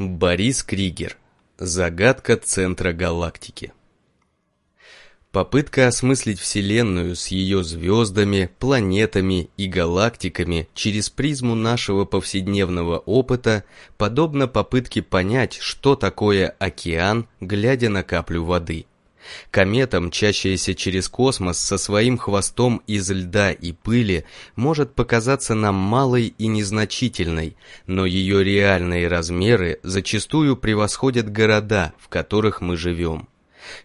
Борис Кригер. Загадка центра галактики. Попытка осмыслить Вселенную с ее звездами, планетами и галактиками через призму нашего повседневного опыта подобна попытке понять, что такое океан, глядя на каплю воды. Комета, мчащаяся через космос со своим хвостом из льда и пыли, может показаться нам малой и незначительной, но ее реальные размеры зачастую превосходят города, в которых мы живем.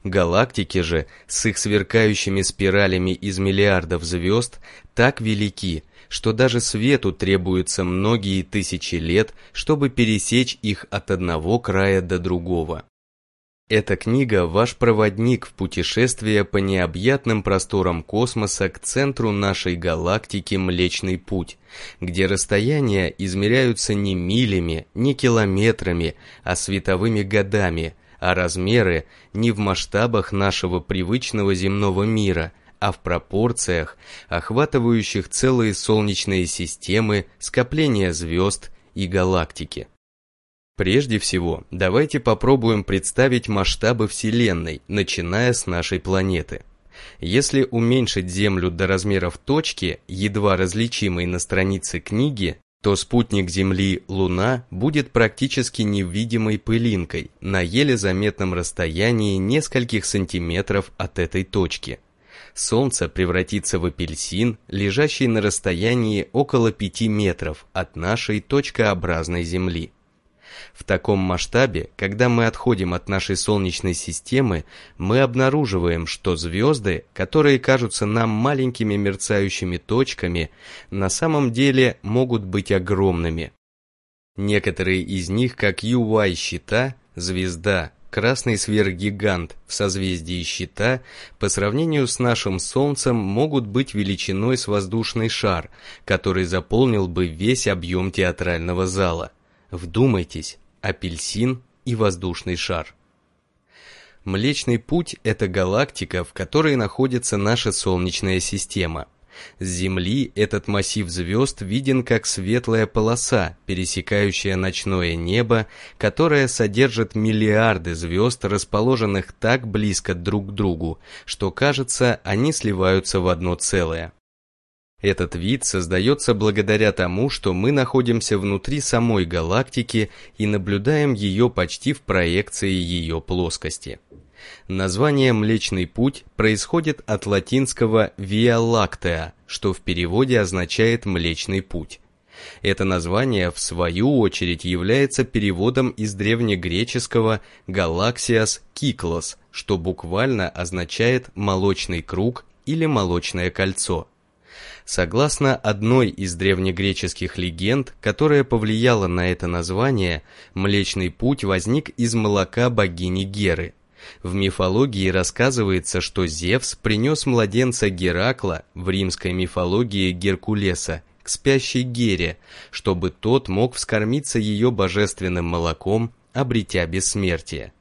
Галактики же, с их сверкающими спиралями из миллиардов звезд, так велики, что даже свету требуется многие тысячи лет, чтобы пересечь их от одного края до другого. Эта книга – ваш проводник в путешествие по необъятным просторам космоса к центру нашей галактики Млечный Путь, где расстояния измеряются не милями, не километрами, а световыми годами, а размеры не в масштабах нашего привычного земного мира, а в пропорциях, охватывающих целые солнечные системы, скопления звезд и галактики. Прежде всего, давайте попробуем представить масштабы Вселенной, начиная с нашей планеты. Если уменьшить Землю до размеров точки, едва различимой на странице книги, то спутник Земли Луна будет практически невидимой пылинкой на еле заметном расстоянии нескольких сантиметров от этой точки. Солнце превратится в апельсин, лежащий на расстоянии около 5 метров от нашей точкообразной Земли. В таком масштабе, когда мы отходим от нашей Солнечной системы, мы обнаруживаем, что звезды, которые кажутся нам маленькими мерцающими точками, на самом деле могут быть огромными. Некоторые из них, как UY-щита, звезда, красный сверхгигант в созвездии щита, по сравнению с нашим Солнцем могут быть величиной с воздушный шар, который заполнил бы весь объем театрального зала. Вдумайтесь, апельсин и воздушный шар. Млечный путь – это галактика, в которой находится наша Солнечная система. С Земли этот массив звезд виден как светлая полоса, пересекающая ночное небо, которая содержит миллиарды звезд, расположенных так близко друг к другу, что кажется, они сливаются в одно целое. Этот вид создается благодаря тому, что мы находимся внутри самой галактики и наблюдаем ее почти в проекции ее плоскости. Название «Млечный путь» происходит от латинского «via lactea», что в переводе означает «млечный путь». Это название, в свою очередь, является переводом из древнегреческого «galaxias kyklos», что буквально означает «молочный круг» или «молочное кольцо». Согласно одной из древнегреческих легенд, которая повлияла на это название, Млечный Путь возник из молока богини Геры. В мифологии рассказывается, что Зевс принес младенца Геракла в римской мифологии Геркулеса к спящей Гере, чтобы тот мог вскормиться ее божественным молоком, обретя бессмертие.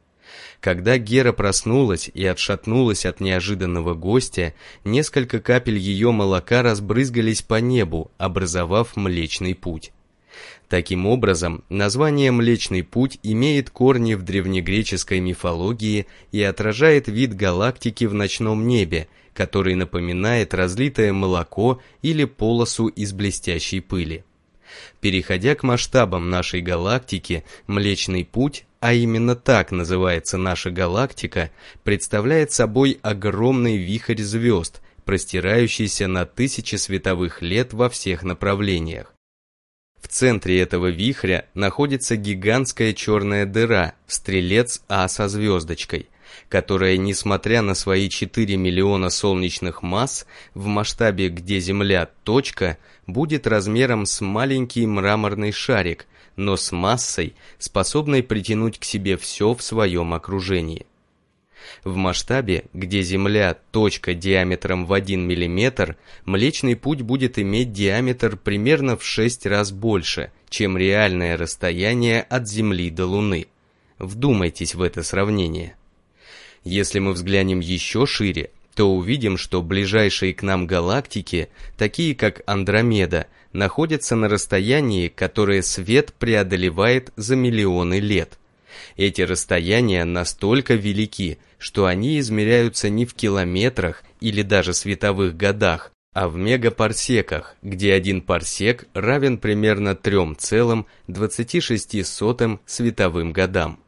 Когда Гера проснулась и отшатнулась от неожиданного гостя, несколько капель ее молока разбрызгались по небу, образовав Млечный Путь. Таким образом, название «Млечный путь» имеет корни в древнегреческой мифологии и отражает вид галактики в ночном небе, который напоминает разлитое молоко или полосу из блестящей пыли. Переходя к масштабам нашей галактики, Млечный Путь а именно так называется наша галактика, представляет собой огромный вихрь звезд, простирающийся на тысячи световых лет во всех направлениях. В центре этого вихря находится гигантская черная дыра, стрелец А со звездочкой, которая, несмотря на свои 4 миллиона солнечных масс, в масштабе где Земля точка, будет размером с маленький мраморный шарик, но с массой, способной притянуть к себе все в своем окружении. В масштабе, где Земля – точка диаметром в 1 мм, Млечный Путь будет иметь диаметр примерно в 6 раз больше, чем реальное расстояние от Земли до Луны. Вдумайтесь в это сравнение. Если мы взглянем еще шире, то увидим, что ближайшие к нам галактики, такие как Андромеда, находятся на расстоянии, которое свет преодолевает за миллионы лет. Эти расстояния настолько велики, что они измеряются не в километрах или даже световых годах, а в мегапарсеках, где один парсек равен примерно 3,26 световым годам.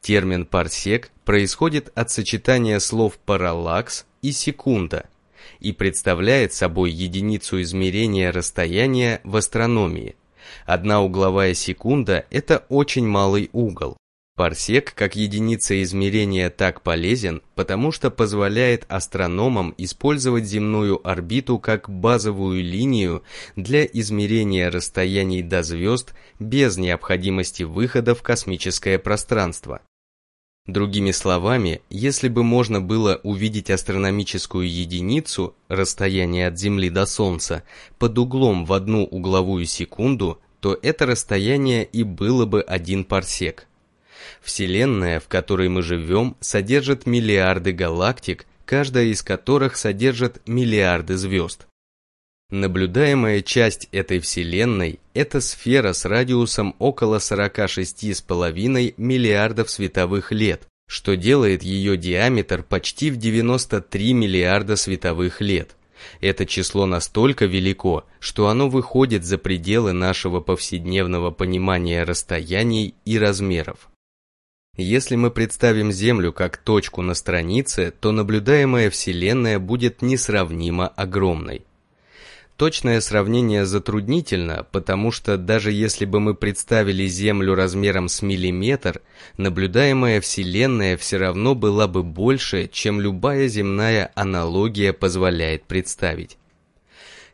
Термин «парсек» происходит от сочетания слов «параллакс» и «секунда» и представляет собой единицу измерения расстояния в астрономии. Одна угловая секунда – это очень малый угол. Парсек как единица измерения так полезен, потому что позволяет астрономам использовать земную орбиту как базовую линию для измерения расстояний до звезд без необходимости выхода в космическое пространство. Другими словами, если бы можно было увидеть астрономическую единицу, расстояние от Земли до Солнца, под углом в одну угловую секунду, то это расстояние и было бы один парсек. Вселенная, в которой мы живем, содержит миллиарды галактик, каждая из которых содержит миллиарды звезд. Наблюдаемая часть этой Вселенной – это сфера с радиусом около 46,5 миллиардов световых лет, что делает ее диаметр почти в 93 миллиарда световых лет. Это число настолько велико, что оно выходит за пределы нашего повседневного понимания расстояний и размеров. Если мы представим Землю как точку на странице, то наблюдаемая Вселенная будет несравнимо огромной. Точное сравнение затруднительно, потому что даже если бы мы представили Землю размером с миллиметр, наблюдаемая Вселенная все равно была бы больше, чем любая земная аналогия позволяет представить.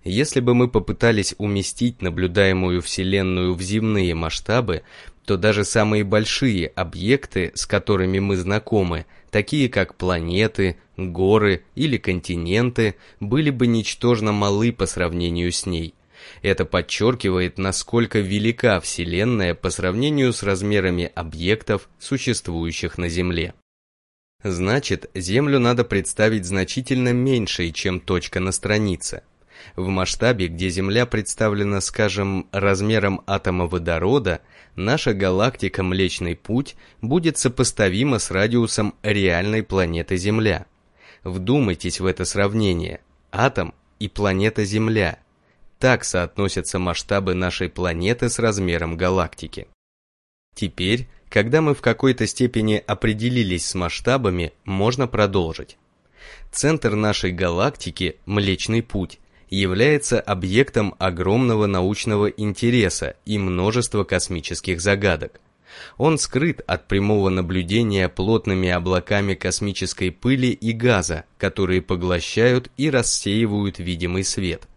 Если бы мы попытались уместить наблюдаемую Вселенную в земные масштабы, то даже самые большие объекты, с которыми мы знакомы, такие как планеты, горы или континенты, были бы ничтожно малы по сравнению с ней. Это подчеркивает, насколько велика Вселенная по сравнению с размерами объектов, существующих на Земле. Значит, Землю надо представить значительно меньшей, чем точка на странице. В масштабе, где Земля представлена, скажем, размером атома водорода, наша галактика Млечный Путь будет сопоставима с радиусом реальной планеты Земля. Вдумайтесь в это сравнение. Атом и планета Земля. Так соотносятся масштабы нашей планеты с размером галактики. Теперь, когда мы в какой-то степени определились с масштабами, можно продолжить. Центр нашей галактики, Млечный Путь, является объектом огромного научного интереса и множества космических загадок. Он скрыт от прямого наблюдения плотными облаками космической пыли и газа, которые поглощают и рассеивают видимый свет.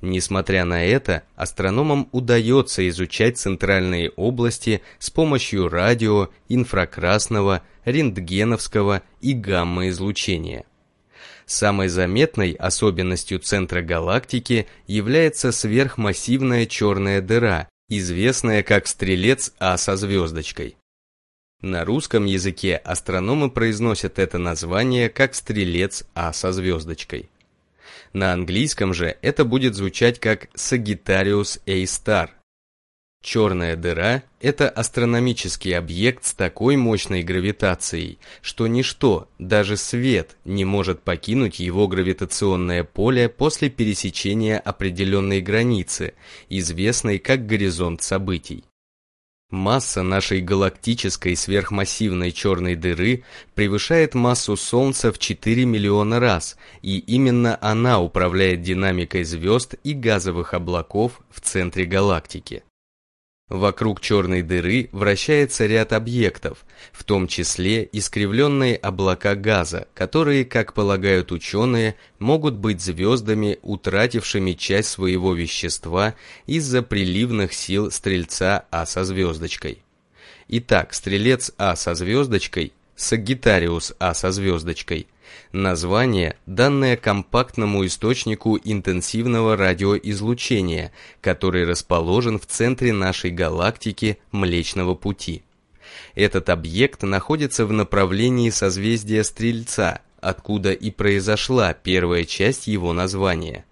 Несмотря на это, астрономам удается изучать центральные области с помощью радио, инфракрасного, рентгеновского и гамма-излучения. Самой заметной особенностью центра галактики является сверхмассивная черная дыра, известная как стрелец А со звездочкой. На русском языке астрономы произносят это название как стрелец А со звездочкой. На английском же это будет звучать как Sagittarius A-Star, Черная дыра – это астрономический объект с такой мощной гравитацией, что ничто, даже свет, не может покинуть его гравитационное поле после пересечения определенной границы, известной как горизонт событий. Масса нашей галактической сверхмассивной черной дыры превышает массу Солнца в 4 миллиона раз, и именно она управляет динамикой звезд и газовых облаков в центре галактики. Вокруг черной дыры вращается ряд объектов, в том числе искривленные облака газа, которые, как полагают ученые, могут быть звездами, утратившими часть своего вещества из-за приливных сил Стрельца А со звездочкой. Итак, Стрелец А со звездочкой, Сагитариус А со звездочкой – Название, данное компактному источнику интенсивного радиоизлучения, который расположен в центре нашей галактики Млечного Пути. Этот объект находится в направлении созвездия Стрельца, откуда и произошла первая часть его названия.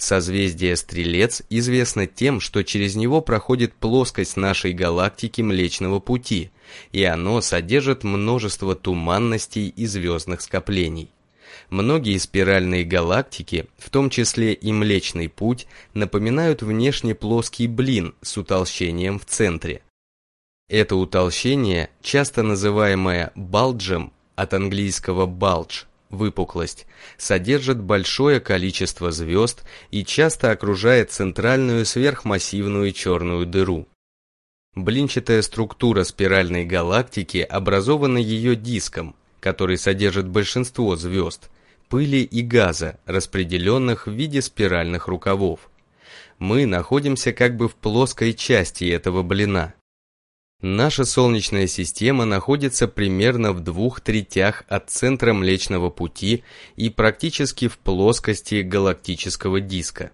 Созвездие Стрелец известно тем, что через него проходит плоскость нашей галактики Млечного Пути, и оно содержит множество туманностей и звездных скоплений. Многие спиральные галактики, в том числе и Млечный Путь, напоминают внешне плоский блин с утолщением в центре. Это утолщение, часто называемое балджем, от английского bulge, выпуклость, содержит большое количество звезд и часто окружает центральную сверхмассивную черную дыру. Блинчатая структура спиральной галактики образована ее диском, который содержит большинство звезд, пыли и газа, распределенных в виде спиральных рукавов. Мы находимся как бы в плоской части этого блина. Наша Солнечная система находится примерно в двух третях от центра Млечного Пути и практически в плоскости галактического диска.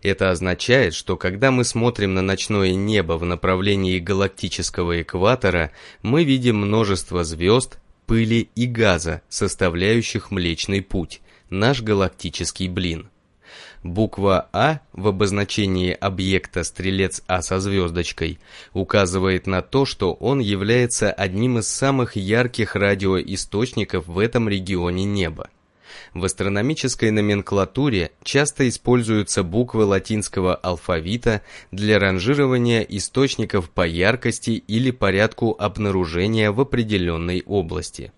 Это означает, что когда мы смотрим на ночное небо в направлении галактического экватора, мы видим множество звезд, пыли и газа, составляющих Млечный Путь, наш галактический блин. Буква А в обозначении объекта «Стрелец А со звездочкой» указывает на то, что он является одним из самых ярких радиоисточников в этом регионе неба. В астрономической номенклатуре часто используются буквы латинского алфавита для ранжирования источников по яркости или порядку обнаружения в определенной области.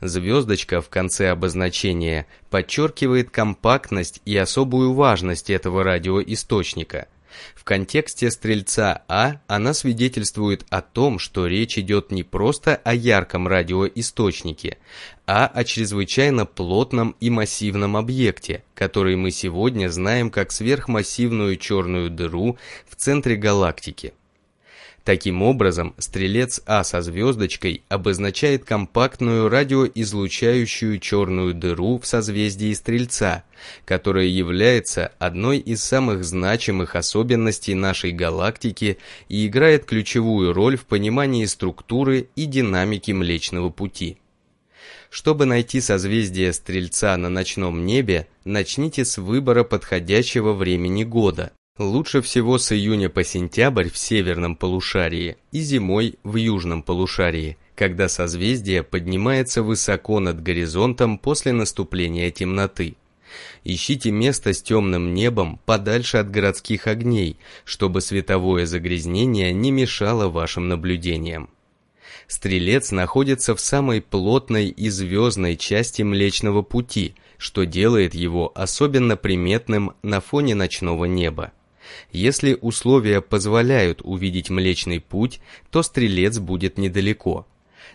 Звездочка в конце обозначения подчеркивает компактность и особую важность этого радиоисточника. В контексте стрельца А она свидетельствует о том, что речь идет не просто о ярком радиоисточнике, а о чрезвычайно плотном и массивном объекте, который мы сегодня знаем как сверхмассивную черную дыру в центре галактики. Таким образом, стрелец А со звездочкой обозначает компактную радиоизлучающую черную дыру в созвездии Стрельца, которая является одной из самых значимых особенностей нашей галактики и играет ключевую роль в понимании структуры и динамики Млечного Пути. Чтобы найти созвездие Стрельца на ночном небе, начните с выбора подходящего времени года. Лучше всего с июня по сентябрь в северном полушарии и зимой в южном полушарии, когда созвездие поднимается высоко над горизонтом после наступления темноты. Ищите место с темным небом подальше от городских огней, чтобы световое загрязнение не мешало вашим наблюдениям. Стрелец находится в самой плотной и звездной части Млечного Пути, что делает его особенно приметным на фоне ночного неба. Если условия позволяют увидеть Млечный Путь, то Стрелец будет недалеко.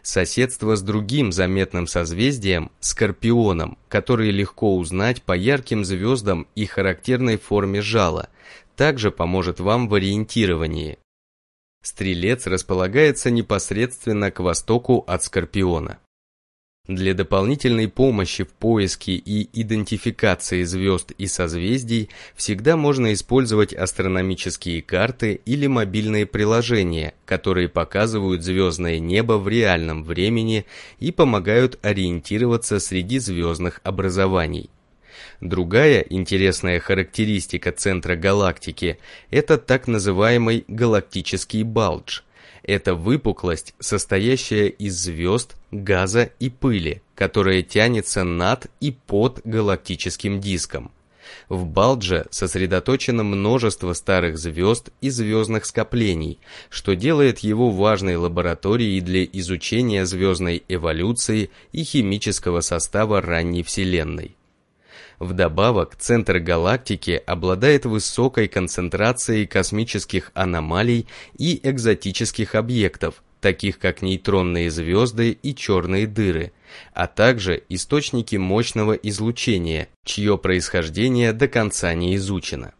Соседство с другим заметным созвездием, Скорпионом, который легко узнать по ярким звездам и характерной форме жала, также поможет вам в ориентировании. Стрелец располагается непосредственно к востоку от Скорпиона. Для дополнительной помощи в поиске и идентификации звезд и созвездий всегда можно использовать астрономические карты или мобильные приложения, которые показывают звездное небо в реальном времени и помогают ориентироваться среди звездных образований. Другая интересная характеристика центра галактики – это так называемый галактический балдж – это выпуклость, состоящая из звезд, газа и пыли, которая тянется над и под галактическим диском. В Балдже сосредоточено множество старых звезд и звездных скоплений, что делает его важной лабораторией для изучения звездной эволюции и химического состава ранней Вселенной. Вдобавок, центр галактики обладает высокой концентрацией космических аномалий и экзотических объектов, таких как нейтронные звезды и черные дыры, а также источники мощного излучения, чье происхождение до конца не изучено.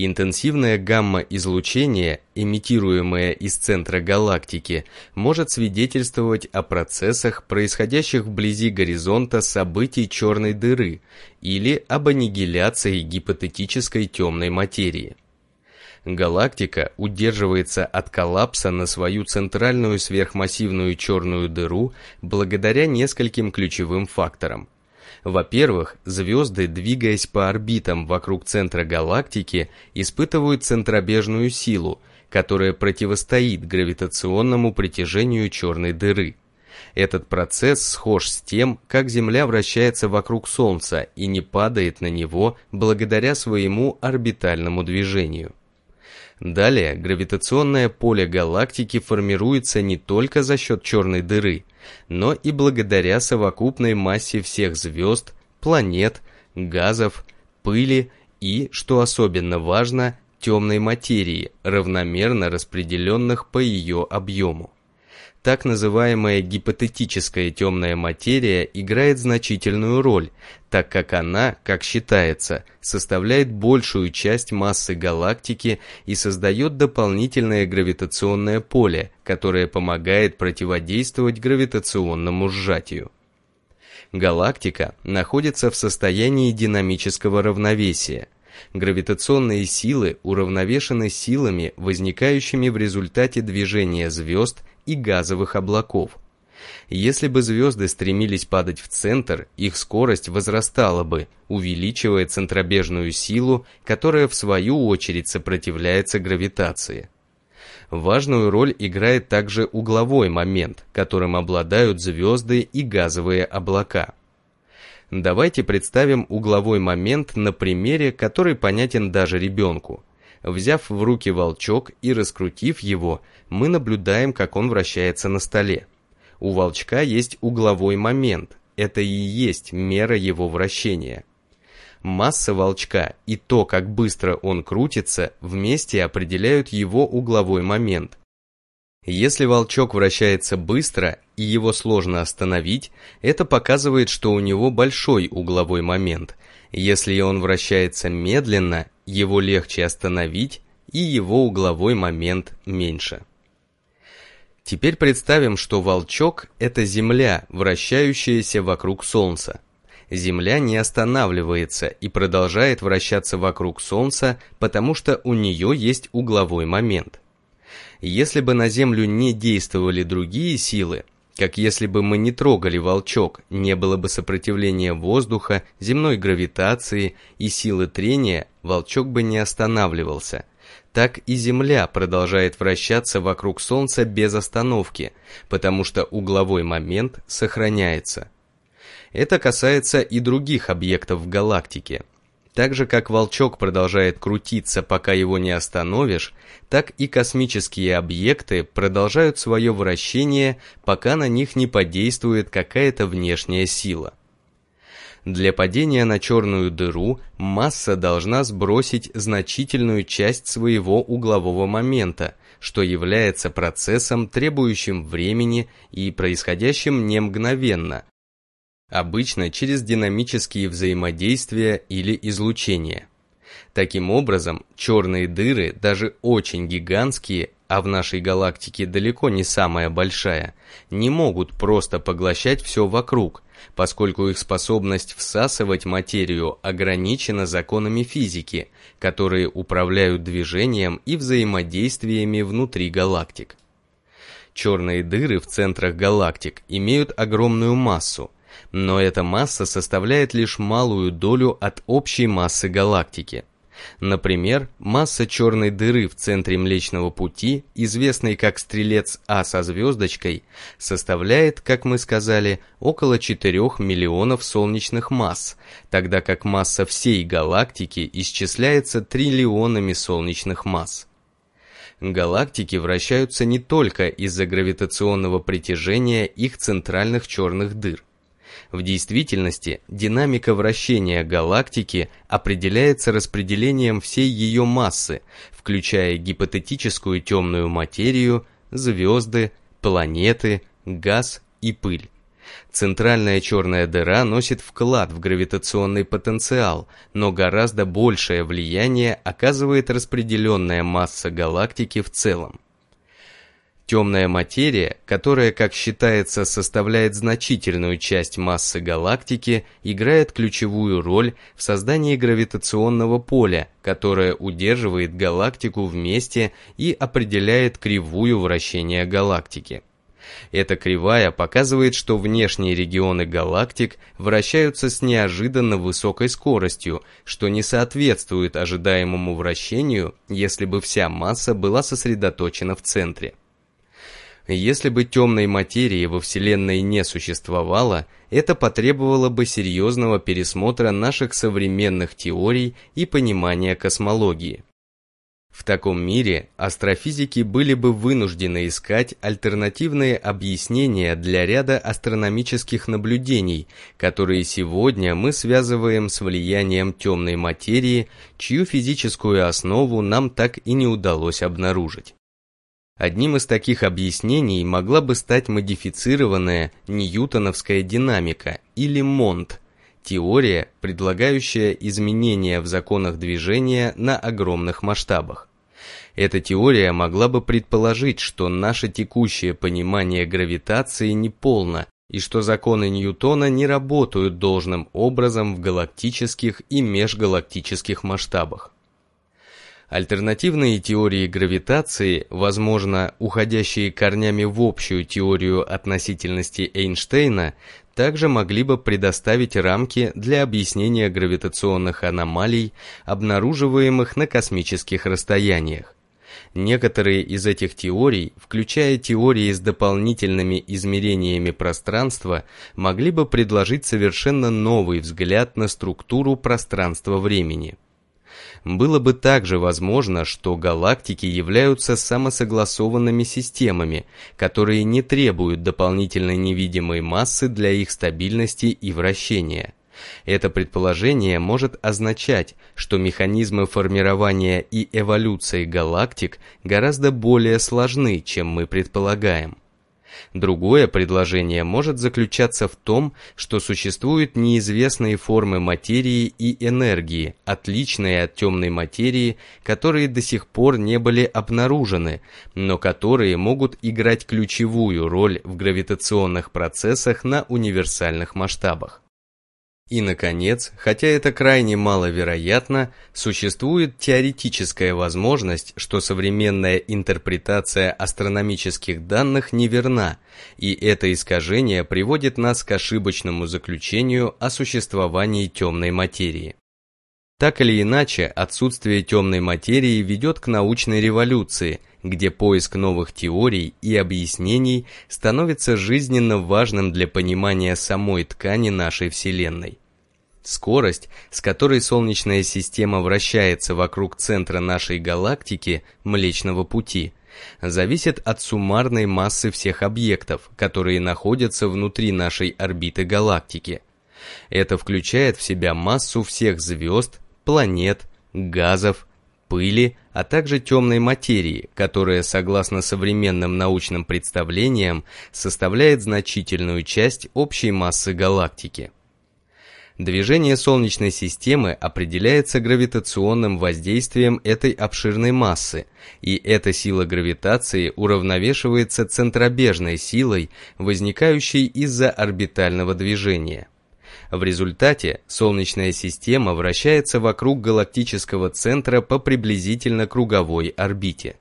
Интенсивное гамма-излучение, эмитируемое из центра галактики, может свидетельствовать о процессах, происходящих вблизи горизонта событий черной дыры или об аннигиляции гипотетической темной материи. Галактика удерживается от коллапса на свою центральную сверхмассивную черную дыру благодаря нескольким ключевым факторам – Во-первых, звезды, двигаясь по орбитам вокруг центра галактики, испытывают центробежную силу, которая противостоит гравитационному притяжению черной дыры. Этот процесс схож с тем, как Земля вращается вокруг Солнца и не падает на него благодаря своему орбитальному движению. Далее, гравитационное поле галактики формируется не только за счет черной дыры, но и благодаря совокупной массе всех звезд, планет, газов, пыли и, что особенно важно, темной материи, равномерно распределенных по ее объему. Так называемая гипотетическая темная материя играет значительную роль, так как она, как считается, составляет большую часть массы галактики и создает дополнительное гравитационное поле, которое помогает противодействовать гравитационному сжатию. Галактика находится в состоянии динамического равновесия – Гравитационные силы уравновешены силами, возникающими в результате движения звезд и газовых облаков. Если бы звезды стремились падать в центр, их скорость возрастала бы, увеличивая центробежную силу, которая в свою очередь сопротивляется гравитации. Важную роль играет также угловой момент, которым обладают звезды и газовые облака. Давайте представим угловой момент на примере, который понятен даже ребенку. Взяв в руки волчок и раскрутив его, мы наблюдаем, как он вращается на столе. У волчка есть угловой момент, это и есть мера его вращения. Масса волчка и то, как быстро он крутится, вместе определяют его угловой момент. Если волчок вращается быстро и его сложно остановить, это показывает, что у него большой угловой момент. Если он вращается медленно, его легче остановить и его угловой момент меньше. Теперь представим, что волчок – это Земля, вращающаяся вокруг Солнца. Земля не останавливается и продолжает вращаться вокруг Солнца, потому что у нее есть угловой момент – если бы на Землю не действовали другие силы, как если бы мы не трогали волчок, не было бы сопротивления воздуха, земной гравитации и силы трения, волчок бы не останавливался. Так и Земля продолжает вращаться вокруг Солнца без остановки, потому что угловой момент сохраняется. Это касается и других объектов в галактике – так же, как волчок продолжает крутиться, пока его не остановишь, так и космические объекты продолжают свое вращение, пока на них не подействует какая-то внешняя сила. Для падения на черную дыру масса должна сбросить значительную часть своего углового момента, что является процессом, требующим времени и происходящим не мгновенно, обычно через динамические взаимодействия или излучения. Таким образом, черные дыры, даже очень гигантские, а в нашей галактике далеко не самая большая, не могут просто поглощать все вокруг, поскольку их способность всасывать материю ограничена законами физики, которые управляют движением и взаимодействиями внутри галактик. Черные дыры в центрах галактик имеют огромную массу, но эта масса составляет лишь малую долю от общей массы галактики. Например, масса черной дыры в центре Млечного Пути, известной как Стрелец А со звездочкой, составляет, как мы сказали, около 4 миллионов солнечных масс, тогда как масса всей галактики исчисляется триллионами солнечных масс. Галактики вращаются не только из-за гравитационного притяжения их центральных черных дыр. В действительности динамика вращения галактики определяется распределением всей ее массы, включая гипотетическую темную материю, звезды, планеты, газ и пыль. Центральная черная дыра носит вклад в гравитационный потенциал, но гораздо большее влияние оказывает распределенная масса галактики в целом. Темная материя, которая, как считается, составляет значительную часть массы галактики, играет ключевую роль в создании гравитационного поля, которое удерживает галактику вместе и определяет кривую вращения галактики. Эта кривая показывает, что внешние регионы галактик вращаются с неожиданно высокой скоростью, что не соответствует ожидаемому вращению, если бы вся масса была сосредоточена в центре. Если бы темной материи во Вселенной не существовало, это потребовало бы серьезного пересмотра наших современных теорий и понимания космологии. В таком мире астрофизики были бы вынуждены искать альтернативные объяснения для ряда астрономических наблюдений, которые сегодня мы связываем с влиянием темной материи, чью физическую основу нам так и не удалось обнаружить. Одним из таких объяснений могла бы стать модифицированная ньютоновская динамика или МОНД, теория, предлагающая изменения в законах движения на огромных масштабах. Эта теория могла бы предположить, что наше текущее понимание гравитации неполно, и что законы Ньютона не работают должным образом в галактических и межгалактических масштабах. Альтернативные теории гравитации, возможно, уходящие корнями в общую теорию относительности Эйнштейна, также могли бы предоставить рамки для объяснения гравитационных аномалий, обнаруживаемых на космических расстояниях. Некоторые из этих теорий, включая теории с дополнительными измерениями пространства, могли бы предложить совершенно новый взгляд на структуру пространства-времени. Было бы также возможно, что галактики являются самосогласованными системами, которые не требуют дополнительной невидимой массы для их стабильности и вращения. Это предположение может означать, что механизмы формирования и эволюции галактик гораздо более сложны, чем мы предполагаем. Другое предложение может заключаться в том, что существуют неизвестные формы материи и энергии, отличные от темной материи, которые до сих пор не были обнаружены, но которые могут играть ключевую роль в гравитационных процессах на универсальных масштабах. И, наконец, хотя это крайне маловероятно, существует теоретическая возможность, что современная интерпретация астрономических данных неверна, и это искажение приводит нас к ошибочному заключению о существовании темной материи. Так или иначе, отсутствие темной материи ведет к научной революции, где поиск новых теорий и объяснений становится жизненно важным для понимания самой ткани нашей Вселенной. Скорость, с которой Солнечная система вращается вокруг центра нашей галактики, Млечного Пути, зависит от суммарной массы всех объектов, которые находятся внутри нашей орбиты галактики. Это включает в себя массу всех звезд, планет, газов, пыли, а также темной материи, которая, согласно современным научным представлениям, составляет значительную часть общей массы галактики. Движение Солнечной системы определяется гравитационным воздействием этой обширной массы, и эта сила гравитации уравновешивается центробежной силой, возникающей из-за орбитального движения. В результате Солнечная система вращается вокруг галактического центра по приблизительно круговой орбите.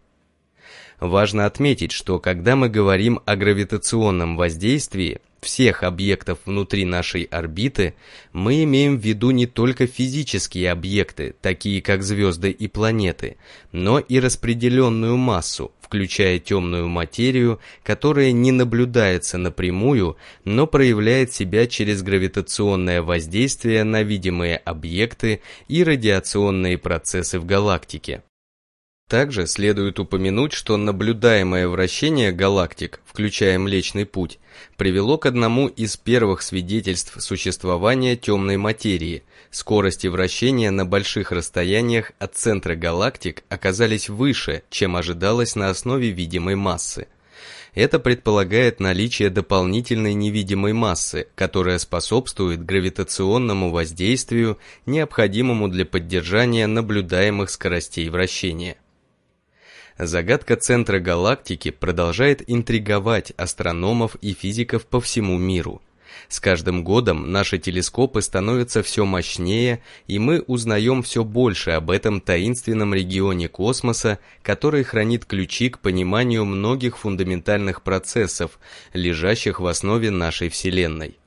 Важно отметить, что когда мы говорим о гравитационном воздействии всех объектов внутри нашей орбиты, мы имеем в виду не только физические объекты, такие как звезды и планеты, но и распределенную массу, включая темную материю, которая не наблюдается напрямую, но проявляет себя через гравитационное воздействие на видимые объекты и радиационные процессы в галактике. Также следует упомянуть, что наблюдаемое вращение галактик, включая Млечный Путь, привело к одному из первых свидетельств существования темной материи. Скорости вращения на больших расстояниях от центра галактик оказались выше, чем ожидалось на основе видимой массы. Это предполагает наличие дополнительной невидимой массы, которая способствует гравитационному воздействию, необходимому для поддержания наблюдаемых скоростей вращения. Загадка центра галактики продолжает интриговать астрономов и физиков по всему миру. С каждым годом наши телескопы становятся все мощнее, и мы узнаем все больше об этом таинственном регионе космоса, который хранит ключи к пониманию многих фундаментальных процессов, лежащих в основе нашей Вселенной.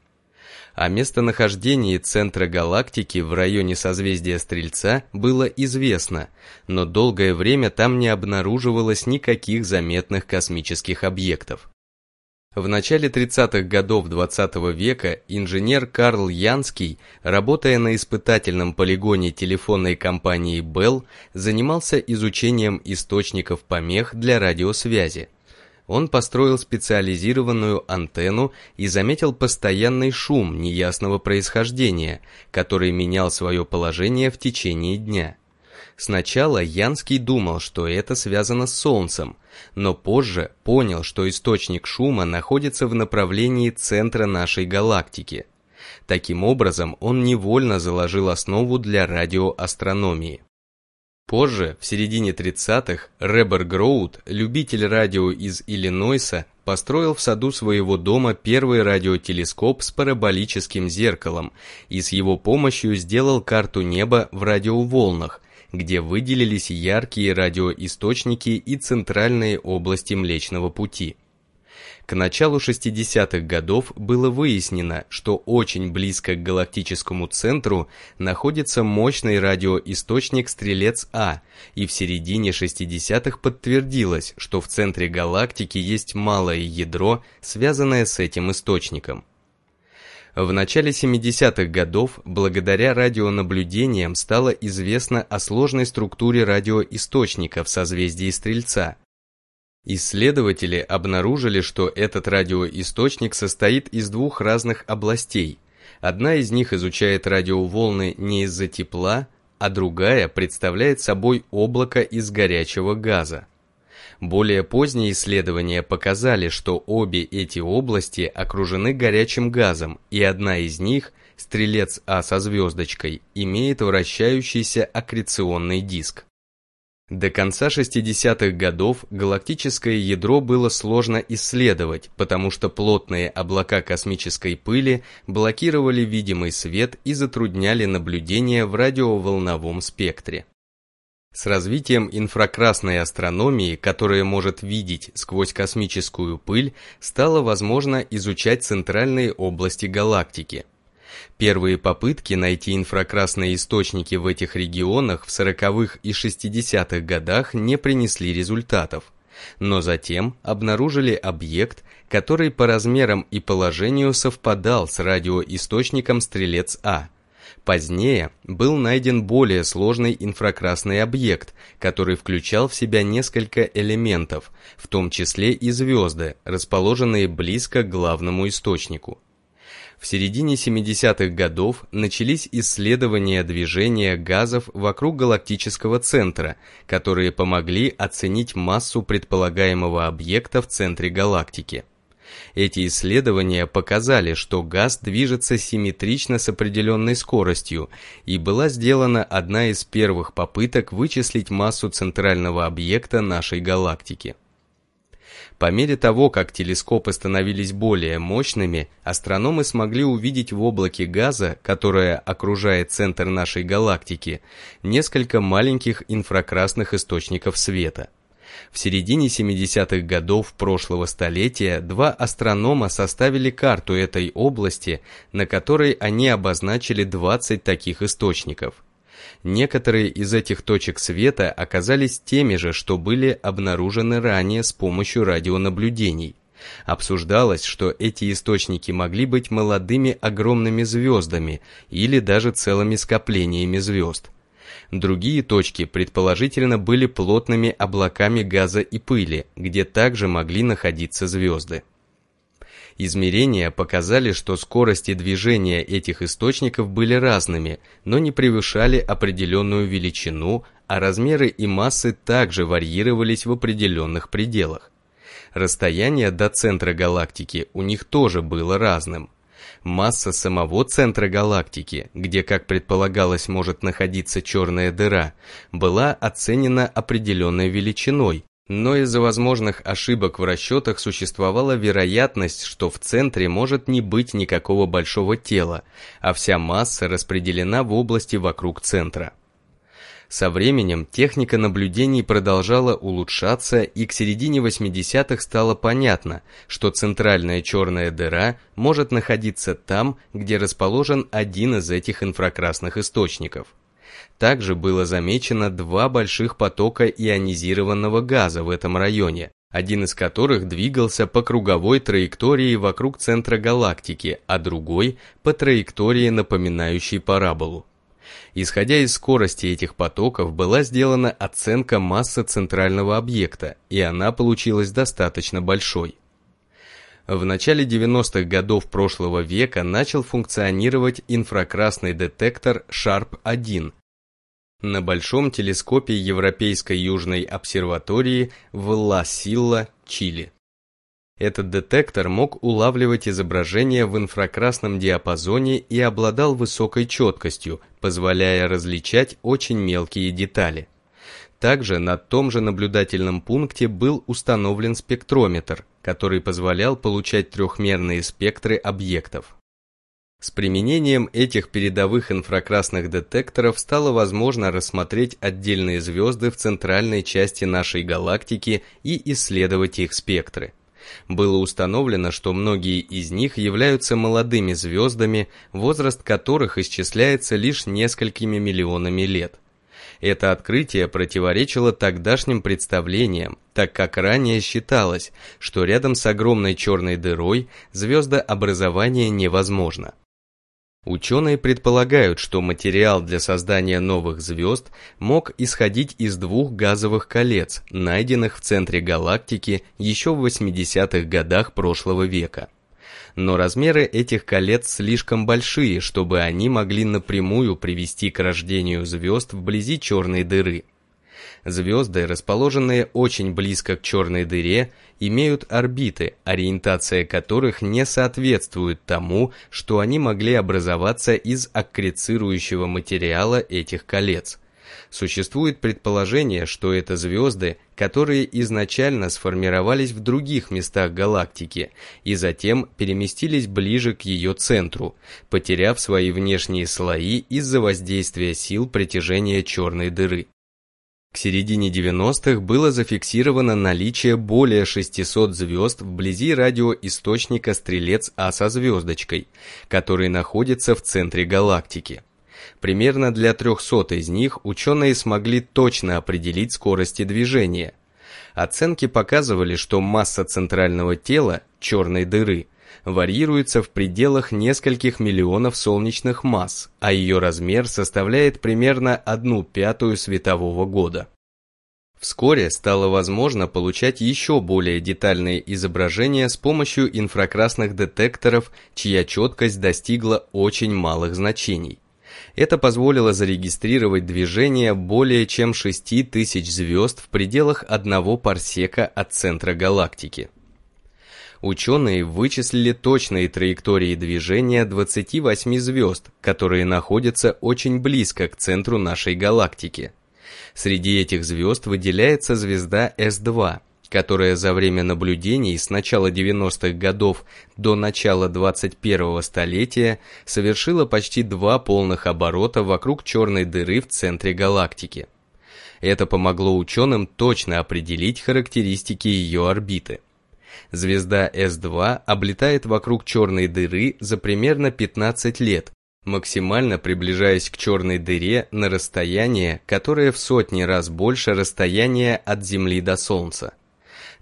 О местонахождении центра галактики в районе созвездия Стрельца было известно, но долгое время там не обнаруживалось никаких заметных космических объектов. В начале 30-х годов XX -го века инженер Карл Янский, работая на испытательном полигоне телефонной компании Bell, занимался изучением источников помех для радиосвязи. Он построил специализированную антенну и заметил постоянный шум неясного происхождения, который менял свое положение в течение дня. Сначала Янский думал, что это связано с Солнцем, но позже понял, что источник шума находится в направлении центра нашей галактики. Таким образом, он невольно заложил основу для радиоастрономии. Позже, в середине 30-х, Ребер Гроуд, любитель радио из Иллинойса, построил в саду своего дома первый радиотелескоп с параболическим зеркалом и с его помощью сделал карту неба в радиоволнах, где выделились яркие радиоисточники и центральные области Млечного Пути. К началу 60-х годов было выяснено, что очень близко к галактическому центру находится мощный радиоисточник Стрелец-А, и в середине 60-х подтвердилось, что в центре галактики есть малое ядро, связанное с этим источником. В начале 70-х годов благодаря радионаблюдениям стало известно о сложной структуре радиоисточника в созвездии Стрельца. Исследователи обнаружили, что этот радиоисточник состоит из двух разных областей. Одна из них изучает радиоволны не из-за тепла, а другая представляет собой облако из горячего газа. Более поздние исследования показали, что обе эти области окружены горячим газом, и одна из них, стрелец А со звездочкой, имеет вращающийся аккреционный диск. До конца 60-х годов галактическое ядро было сложно исследовать, потому что плотные облака космической пыли блокировали видимый свет и затрудняли наблюдение в радиоволновом спектре. С развитием инфракрасной астрономии, которая может видеть сквозь космическую пыль, стало возможно изучать центральные области галактики. Первые попытки найти инфракрасные источники в этих регионах в 40-х и 60-х годах не принесли результатов, но затем обнаружили объект, который по размерам и положению совпадал с радиоисточником Стрелец-А – Позднее был найден более сложный инфракрасный объект, который включал в себя несколько элементов, в том числе и звезды, расположенные близко к главному источнику. В середине 70-х годов начались исследования движения газов вокруг галактического центра, которые помогли оценить массу предполагаемого объекта в центре галактики. Эти исследования показали, что газ движется симметрично с определенной скоростью, и была сделана одна из первых попыток вычислить массу центрального объекта нашей галактики. По мере того, как телескопы становились более мощными, астрономы смогли увидеть в облаке газа, которое окружает центр нашей галактики, несколько маленьких инфракрасных источников света – в середине 70-х годов прошлого столетия два астронома составили карту этой области, на которой они обозначили 20 таких источников. Некоторые из этих точек света оказались теми же, что были обнаружены ранее с помощью радионаблюдений. Обсуждалось, что эти источники могли быть молодыми огромными звездами или даже целыми скоплениями звезд. Другие точки предположительно были плотными облаками газа и пыли, где также могли находиться звезды. Измерения показали, что скорости движения этих источников были разными, но не превышали определенную величину, а размеры и массы также варьировались в определенных пределах. Расстояние до центра галактики у них тоже было разным масса самого центра галактики, где, как предполагалось, может находиться черная дыра, была оценена определенной величиной, но из-за возможных ошибок в расчетах существовала вероятность, что в центре может не быть никакого большого тела, а вся масса распределена в области вокруг центра. Со временем техника наблюдений продолжала улучшаться, и к середине 80-х стало понятно, что центральная черная дыра может находиться там, где расположен один из этих инфракрасных источников – также было замечено два больших потока ионизированного газа в этом районе, один из которых двигался по круговой траектории вокруг центра галактики, а другой по траектории, напоминающей параболу. Исходя из скорости этих потоков, была сделана оценка массы центрального объекта, и она получилась достаточно большой. В начале 90-х годов прошлого века начал функционировать инфракрасный детектор SHARP-1, на Большом телескопе Европейской Южной обсерватории в Ла-Силла, Чили. Этот детектор мог улавливать изображения в инфракрасном диапазоне и обладал высокой четкостью, позволяя различать очень мелкие детали. Также на том же наблюдательном пункте был установлен спектрометр, который позволял получать трехмерные спектры объектов. С применением этих передовых инфракрасных детекторов стало возможно рассмотреть отдельные звезды в центральной части нашей галактики и исследовать их спектры. Было установлено, что многие из них являются молодыми звездами, возраст которых исчисляется лишь несколькими миллионами лет. Это открытие противоречило тогдашним представлениям, так как ранее считалось, что рядом с огромной черной дырой звездообразование невозможно. Ученые предполагают, что материал для создания новых звезд мог исходить из двух газовых колец, найденных в центре галактики еще в 80-х годах прошлого века. Но размеры этих колец слишком большие, чтобы они могли напрямую привести к рождению звезд вблизи черной дыры. Звезды, расположенные очень близко к черной дыре, имеют орбиты, ориентация которых не соответствует тому, что они могли образоваться из аккрецирующего материала этих колец. Существует предположение, что это звезды, которые изначально сформировались в других местах галактики и затем переместились ближе к ее центру, потеряв свои внешние слои из-за воздействия сил притяжения черной дыры. К середине 90-х было зафиксировано наличие более 600 звезд вблизи радиоисточника Стрелец-А со звездочкой, который находится в центре галактики. Примерно для 300 из них ученые смогли точно определить скорости движения. Оценки показывали, что масса центрального тела, черной дыры, варьируется в пределах нескольких миллионов солнечных масс, а ее размер составляет примерно одну пятую светового года. Вскоре стало возможно получать еще более детальные изображения с помощью инфракрасных детекторов, чья четкость достигла очень малых значений. Это позволило зарегистрировать движение более чем 6000 звезд в пределах одного парсека от центра галактики ученые вычислили точные траектории движения 28 звезд, которые находятся очень близко к центру нашей галактики. Среди этих звезд выделяется звезда С2, которая за время наблюдений с начала 90-х годов до начала 21-го столетия совершила почти два полных оборота вокруг черной дыры в центре галактики. Это помогло ученым точно определить характеристики ее орбиты. Звезда С2 облетает вокруг черной дыры за примерно 15 лет, максимально приближаясь к черной дыре на расстояние, которое в сотни раз больше расстояния от Земли до Солнца.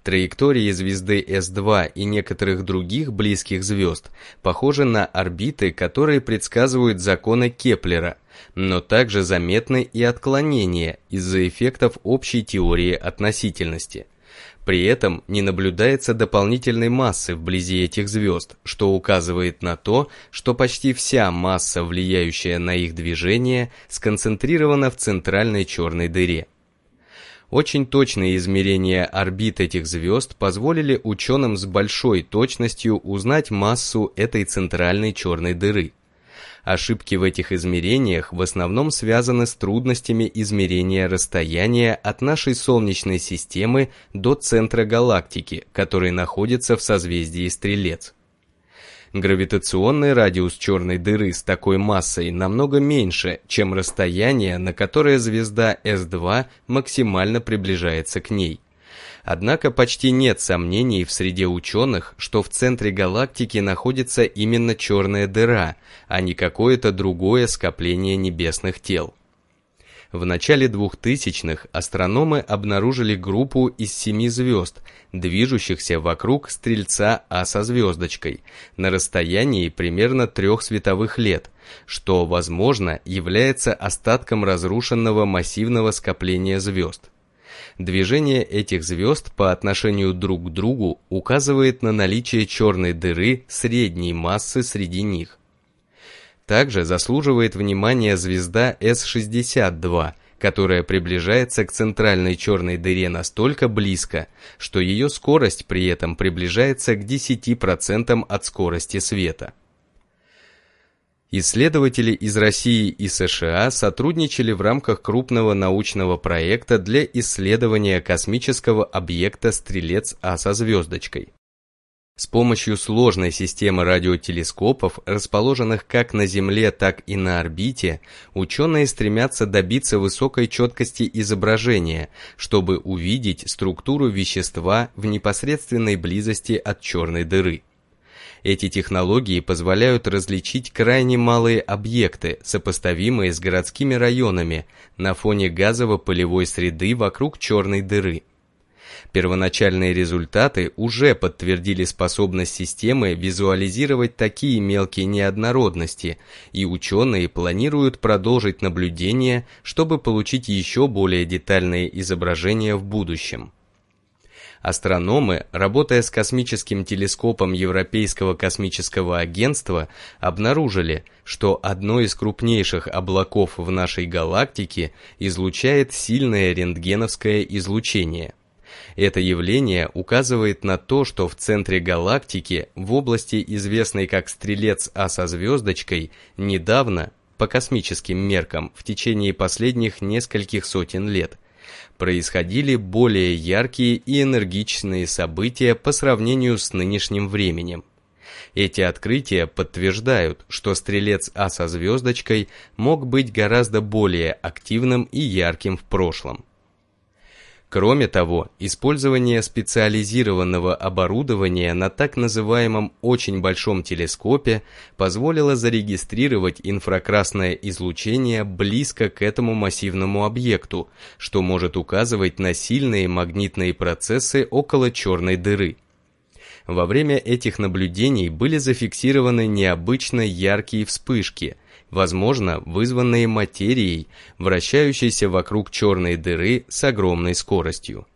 Траектории звезды С2 и некоторых других близких звезд похожи на орбиты, которые предсказывают законы Кеплера, но также заметны и отклонения из-за эффектов общей теории относительности – при этом не наблюдается дополнительной массы вблизи этих звезд, что указывает на то, что почти вся масса, влияющая на их движение, сконцентрирована в центральной черной дыре. Очень точные измерения орбит этих звезд позволили ученым с большой точностью узнать массу этой центральной черной дыры. Ошибки в этих измерениях в основном связаны с трудностями измерения расстояния от нашей Солнечной системы до центра галактики, который находится в созвездии Стрелец. Гравитационный радиус черной дыры с такой массой намного меньше, чем расстояние, на которое звезда С2 максимально приближается к ней. Однако почти нет сомнений в среде ученых, что в центре галактики находится именно черная дыра, а не какое-то другое скопление небесных тел. В начале 2000-х астрономы обнаружили группу из семи звезд, движущихся вокруг Стрельца А со звездочкой, на расстоянии примерно трех световых лет, что, возможно, является остатком разрушенного массивного скопления звезд. Движение этих звезд по отношению друг к другу указывает на наличие черной дыры средней массы среди них. Также заслуживает внимания звезда С-62, которая приближается к центральной черной дыре настолько близко, что ее скорость при этом приближается к 10% от скорости света. Исследователи из России и США сотрудничали в рамках крупного научного проекта для исследования космического объекта «Стрелец А» со звездочкой. С помощью сложной системы радиотелескопов, расположенных как на Земле, так и на орбите, ученые стремятся добиться высокой четкости изображения, чтобы увидеть структуру вещества в непосредственной близости от черной дыры. Эти технологии позволяют различить крайне малые объекты, сопоставимые с городскими районами, на фоне газово-пылевой среды вокруг черной дыры. Первоначальные результаты уже подтвердили способность системы визуализировать такие мелкие неоднородности, и ученые планируют продолжить наблюдение, чтобы получить еще более детальные изображения в будущем. Астрономы, работая с космическим телескопом Европейского космического агентства, обнаружили, что одно из крупнейших облаков в нашей галактике излучает сильное рентгеновское излучение. Это явление указывает на то, что в центре галактики, в области, известной как Стрелец А со звездочкой, недавно, по космическим меркам, в течение последних нескольких сотен лет, происходили более яркие и энергичные события по сравнению с нынешним временем. Эти открытия подтверждают, что стрелец А со звездочкой мог быть гораздо более активным и ярким в прошлом. Кроме того, использование специализированного оборудования на так называемом очень большом телескопе позволило зарегистрировать инфракрасное излучение близко к этому массивному объекту, что может указывать на сильные магнитные процессы около черной дыры. Во время этих наблюдений были зафиксированы необычно яркие вспышки – возможно, вызванные материей, вращающейся вокруг черной дыры с огромной скоростью.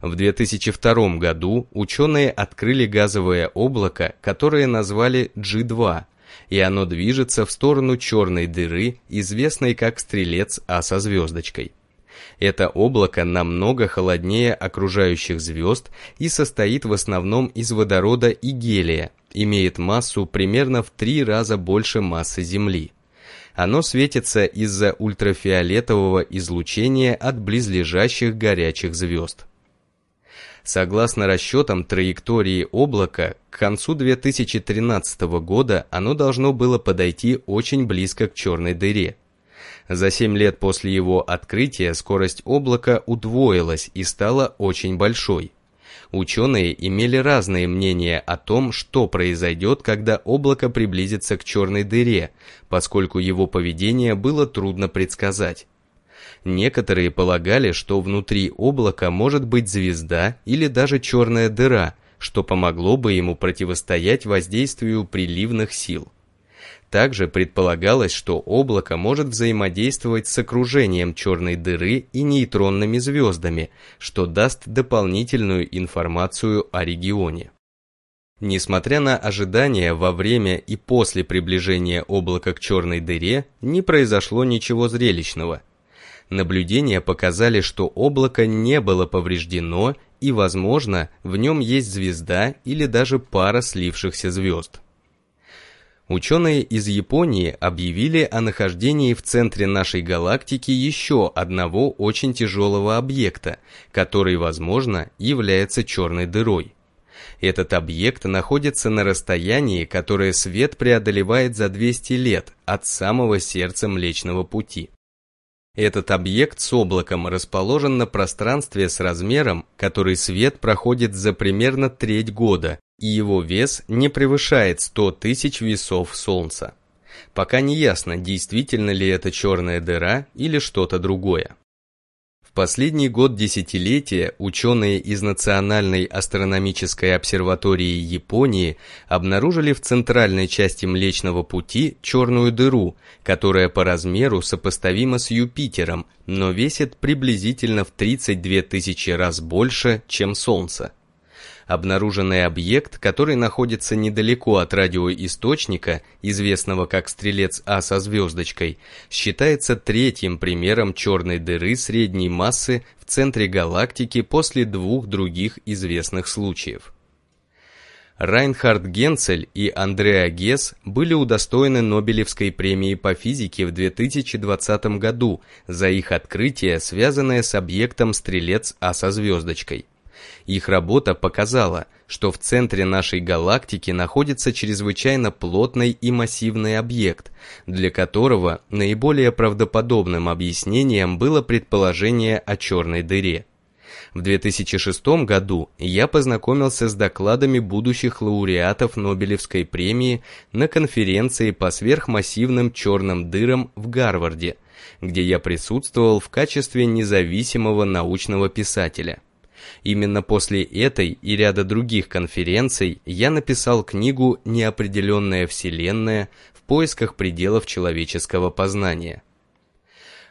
В 2002 году ученые открыли газовое облако, которое назвали G2, и оно движется в сторону черной дыры, известной как Стрелец А со звездочкой. Это облако намного холоднее окружающих звезд и состоит в основном из водорода и гелия, имеет массу примерно в три раза больше массы Земли. Оно светится из-за ультрафиолетового излучения от близлежащих горячих звезд. Согласно расчетам траектории облака, к концу 2013 года оно должно было подойти очень близко к черной дыре. За 7 лет после его открытия скорость облака удвоилась и стала очень большой. Ученые имели разные мнения о том, что произойдет, когда облако приблизится к черной дыре, поскольку его поведение было трудно предсказать. Некоторые полагали, что внутри облака может быть звезда или даже черная дыра, что помогло бы ему противостоять воздействию приливных сил. Также предполагалось, что облако может взаимодействовать с окружением черной дыры и нейтронными звездами, что даст дополнительную информацию о регионе. Несмотря на ожидания во время и после приближения облака к черной дыре, не произошло ничего зрелищного. Наблюдения показали, что облако не было повреждено и, возможно, в нем есть звезда или даже пара слившихся звезд. Ученые из Японии объявили о нахождении в центре нашей галактики еще одного очень тяжелого объекта, который, возможно, является черной дырой. Этот объект находится на расстоянии, которое свет преодолевает за 200 лет от самого сердца Млечного Пути. Этот объект с облаком расположен на пространстве с размером, который свет проходит за примерно треть года и его вес не превышает 100 тысяч весов Солнца. Пока не ясно, действительно ли это черная дыра или что-то другое. В последний год десятилетия ученые из Национальной астрономической обсерватории Японии обнаружили в центральной части Млечного Пути черную дыру, которая по размеру сопоставима с Юпитером, но весит приблизительно в 32 тысячи раз больше, чем Солнце обнаруженный объект, который находится недалеко от радиоисточника, известного как Стрелец А со звездочкой, считается третьим примером черной дыры средней массы в центре галактики после двух других известных случаев. Райнхард Генцель и Андреа Гесс были удостоены Нобелевской премии по физике в 2020 году за их открытие, связанное с объектом Стрелец А со звездочкой. Их работа показала, что в центре нашей галактики находится чрезвычайно плотный и массивный объект, для которого наиболее правдоподобным объяснением было предположение о черной дыре. В 2006 году я познакомился с докладами будущих лауреатов Нобелевской премии на конференции по сверхмассивным черным дырам в Гарварде, где я присутствовал в качестве независимого научного писателя. Именно после этой и ряда других конференций я написал книгу «Неопределенная Вселенная. В поисках пределов человеческого познания».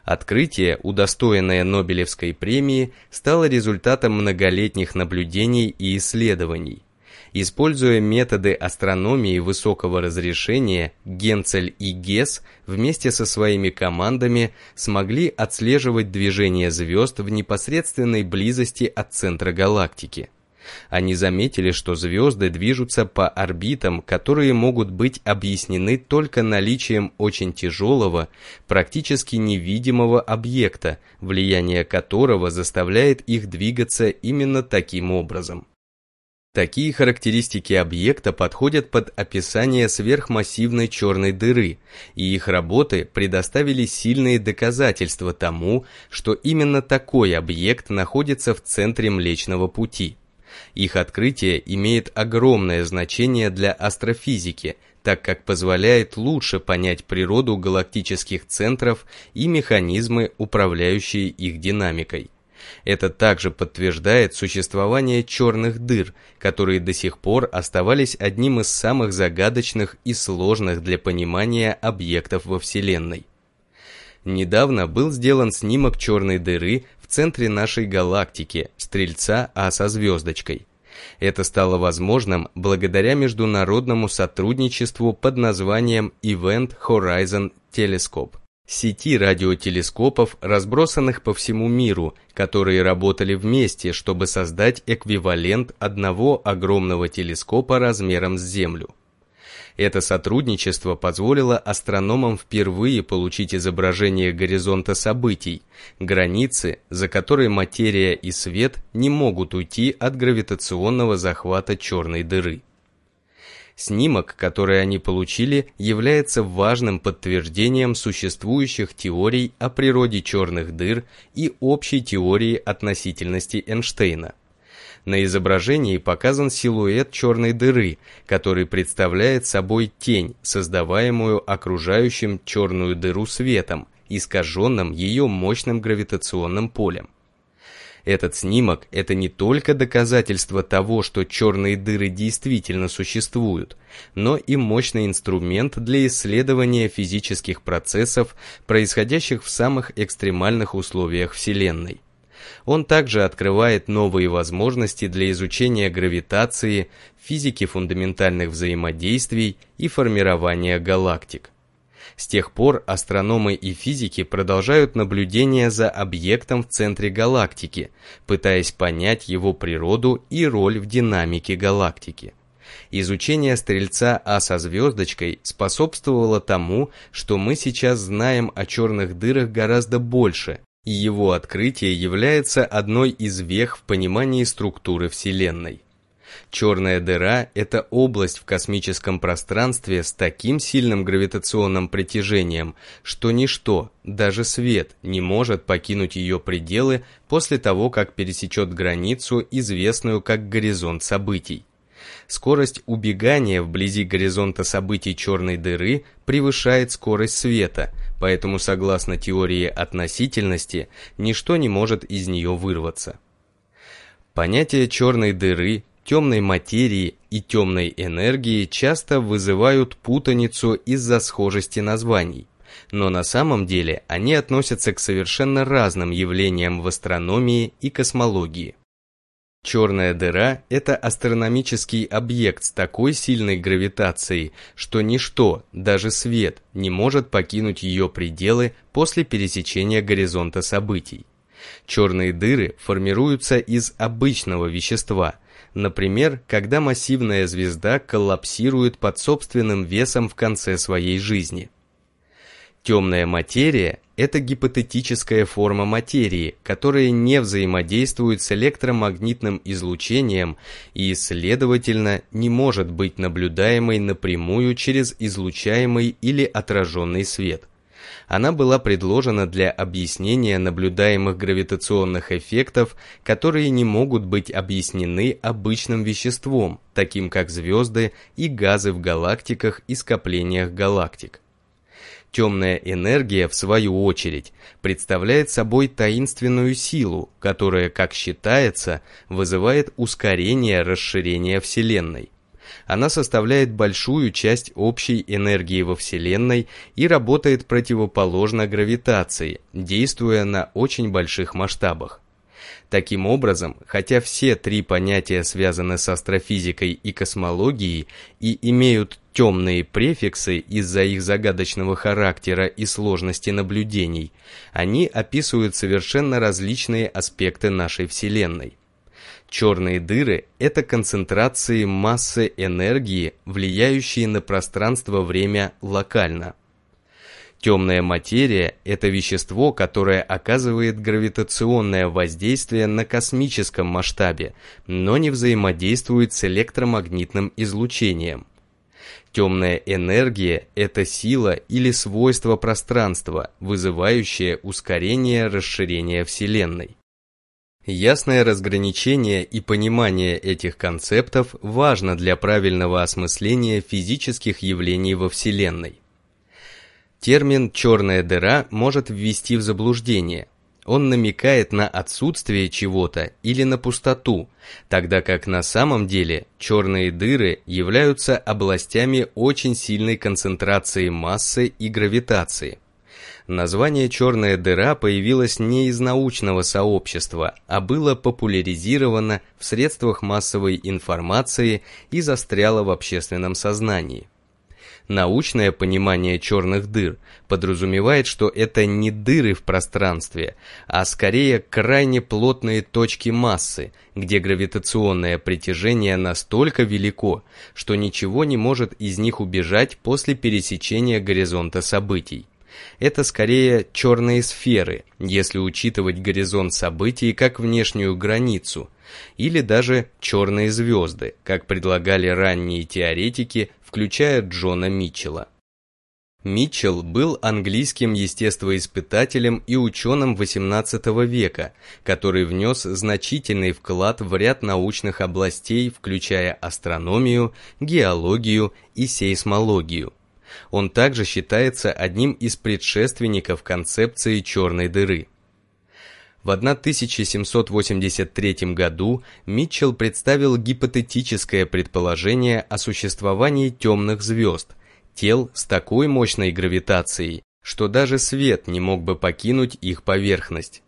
Открытие, удостоенное Нобелевской премии, стало результатом многолетних наблюдений и исследований. Используя методы астрономии высокого разрешения, Генцель и Гесс вместе со своими командами смогли отслеживать движение звезд в непосредственной близости от центра галактики. Они заметили, что звезды движутся по орбитам, которые могут быть объяснены только наличием очень тяжелого, практически невидимого объекта, влияние которого заставляет их двигаться именно таким образом. Такие характеристики объекта подходят под описание сверхмассивной черной дыры, и их работы предоставили сильные доказательства тому, что именно такой объект находится в центре Млечного Пути. Их открытие имеет огромное значение для астрофизики, так как позволяет лучше понять природу галактических центров и механизмы, управляющие их динамикой. Это также подтверждает существование черных дыр, которые до сих пор оставались одним из самых загадочных и сложных для понимания объектов во Вселенной. Недавно был сделан снимок черной дыры в центре нашей галактики, Стрельца А со звездочкой. Это стало возможным благодаря международному сотрудничеству под названием Event Horizon Telescope сети радиотелескопов, разбросанных по всему миру, которые работали вместе, чтобы создать эквивалент одного огромного телескопа размером с Землю. Это сотрудничество позволило астрономам впервые получить изображение горизонта событий, границы, за которой материя и свет не могут уйти от гравитационного захвата черной дыры. Снимок, который они получили, является важным подтверждением существующих теорий о природе черных дыр и общей теории относительности Эйнштейна. На изображении показан силуэт черной дыры, который представляет собой тень, создаваемую окружающим черную дыру светом, искаженным ее мощным гравитационным полем. Этот снимок – это не только доказательство того, что черные дыры действительно существуют, но и мощный инструмент для исследования физических процессов, происходящих в самых экстремальных условиях Вселенной. Он также открывает новые возможности для изучения гравитации, физики фундаментальных взаимодействий и формирования галактик. С тех пор астрономы и физики продолжают наблюдения за объектом в центре галактики, пытаясь понять его природу и роль в динамике галактики. Изучение Стрельца А со звездочкой способствовало тому, что мы сейчас знаем о черных дырах гораздо больше, и его открытие является одной из вех в понимании структуры Вселенной. Черная дыра – это область в космическом пространстве с таким сильным гравитационным притяжением, что ничто, даже свет, не может покинуть ее пределы после того, как пересечет границу, известную как горизонт событий. Скорость убегания вблизи горизонта событий черной дыры превышает скорость света, поэтому, согласно теории относительности, ничто не может из нее вырваться. Понятие черной дыры темной материи и темной энергии часто вызывают путаницу из-за схожести названий, но на самом деле они относятся к совершенно разным явлениям в астрономии и космологии. Черная дыра – это астрономический объект с такой сильной гравитацией, что ничто, даже свет, не может покинуть ее пределы после пересечения горизонта событий. Черные дыры формируются из обычного вещества – Например, когда массивная звезда коллапсирует под собственным весом в конце своей жизни. Темная материя – это гипотетическая форма материи, которая не взаимодействует с электромагнитным излучением и, следовательно, не может быть наблюдаемой напрямую через излучаемый или отраженный свет – она была предложена для объяснения наблюдаемых гравитационных эффектов, которые не могут быть объяснены обычным веществом, таким как звезды и газы в галактиках и скоплениях галактик. Темная энергия, в свою очередь, представляет собой таинственную силу, которая, как считается, вызывает ускорение расширения Вселенной. Она составляет большую часть общей энергии во Вселенной и работает противоположно гравитации, действуя на очень больших масштабах. Таким образом, хотя все три понятия связаны с астрофизикой и космологией и имеют темные префиксы из-за их загадочного характера и сложности наблюдений, они описывают совершенно различные аспекты нашей Вселенной. Черные дыры – это концентрации массы энергии, влияющие на пространство-время локально. Темная материя – это вещество, которое оказывает гравитационное воздействие на космическом масштабе, но не взаимодействует с электромагнитным излучением. Темная энергия – это сила или свойство пространства, вызывающее ускорение расширения Вселенной. Ясное разграничение и понимание этих концептов важно для правильного осмысления физических явлений во Вселенной. Термин «черная дыра» может ввести в заблуждение. Он намекает на отсутствие чего-то или на пустоту, тогда как на самом деле черные дыры являются областями очень сильной концентрации массы и гравитации – Название «черная дыра» появилось не из научного сообщества, а было популяризировано в средствах массовой информации и застряло в общественном сознании. Научное понимание черных дыр подразумевает, что это не дыры в пространстве, а скорее крайне плотные точки массы, где гравитационное притяжение настолько велико, что ничего не может из них убежать после пересечения горизонта событий это скорее черные сферы, если учитывать горизонт событий как внешнюю границу, или даже черные звезды, как предлагали ранние теоретики, включая Джона Митчелла. Митчелл был английским естествоиспытателем и ученым XVIII века, который внес значительный вклад в ряд научных областей, включая астрономию, геологию и сейсмологию. Он также считается одним из предшественников концепции черной дыры. В 1783 году Митчелл представил гипотетическое предположение о существовании темных звезд, тел с такой мощной гравитацией, что даже свет не мог бы покинуть их поверхность.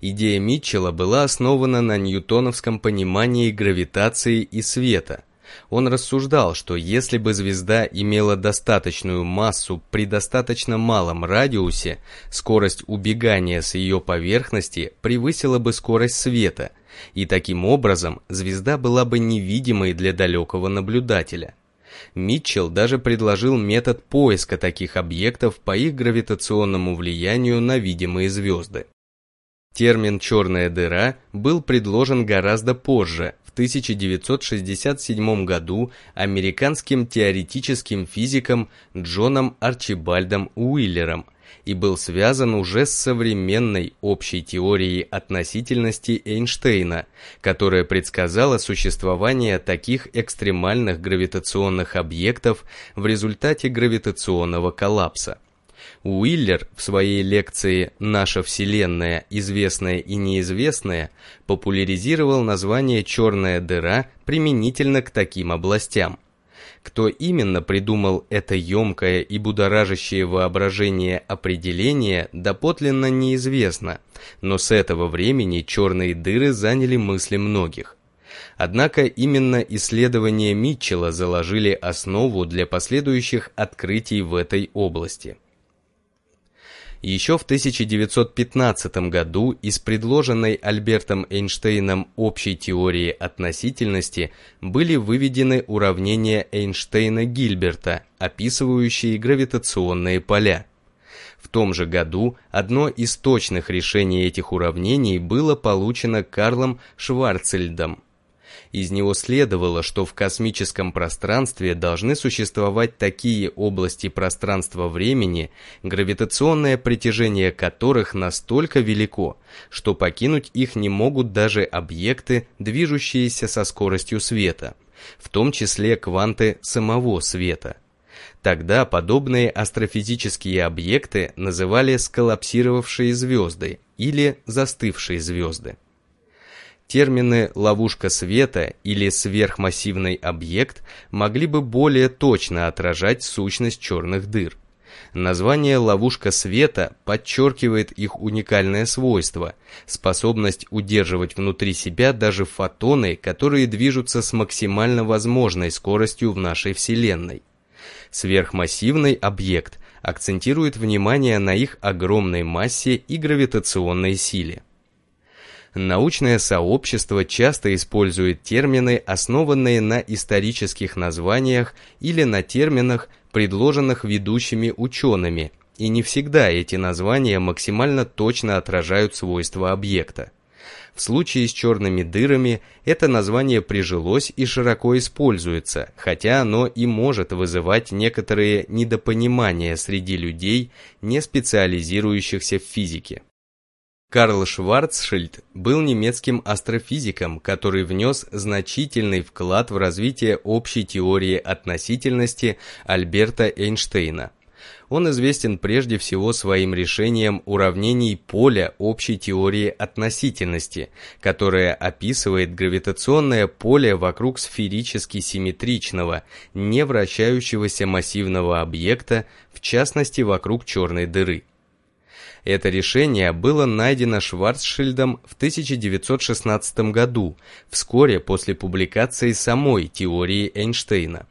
Идея Митчелла была основана на ньютоновском понимании гравитации и света – он рассуждал, что если бы звезда имела достаточную массу при достаточно малом радиусе, скорость убегания с ее поверхности превысила бы скорость света, и таким образом звезда была бы невидимой для далекого наблюдателя. Митчелл даже предложил метод поиска таких объектов по их гравитационному влиянию на видимые звезды. Термин «черная дыра» был предложен гораздо позже, 1967 году, американским теоретическим физиком Джоном Арчибальдом Уиллером – и был связан уже с современной общей теорией относительности Эйнштейна, которая предсказала существование таких экстремальных гравитационных объектов в результате гравитационного коллапса. Уиллер в своей лекции «Наша Вселенная. Известная и неизвестная» популяризировал название «черная дыра» применительно к таким областям. Кто именно придумал это емкое и будоражащее воображение определение, доподлинно неизвестно, но с этого времени черные дыры заняли мысли многих. Однако именно исследования Митчелла заложили основу для последующих открытий в этой области. Еще в 1915 году из предложенной Альбертом Эйнштейном общей теории относительности были выведены уравнения Эйнштейна-Гильберта, описывающие гравитационные поля. В том же году одно из точных решений этих уравнений было получено Карлом Шварцельдом, из него следовало, что в космическом пространстве должны существовать такие области пространства-времени, гравитационное притяжение которых настолько велико, что покинуть их не могут даже объекты, движущиеся со скоростью света, в том числе кванты самого света. Тогда подобные астрофизические объекты называли сколлапсировавшие звезды или застывшие звезды. Термины «ловушка света» или «сверхмассивный объект» могли бы более точно отражать сущность черных дыр. Название «ловушка света» подчеркивает их уникальное свойство – способность удерживать внутри себя даже фотоны, которые движутся с максимально возможной скоростью в нашей Вселенной. Сверхмассивный объект акцентирует внимание на их огромной массе и гравитационной силе. Научное сообщество часто использует термины, основанные на исторических названиях или на терминах, предложенных ведущими учеными, и не всегда эти названия максимально точно отражают свойства объекта. В случае с черными дырами это название прижилось и широко используется, хотя оно и может вызывать некоторые недопонимания среди людей, не специализирующихся в физике. Карл Шварцшильд был немецким астрофизиком, который внес значительный вклад в развитие общей теории относительности Альберта Эйнштейна. Он известен прежде всего своим решением уравнений поля общей теории относительности, которое описывает гравитационное поле вокруг сферически симметричного, не вращающегося массивного объекта, в частности вокруг черной дыры. Это решение было найдено Шварцшильдом в 1916 году, вскоре после публикации самой теории Эйнштейна.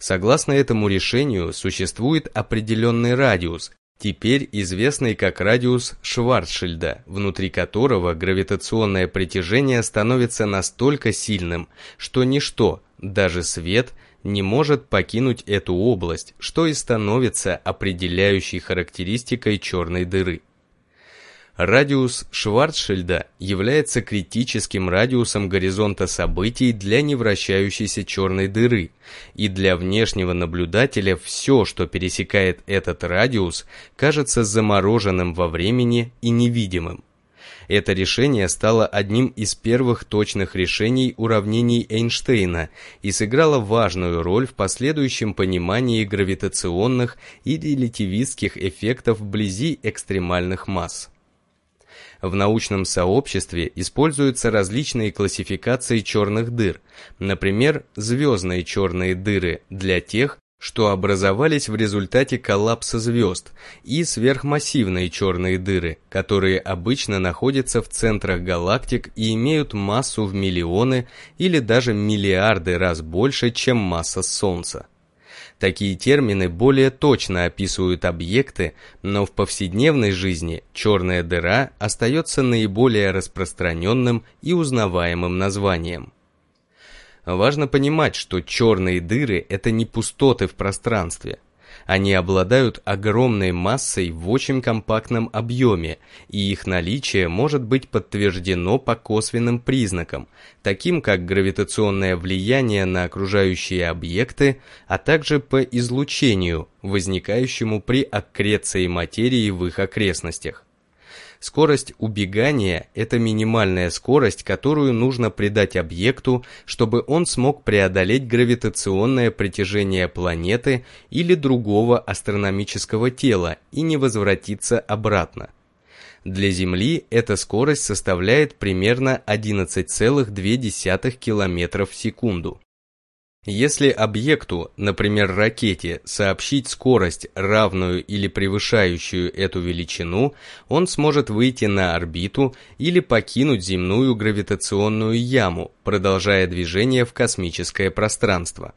Согласно этому решению, существует определенный радиус, теперь известный как радиус Шварцшильда, внутри которого гравитационное притяжение становится настолько сильным, что ничто, даже свет, не может покинуть эту область, что и становится определяющей характеристикой черной дыры. Радиус Шварцшильда является критическим радиусом горизонта событий для невращающейся черной дыры, и для внешнего наблюдателя все, что пересекает этот радиус, кажется замороженным во времени и невидимым. Это решение стало одним из первых точных решений уравнений Эйнштейна и сыграло важную роль в последующем понимании гравитационных и релятивистских эффектов вблизи экстремальных масс. В научном сообществе используются различные классификации черных дыр, например, звездные черные дыры для тех, что образовались в результате коллапса звезд, и сверхмассивные черные дыры, которые обычно находятся в центрах галактик и имеют массу в миллионы или даже миллиарды раз больше, чем масса Солнца. Такие термины более точно описывают объекты, но в повседневной жизни черная дыра остается наиболее распространенным и узнаваемым названием. Важно понимать, что черные дыры – это не пустоты в пространстве. Они обладают огромной массой в очень компактном объеме, и их наличие может быть подтверждено по косвенным признакам, таким как гравитационное влияние на окружающие объекты, а также по излучению, возникающему при аккреции материи в их окрестностях. Скорость убегания – это минимальная скорость, которую нужно придать объекту, чтобы он смог преодолеть гравитационное притяжение планеты или другого астрономического тела и не возвратиться обратно. Для Земли эта скорость составляет примерно 11,2 км в секунду. Если объекту, например ракете, сообщить скорость, равную или превышающую эту величину, он сможет выйти на орбиту или покинуть земную гравитационную яму, продолжая движение в космическое пространство.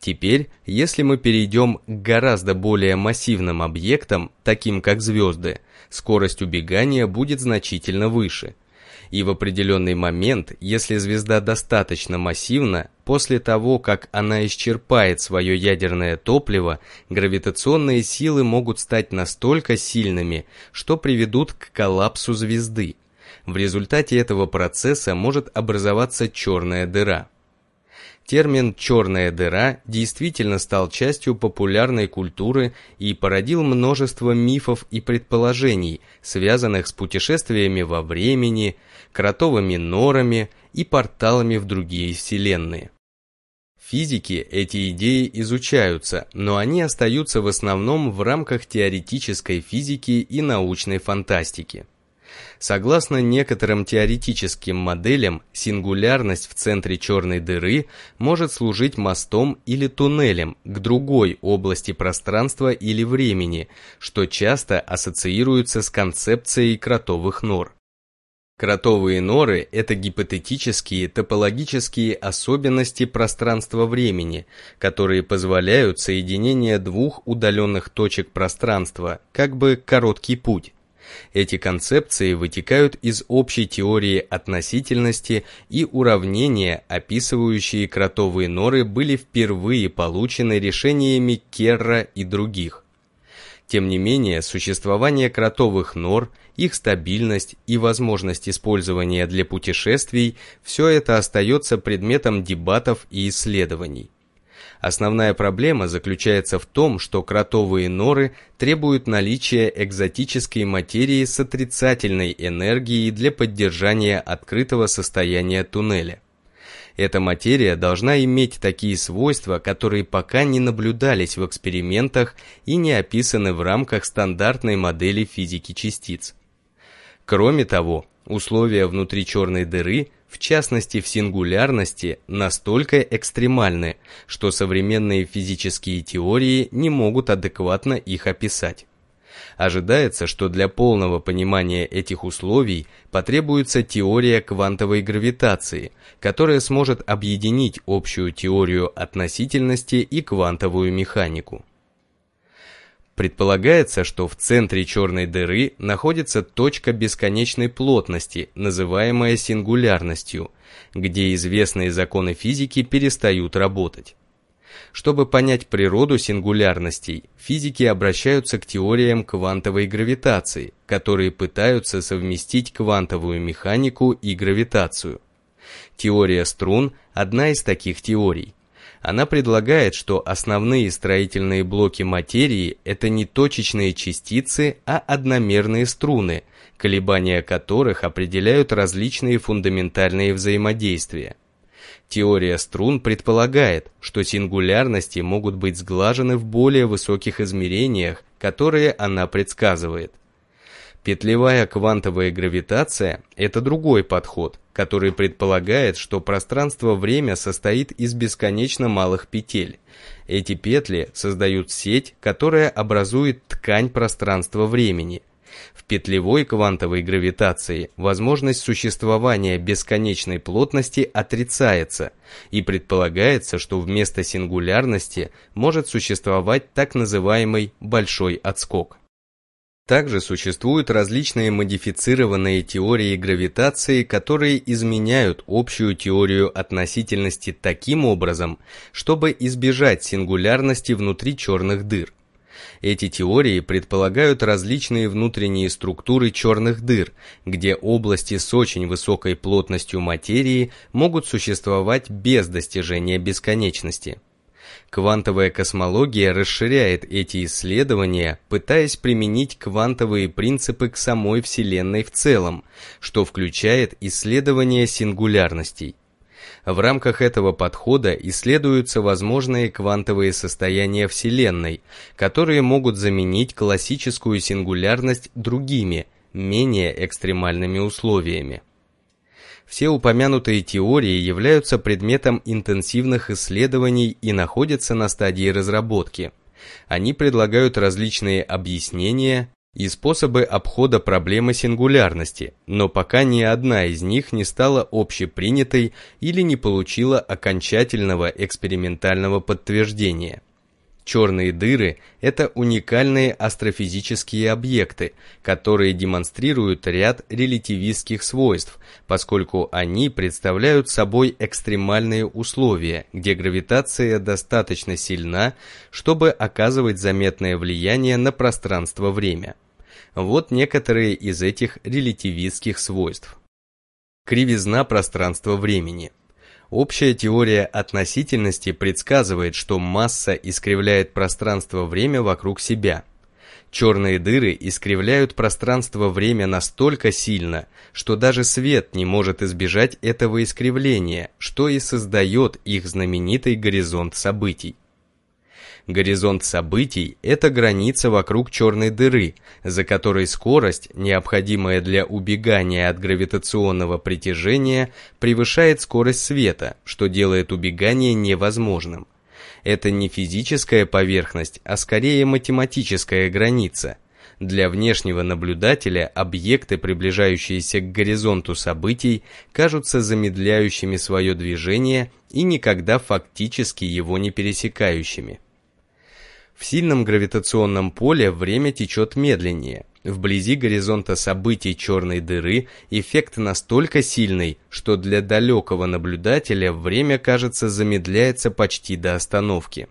Теперь, если мы перейдем к гораздо более массивным объектам, таким как звезды, скорость убегания будет значительно выше – и в определенный момент, если звезда достаточно массивна, после того, как она исчерпает свое ядерное топливо, гравитационные силы могут стать настолько сильными, что приведут к коллапсу звезды. В результате этого процесса может образоваться черная дыра. Термин «черная дыра» действительно стал частью популярной культуры и породил множество мифов и предположений, связанных с путешествиями во времени, кротовыми норами и порталами в другие вселенные. Физике эти идеи изучаются, но они остаются в основном в рамках теоретической физики и научной фантастики. Согласно некоторым теоретическим моделям, сингулярность в центре черной дыры может служить мостом или туннелем к другой области пространства или времени, что часто ассоциируется с концепцией кротовых нор. Кротовые норы – это гипотетические топологические особенности пространства-времени, которые позволяют соединение двух удаленных точек пространства, как бы короткий путь. Эти концепции вытекают из общей теории относительности и уравнения, описывающие кротовые норы, были впервые получены решениями Керра и других. Тем не менее, существование кротовых нор, их стабильность и возможность использования для путешествий – все это остается предметом дебатов и исследований. Основная проблема заключается в том, что кротовые норы требуют наличия экзотической материи с отрицательной энергией для поддержания открытого состояния туннеля. Эта материя должна иметь такие свойства, которые пока не наблюдались в экспериментах и не описаны в рамках стандартной модели физики частиц. Кроме того, условия внутри черной дыры в частности в сингулярности, настолько экстремальны, что современные физические теории не могут адекватно их описать. Ожидается, что для полного понимания этих условий потребуется теория квантовой гравитации, которая сможет объединить общую теорию относительности и квантовую механику. Предполагается, что в центре черной дыры находится точка бесконечной плотности, называемая сингулярностью, где известные законы физики перестают работать. Чтобы понять природу сингулярностей, физики обращаются к теориям квантовой гравитации, которые пытаются совместить квантовую механику и гравитацию. Теория струн – одна из таких теорий. Она предлагает, что основные строительные блоки материи – это не точечные частицы, а одномерные струны, колебания которых определяют различные фундаментальные взаимодействия. Теория струн предполагает, что сингулярности могут быть сглажены в более высоких измерениях, которые она предсказывает. Петлевая квантовая гравитация – это другой подход, который предполагает, что пространство-время состоит из бесконечно малых петель. Эти петли создают сеть, которая образует ткань пространства-времени. Петлевой квантовой гравитации возможность существования бесконечной плотности отрицается, и предполагается, что вместо сингулярности может существовать так называемый большой отскок. Также существуют различные модифицированные теории гравитации, которые изменяют общую теорию относительности таким образом, чтобы избежать сингулярности внутри черных дыр. Эти теории предполагают различные внутренние структуры черных дыр, где области с очень высокой плотностью материи могут существовать без достижения бесконечности. Квантовая космология расширяет эти исследования, пытаясь применить квантовые принципы к самой Вселенной в целом, что включает исследование сингулярностей. В рамках этого подхода исследуются возможные квантовые состояния Вселенной, которые могут заменить классическую сингулярность другими, менее экстремальными условиями. Все упомянутые теории являются предметом интенсивных исследований и находятся на стадии разработки. Они предлагают различные объяснения и способы обхода проблемы сингулярности, но пока ни одна из них не стала общепринятой или не получила окончательного экспериментального подтверждения. Черные дыры – это уникальные астрофизические объекты, которые демонстрируют ряд релятивистских свойств, поскольку они представляют собой экстремальные условия, где гравитация достаточно сильна, чтобы оказывать заметное влияние на пространство-время. Вот некоторые из этих релятивистских свойств. Кривизна пространства-времени – Общая теория относительности предсказывает, что масса искривляет пространство-время вокруг себя. Черные дыры искривляют пространство-время настолько сильно, что даже свет не может избежать этого искривления, что и создает их знаменитый горизонт событий. Горизонт событий – это граница вокруг черной дыры, за которой скорость, необходимая для убегания от гравитационного притяжения, превышает скорость света, что делает убегание невозможным. Это не физическая поверхность, а скорее математическая граница. Для внешнего наблюдателя объекты, приближающиеся к горизонту событий, кажутся замедляющими свое движение и никогда фактически его не пересекающими. В сильном гравитационном поле время течет медленнее. Вблизи горизонта событий черной дыры эффект настолько сильный, что для далекого наблюдателя время, кажется, замедляется почти до остановки.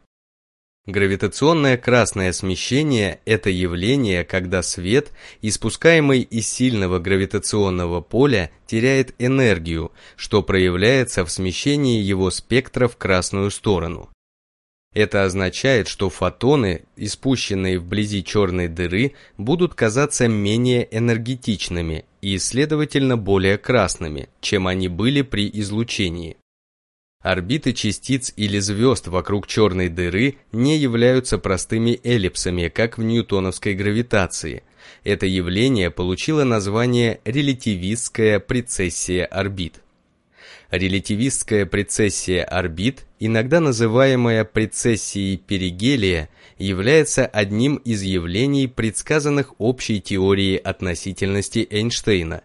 Гравитационное красное смещение – это явление, когда свет, испускаемый из сильного гравитационного поля, теряет энергию, что проявляется в смещении его спектра в красную сторону. Это означает, что фотоны, испущенные вблизи черной дыры, будут казаться менее энергетичными и, следовательно, более красными, чем они были при излучении. Орбиты частиц или звезд вокруг черной дыры не являются простыми эллипсами, как в ньютоновской гравитации. Это явление получило название релятивистская прецессия орбит. Релятивистская прецессия орбит, иногда называемая прецессией перигелия, является одним из явлений, предсказанных общей теорией относительности Эйнштейна.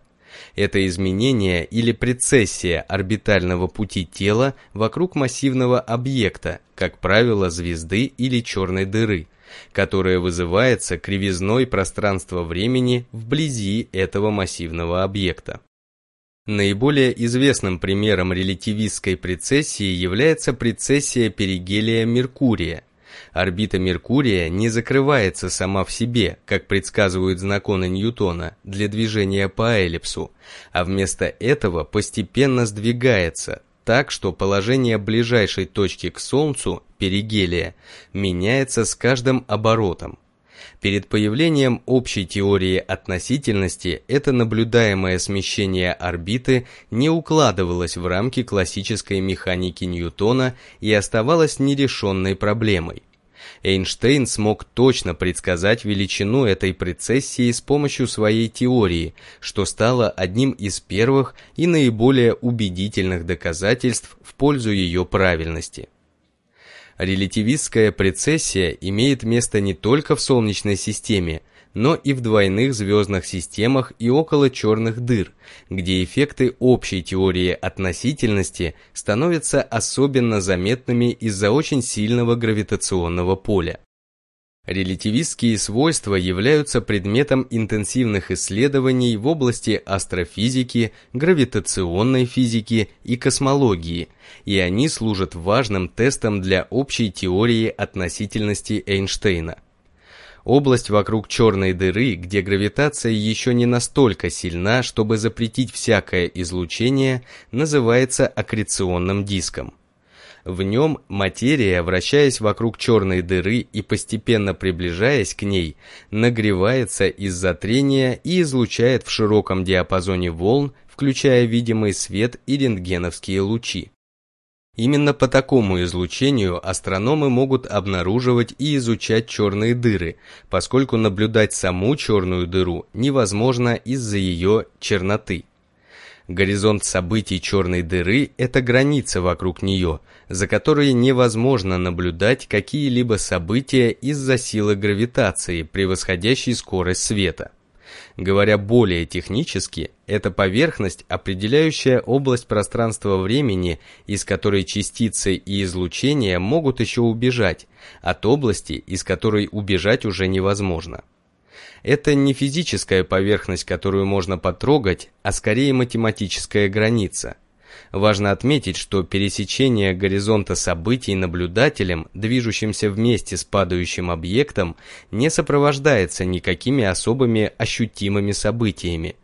Это изменение или прецессия орбитального пути тела вокруг массивного объекта, как правило, звезды или черной дыры, которая вызывается кривизной пространства-времени вблизи этого массивного объекта. Наиболее известным примером релятивистской прецессии является прецессия перигелия Меркурия. Орбита Меркурия не закрывается сама в себе, как предсказывают законы Ньютона, для движения по эллипсу, а вместо этого постепенно сдвигается, так что положение ближайшей точки к Солнцу, перигелия, меняется с каждым оборотом. Перед появлением общей теории относительности это наблюдаемое смещение орбиты не укладывалось в рамки классической механики Ньютона и оставалось нерешенной проблемой. Эйнштейн смог точно предсказать величину этой прецессии с помощью своей теории, что стало одним из первых и наиболее убедительных доказательств в пользу ее правильности. Релятивистская прецессия имеет место не только в Солнечной системе, но и в двойных звездных системах и около черных дыр, где эффекты общей теории относительности становятся особенно заметными из-за очень сильного гравитационного поля. Релятивистские свойства являются предметом интенсивных исследований в области астрофизики, гравитационной физики и космологии, и они служат важным тестом для общей теории относительности Эйнштейна. Область вокруг черной дыры, где гравитация еще не настолько сильна, чтобы запретить всякое излучение, называется аккреционным диском. В нем материя, вращаясь вокруг черной дыры и постепенно приближаясь к ней, нагревается из-за трения и излучает в широком диапазоне волн, включая видимый свет и рентгеновские лучи. Именно по такому излучению астрономы могут обнаруживать и изучать черные дыры, поскольку наблюдать саму черную дыру невозможно из-за ее черноты. Горизонт событий черной дыры – это граница вокруг нее, за которой невозможно наблюдать какие-либо события из-за силы гравитации, превосходящей скорость света. Говоря более технически, это поверхность, определяющая область пространства-времени, из которой частицы и излучения могут еще убежать, от области, из которой убежать уже невозможно. Это не физическая поверхность, которую можно потрогать, а скорее математическая граница. Важно отметить, что пересечение горизонта событий наблюдателем, движущимся вместе с падающим объектом, не сопровождается никакими особыми ощутимыми событиями.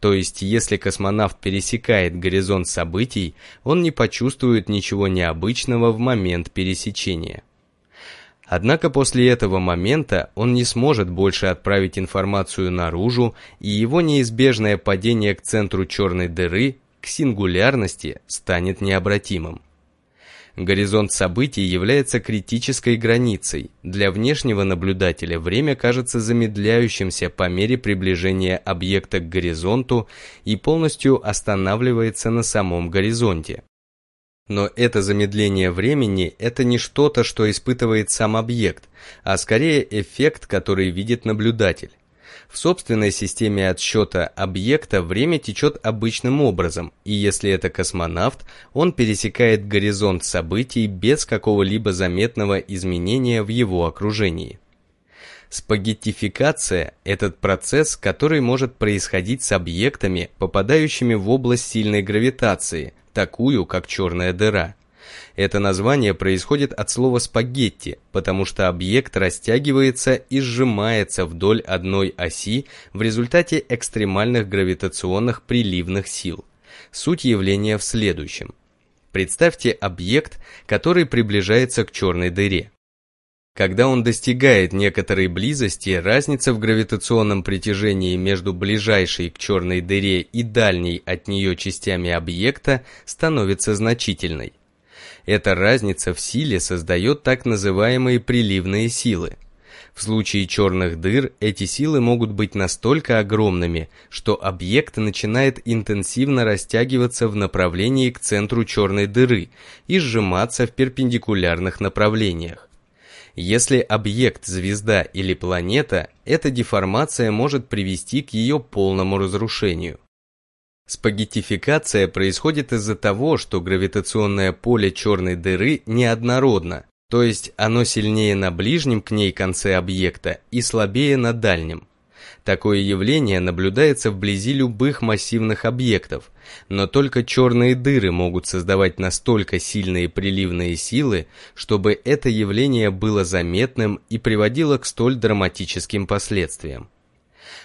То есть, если космонавт пересекает горизонт событий, он не почувствует ничего необычного в момент пересечения. Однако после этого момента он не сможет больше отправить информацию наружу, и его неизбежное падение к центру черной дыры, к сингулярности, станет необратимым. Горизонт событий является критической границей. Для внешнего наблюдателя время кажется замедляющимся по мере приближения объекта к горизонту и полностью останавливается на самом горизонте. Но это замедление времени – это не что-то, что испытывает сам объект, а скорее эффект, который видит наблюдатель. В собственной системе отсчета объекта время течет обычным образом, и если это космонавт, он пересекает горизонт событий без какого-либо заметного изменения в его окружении. Спагеттификация – этот процесс, который может происходить с объектами, попадающими в область сильной гравитации, такую, как черная дыра. Это название происходит от слова спагетти, потому что объект растягивается и сжимается вдоль одной оси в результате экстремальных гравитационных приливных сил. Суть явления в следующем. Представьте объект, который приближается к черной дыре. Когда он достигает некоторой близости, разница в гравитационном притяжении между ближайшей к черной дыре и дальней от нее частями объекта становится значительной. Эта разница в силе создает так называемые приливные силы. В случае черных дыр эти силы могут быть настолько огромными, что объект начинает интенсивно растягиваться в направлении к центру черной дыры и сжиматься в перпендикулярных направлениях. Если объект – звезда или планета, эта деформация может привести к ее полному разрушению. Спагеттификация происходит из-за того, что гравитационное поле черной дыры неоднородно, то есть оно сильнее на ближнем к ней конце объекта и слабее на дальнем. Такое явление наблюдается вблизи любых массивных объектов, но только черные дыры могут создавать настолько сильные приливные силы, чтобы это явление было заметным и приводило к столь драматическим последствиям.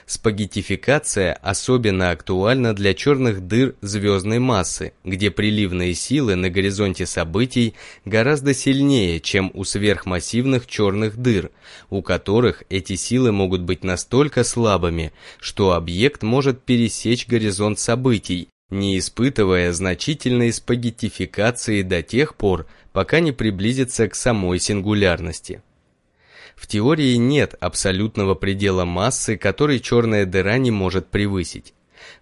Спагеттификация особенно актуальна для черных дыр звездной массы, где приливные силы на горизонте событий гораздо сильнее, чем у сверхмассивных черных дыр, у которых эти силы могут быть настолько слабыми, что объект может пересечь горизонт событий, не испытывая значительной спагеттификации до тех пор, пока не приблизится к самой сингулярности. В теории нет абсолютного предела массы, который черная дыра не может превысить.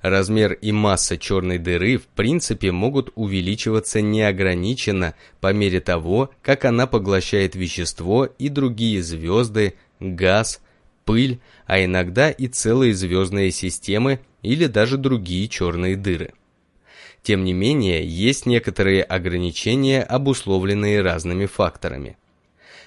Размер и масса черной дыры в принципе могут увеличиваться неограниченно по мере того, как она поглощает вещество и другие звезды, газ, пыль, а иногда и целые звездные системы или даже другие черные дыры. Тем не менее, есть некоторые ограничения, обусловленные разными факторами.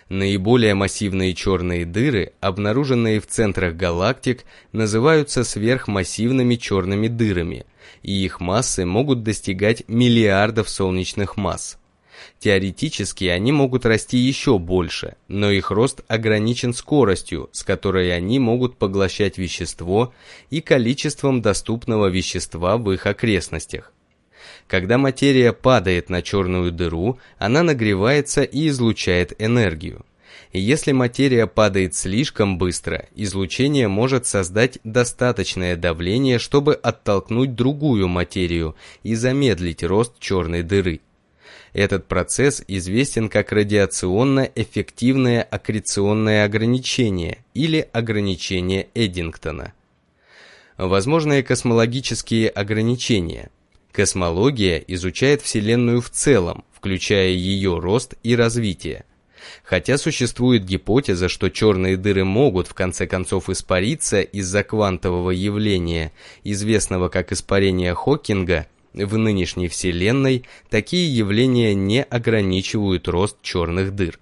Наиболее массивные черные дыры, обнаруженные в центрах галактик, называются сверхмассивными черными дырами, и их массы могут достигать миллиардов солнечных масс. Теоретически они могут расти еще больше, но их рост ограничен скоростью, с которой они могут поглощать вещество и количеством доступного вещества в их окрестностях. Когда материя падает на черную дыру, она нагревается и излучает энергию. Если материя падает слишком быстро, излучение может создать достаточное давление, чтобы оттолкнуть другую материю и замедлить рост черной дыры. Этот процесс известен как радиационно-эффективное аккреционное ограничение или ограничение Эддингтона. Возможные космологические ограничения – Космология изучает Вселенную в целом, включая ее рост и развитие. Хотя существует гипотеза, что черные дыры могут в конце концов испариться из-за квантового явления, известного как испарение Хокинга, в нынешней Вселенной такие явления не ограничивают рост черных дыр.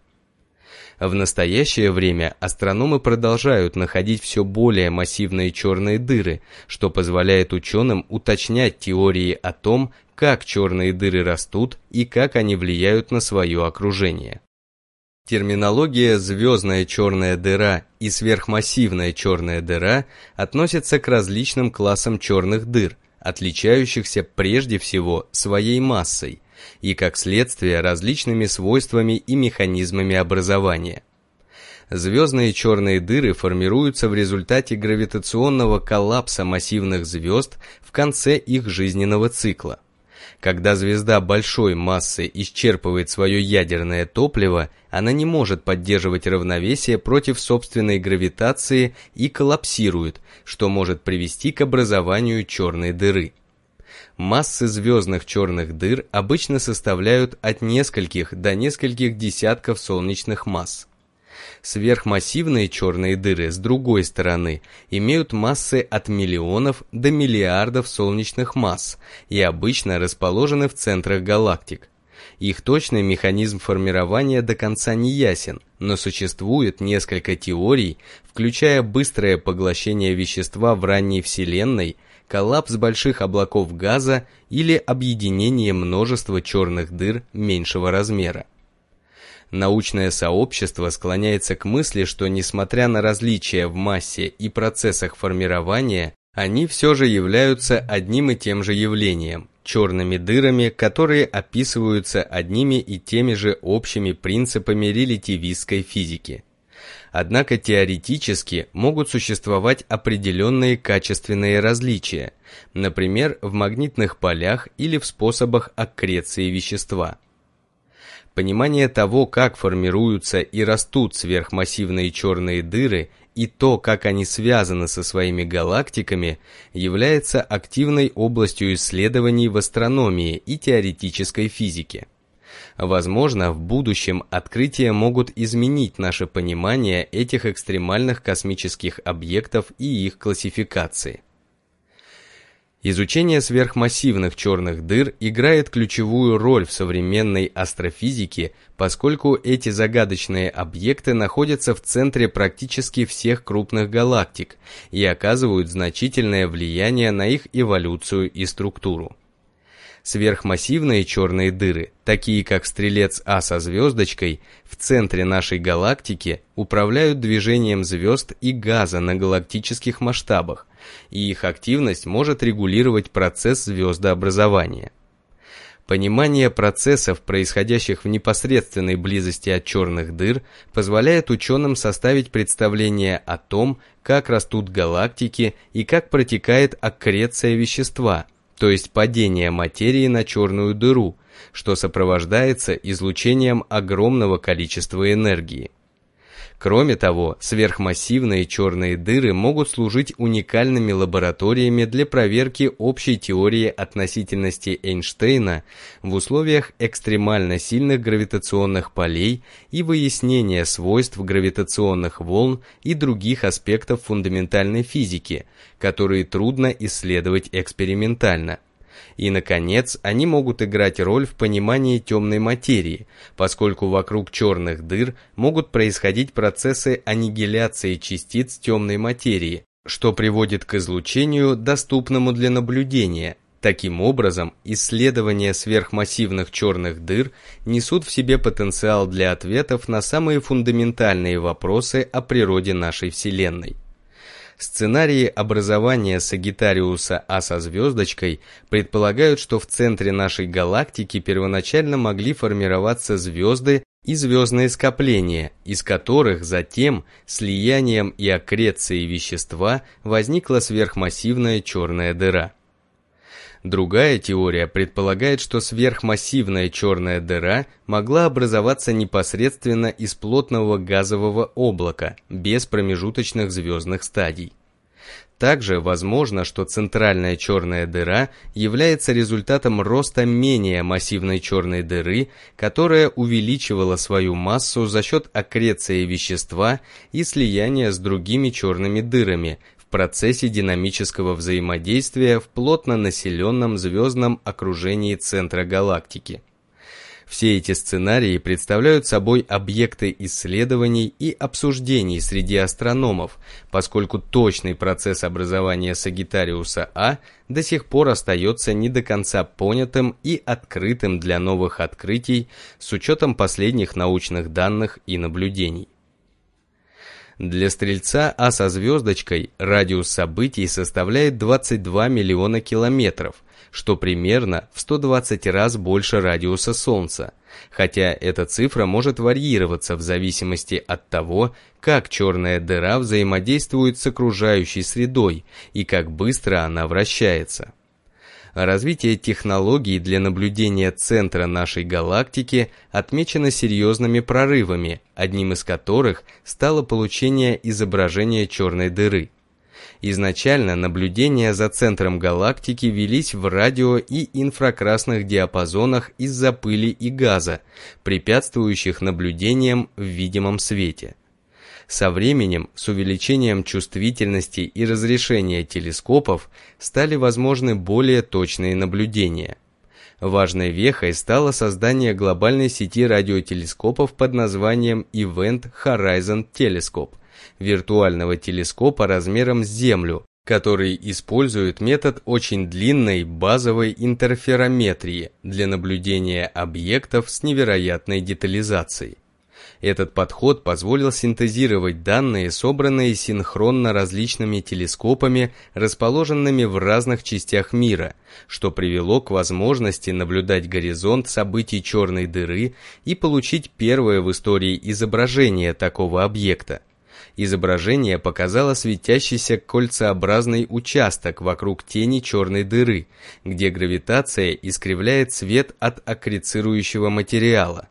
В настоящее время астрономы продолжают находить все более массивные черные дыры, что позволяет ученым уточнять теории о том, как черные дыры растут и как они влияют на свое окружение. Терминология «звездная черная дыра» и «сверхмассивная черная дыра» относятся к различным классам черных дыр, отличающихся прежде всего своей массой, и, как следствие, различными свойствами и механизмами образования. Звездные черные дыры формируются в результате гравитационного коллапса массивных звезд в конце их жизненного цикла. Когда звезда большой массы исчерпывает свое ядерное топливо, она не может поддерживать равновесие против собственной гравитации и коллапсирует, что может привести к образованию черной дыры. Массы звездных черных дыр обычно составляют от нескольких до нескольких десятков солнечных масс. Сверхмассивные черные дыры, с другой стороны, имеют массы от миллионов до миллиардов солнечных масс и обычно расположены в центрах галактик. Их точный механизм формирования до конца не ясен, но существует несколько теорий, включая быстрое поглощение вещества в ранней Вселенной коллапс больших облаков газа или объединение множества черных дыр меньшего размера. Научное сообщество склоняется к мысли, что несмотря на различия в массе и процессах формирования, они все же являются одним и тем же явлением – черными дырами, которые описываются одними и теми же общими принципами релятивистской физики. Однако теоретически могут существовать определенные качественные различия, например, в магнитных полях или в способах аккреции вещества. Понимание того, как формируются и растут сверхмассивные черные дыры и то, как они связаны со своими галактиками, является активной областью исследований в астрономии и теоретической физике. Возможно, в будущем открытия могут изменить наше понимание этих экстремальных космических объектов и их классификации. Изучение сверхмассивных черных дыр играет ключевую роль в современной астрофизике, поскольку эти загадочные объекты находятся в центре практически всех крупных галактик и оказывают значительное влияние на их эволюцию и структуру. Сверхмассивные черные дыры, такие как Стрелец А со звездочкой, в центре нашей галактики управляют движением звезд и газа на галактических масштабах, и их активность может регулировать процесс звездообразования. Понимание процессов, происходящих в непосредственной близости от черных дыр, позволяет ученым составить представление о том, как растут галактики и как протекает аккреция вещества – то есть падение материи на черную дыру, что сопровождается излучением огромного количества энергии. Кроме того, сверхмассивные черные дыры могут служить уникальными лабораториями для проверки общей теории относительности Эйнштейна в условиях экстремально сильных гравитационных полей и выяснения свойств гравитационных волн и других аспектов фундаментальной физики, которые трудно исследовать экспериментально. И, наконец, они могут играть роль в понимании темной материи, поскольку вокруг черных дыр могут происходить процессы аннигиляции частиц темной материи, что приводит к излучению, доступному для наблюдения. Таким образом, исследования сверхмассивных черных дыр несут в себе потенциал для ответов на самые фундаментальные вопросы о природе нашей Вселенной. Сценарии образования Сагитариуса А со звездочкой предполагают, что в центре нашей галактики первоначально могли формироваться звезды и звездные скопления, из которых затем слиянием и аккрецией вещества возникла сверхмассивная черная дыра. Другая теория предполагает, что сверхмассивная черная дыра могла образоваться непосредственно из плотного газового облака, без промежуточных звездных стадий. Также возможно, что центральная черная дыра является результатом роста менее массивной черной дыры, которая увеличивала свою массу за счет аккреции вещества и слияния с другими черными дырами, в процессе динамического взаимодействия в плотно населенном звездном окружении центра галактики. Все эти сценарии представляют собой объекты исследований и обсуждений среди астрономов, поскольку точный процесс образования Сагитариуса А до сих пор остается не до конца понятым и открытым для новых открытий с учетом последних научных данных и наблюдений. Для Стрельца А со звездочкой радиус событий составляет 22 миллиона километров, что примерно в 120 раз больше радиуса Солнца, хотя эта цифра может варьироваться в зависимости от того, как черная дыра взаимодействует с окружающей средой и как быстро она вращается. Развитие технологий для наблюдения центра нашей галактики отмечено серьезными прорывами, одним из которых стало получение изображения черной дыры. Изначально наблюдения за центром галактики велись в радио- и инфракрасных диапазонах из-за пыли и газа, препятствующих наблюдениям в видимом свете. Со временем, с увеличением чувствительности и разрешения телескопов, стали возможны более точные наблюдения. Важной вехой стало создание глобальной сети радиотелескопов под названием Event Horizon Telescope, виртуального телескопа размером с Землю, который использует метод очень длинной базовой интерферометрии для наблюдения объектов с невероятной детализацией. Этот подход позволил синтезировать данные, собранные синхронно различными телескопами, расположенными в разных частях мира, что привело к возможности наблюдать горизонт событий черной дыры и получить первое в истории изображение такого объекта. Изображение показало светящийся кольцеобразный участок вокруг тени черной дыры, где гравитация искривляет свет от аккрецирующего материала.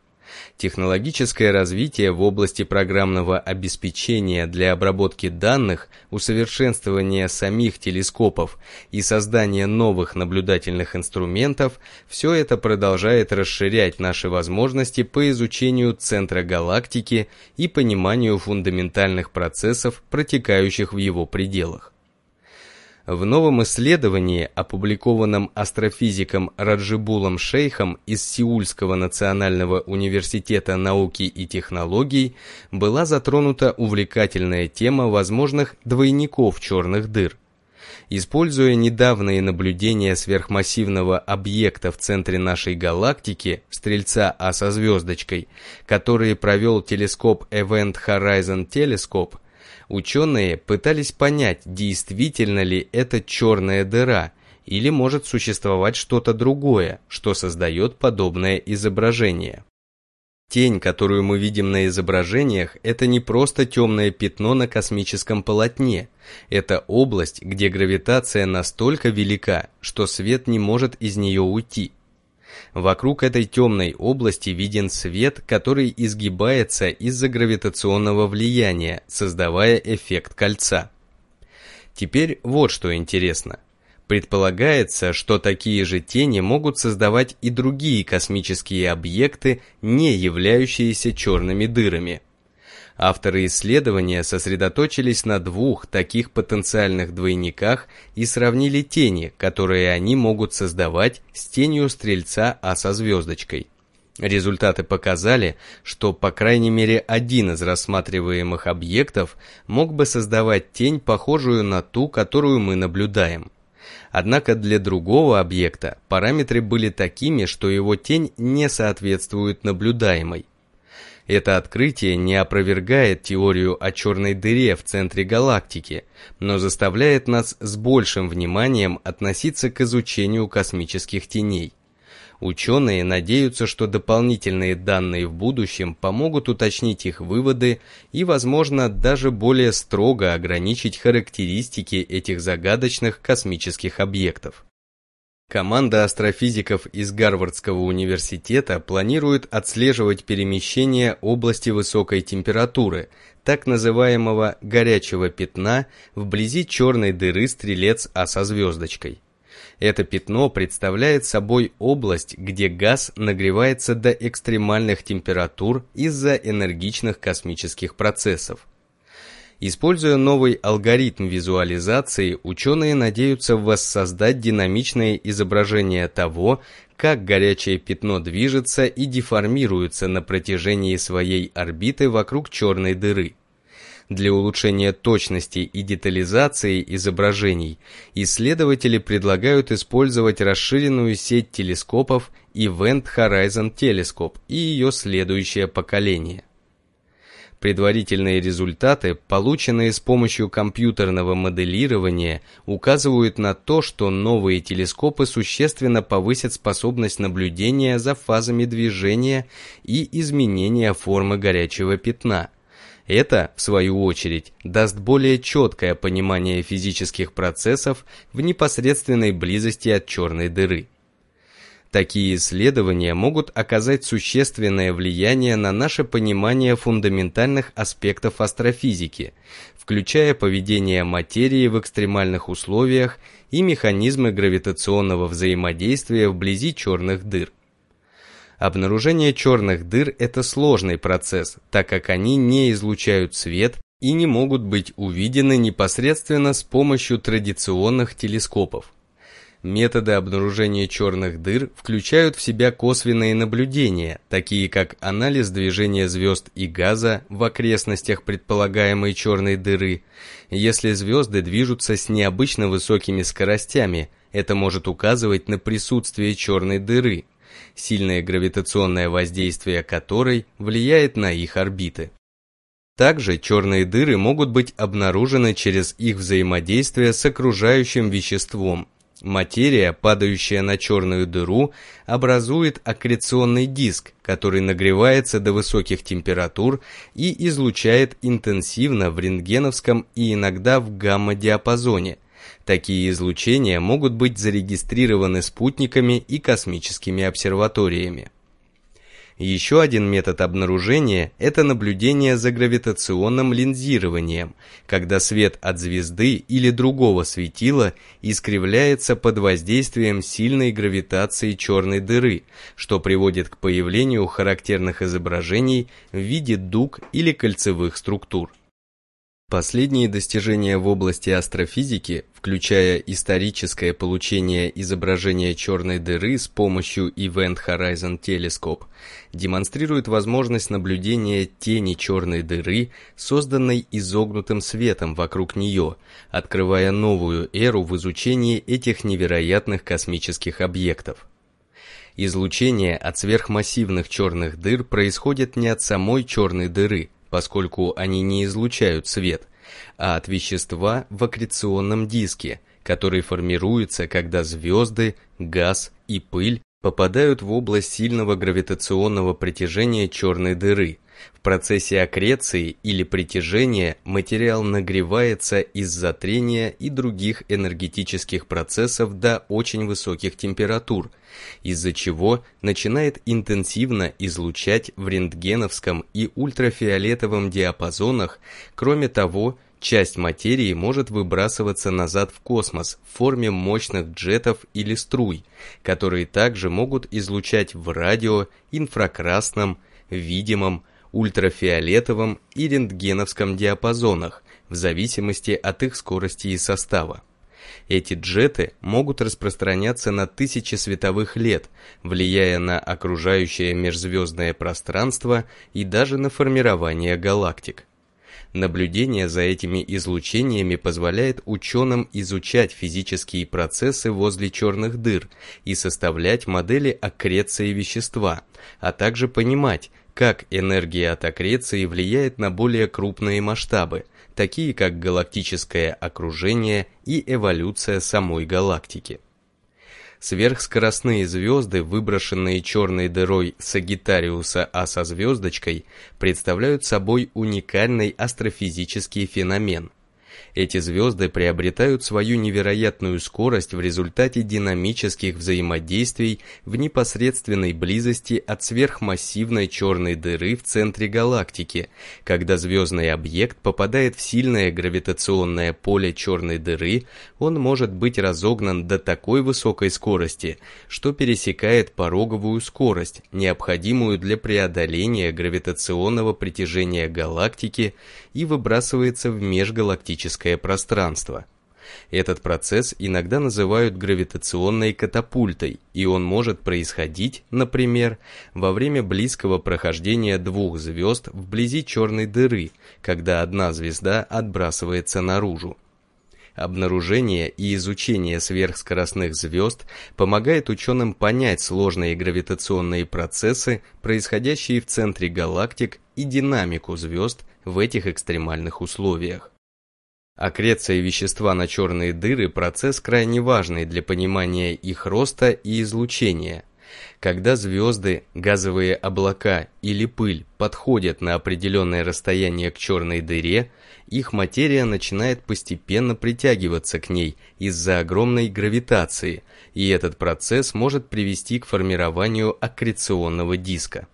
Технологическое развитие в области программного обеспечения для обработки данных, усовершенствования самих телескопов и создание новых наблюдательных инструментов – все это продолжает расширять наши возможности по изучению центра галактики и пониманию фундаментальных процессов, протекающих в его пределах. В новом исследовании, опубликованном астрофизиком Раджибулом Шейхом из Сеульского национального университета науки и технологий, была затронута увлекательная тема возможных двойников черных дыр. Используя недавние наблюдения сверхмассивного объекта в центре нашей галактики, Стрельца А со звездочкой, которые провел телескоп Event Horizon Telescope, Ученые пытались понять, действительно ли это черная дыра, или может существовать что-то другое, что создает подобное изображение. Тень, которую мы видим на изображениях, это не просто темное пятно на космическом полотне. Это область, где гравитация настолько велика, что свет не может из нее уйти. Вокруг этой темной области виден свет, который изгибается из-за гравитационного влияния, создавая эффект кольца. Теперь вот что интересно. Предполагается, что такие же тени могут создавать и другие космические объекты, не являющиеся черными дырами. Авторы исследования сосредоточились на двух таких потенциальных двойниках и сравнили тени, которые они могут создавать с тенью Стрельца А со звездочкой. Результаты показали, что по крайней мере один из рассматриваемых объектов мог бы создавать тень, похожую на ту, которую мы наблюдаем. Однако для другого объекта параметры были такими, что его тень не соответствует наблюдаемой. Это открытие не опровергает теорию о черной дыре в центре галактики, но заставляет нас с большим вниманием относиться к изучению космических теней. Ученые надеются, что дополнительные данные в будущем помогут уточнить их выводы и, возможно, даже более строго ограничить характеристики этих загадочных космических объектов. Команда астрофизиков из Гарвардского университета планирует отслеживать перемещение области высокой температуры, так называемого горячего пятна, вблизи черной дыры стрелец А со звездочкой. Это пятно представляет собой область, где газ нагревается до экстремальных температур из-за энергичных космических процессов. Используя новый алгоритм визуализации, ученые надеются воссоздать динамичное изображение того, как горячее пятно движется и деформируется на протяжении своей орбиты вокруг черной дыры. Для улучшения точности и детализации изображений исследователи предлагают использовать расширенную сеть телескопов Event Horizon Telescope и ее следующее поколение. Предварительные результаты, полученные с помощью компьютерного моделирования, указывают на то, что новые телескопы существенно повысят способность наблюдения за фазами движения и изменения формы горячего пятна. Это, в свою очередь, даст более четкое понимание физических процессов в непосредственной близости от черной дыры. Такие исследования могут оказать существенное влияние на наше понимание фундаментальных аспектов астрофизики, включая поведение материи в экстремальных условиях и механизмы гравитационного взаимодействия вблизи черных дыр. Обнаружение черных дыр – это сложный процесс, так как они не излучают свет и не могут быть увидены непосредственно с помощью традиционных телескопов. Методы обнаружения черных дыр включают в себя косвенные наблюдения, такие как анализ движения звезд и газа в окрестностях предполагаемой черной дыры. Если звезды движутся с необычно высокими скоростями, это может указывать на присутствие черной дыры, сильное гравитационное воздействие которой влияет на их орбиты. Также черные дыры могут быть обнаружены через их взаимодействие с окружающим веществом Материя, падающая на черную дыру, образует аккреционный диск, который нагревается до высоких температур и излучает интенсивно в рентгеновском и иногда в гамма-диапазоне. Такие излучения могут быть зарегистрированы спутниками и космическими обсерваториями. Еще один метод обнаружения – это наблюдение за гравитационным линзированием, когда свет от звезды или другого светила искривляется под воздействием сильной гравитации черной дыры, что приводит к появлению характерных изображений в виде дуг или кольцевых структур. Последние достижения в области астрофизики, включая историческое получение изображения черной дыры с помощью Event Horizon Telescope, демонстрируют возможность наблюдения тени черной дыры, созданной изогнутым светом вокруг нее, открывая новую эру в изучении этих невероятных космических объектов. Излучение от сверхмассивных черных дыр происходит не от самой черной дыры, поскольку они не излучают свет, а от вещества в аккреционном диске, который формируется, когда звезды, газ и пыль попадают в область сильного гравитационного притяжения черной дыры, В процессе аккреции или притяжения материал нагревается из-за трения и других энергетических процессов до очень высоких температур, из-за чего начинает интенсивно излучать в рентгеновском и ультрафиолетовом диапазонах, кроме того, часть материи может выбрасываться назад в космос в форме мощных джетов или струй, которые также могут излучать в радио, инфракрасном, видимом, ультрафиолетовом и рентгеновском диапазонах, в зависимости от их скорости и состава. Эти джеты могут распространяться на тысячи световых лет, влияя на окружающее межзвездное пространство и даже на формирование галактик. Наблюдение за этими излучениями позволяет ученым изучать физические процессы возле черных дыр и составлять модели аккреции вещества, а также понимать, как энергия от аккреции влияет на более крупные масштабы, такие как галактическое окружение и эволюция самой галактики. Сверхскоростные звезды, выброшенные черной дырой Сагитариуса А со звездочкой, представляют собой уникальный астрофизический феномен. Эти звезды приобретают свою невероятную скорость в результате динамических взаимодействий в непосредственной близости от сверхмассивной черной дыры в центре галактики, когда звездный объект попадает в сильное гравитационное поле черной дыры, он может быть разогнан до такой высокой скорости, что пересекает пороговую скорость, необходимую для преодоления гравитационного притяжения галактики и выбрасывается в межгалактическое космическое пространство. Этот процесс иногда называют гравитационной катапультой, и он может происходить, например, во время близкого прохождения двух звезд вблизи черной дыры, когда одна звезда отбрасывается наружу. Обнаружение и изучение сверхскоростных звезд помогает ученым понять сложные гравитационные процессы, происходящие в центре галактик и динамику звезд в этих экстремальных условиях. Аккреция вещества на черные дыры – процесс крайне важный для понимания их роста и излучения. Когда звезды, газовые облака или пыль подходят на определенное расстояние к черной дыре, их материя начинает постепенно притягиваться к ней из-за огромной гравитации, и этот процесс может привести к формированию аккреционного диска.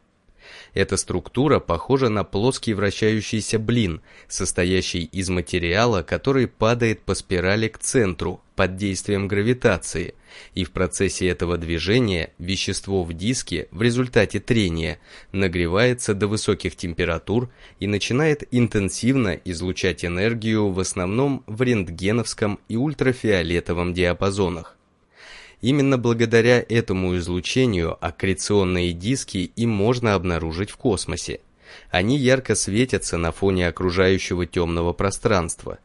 Эта структура похожа на плоский вращающийся блин, состоящий из материала, который падает по спирали к центру под действием гравитации, и в процессе этого движения вещество в диске в результате трения нагревается до высоких температур и начинает интенсивно излучать энергию в основном в рентгеновском и ультрафиолетовом диапазонах. Именно благодаря этому излучению аккреционные диски и можно обнаружить в космосе. Они ярко светятся на фоне окружающего темного пространства.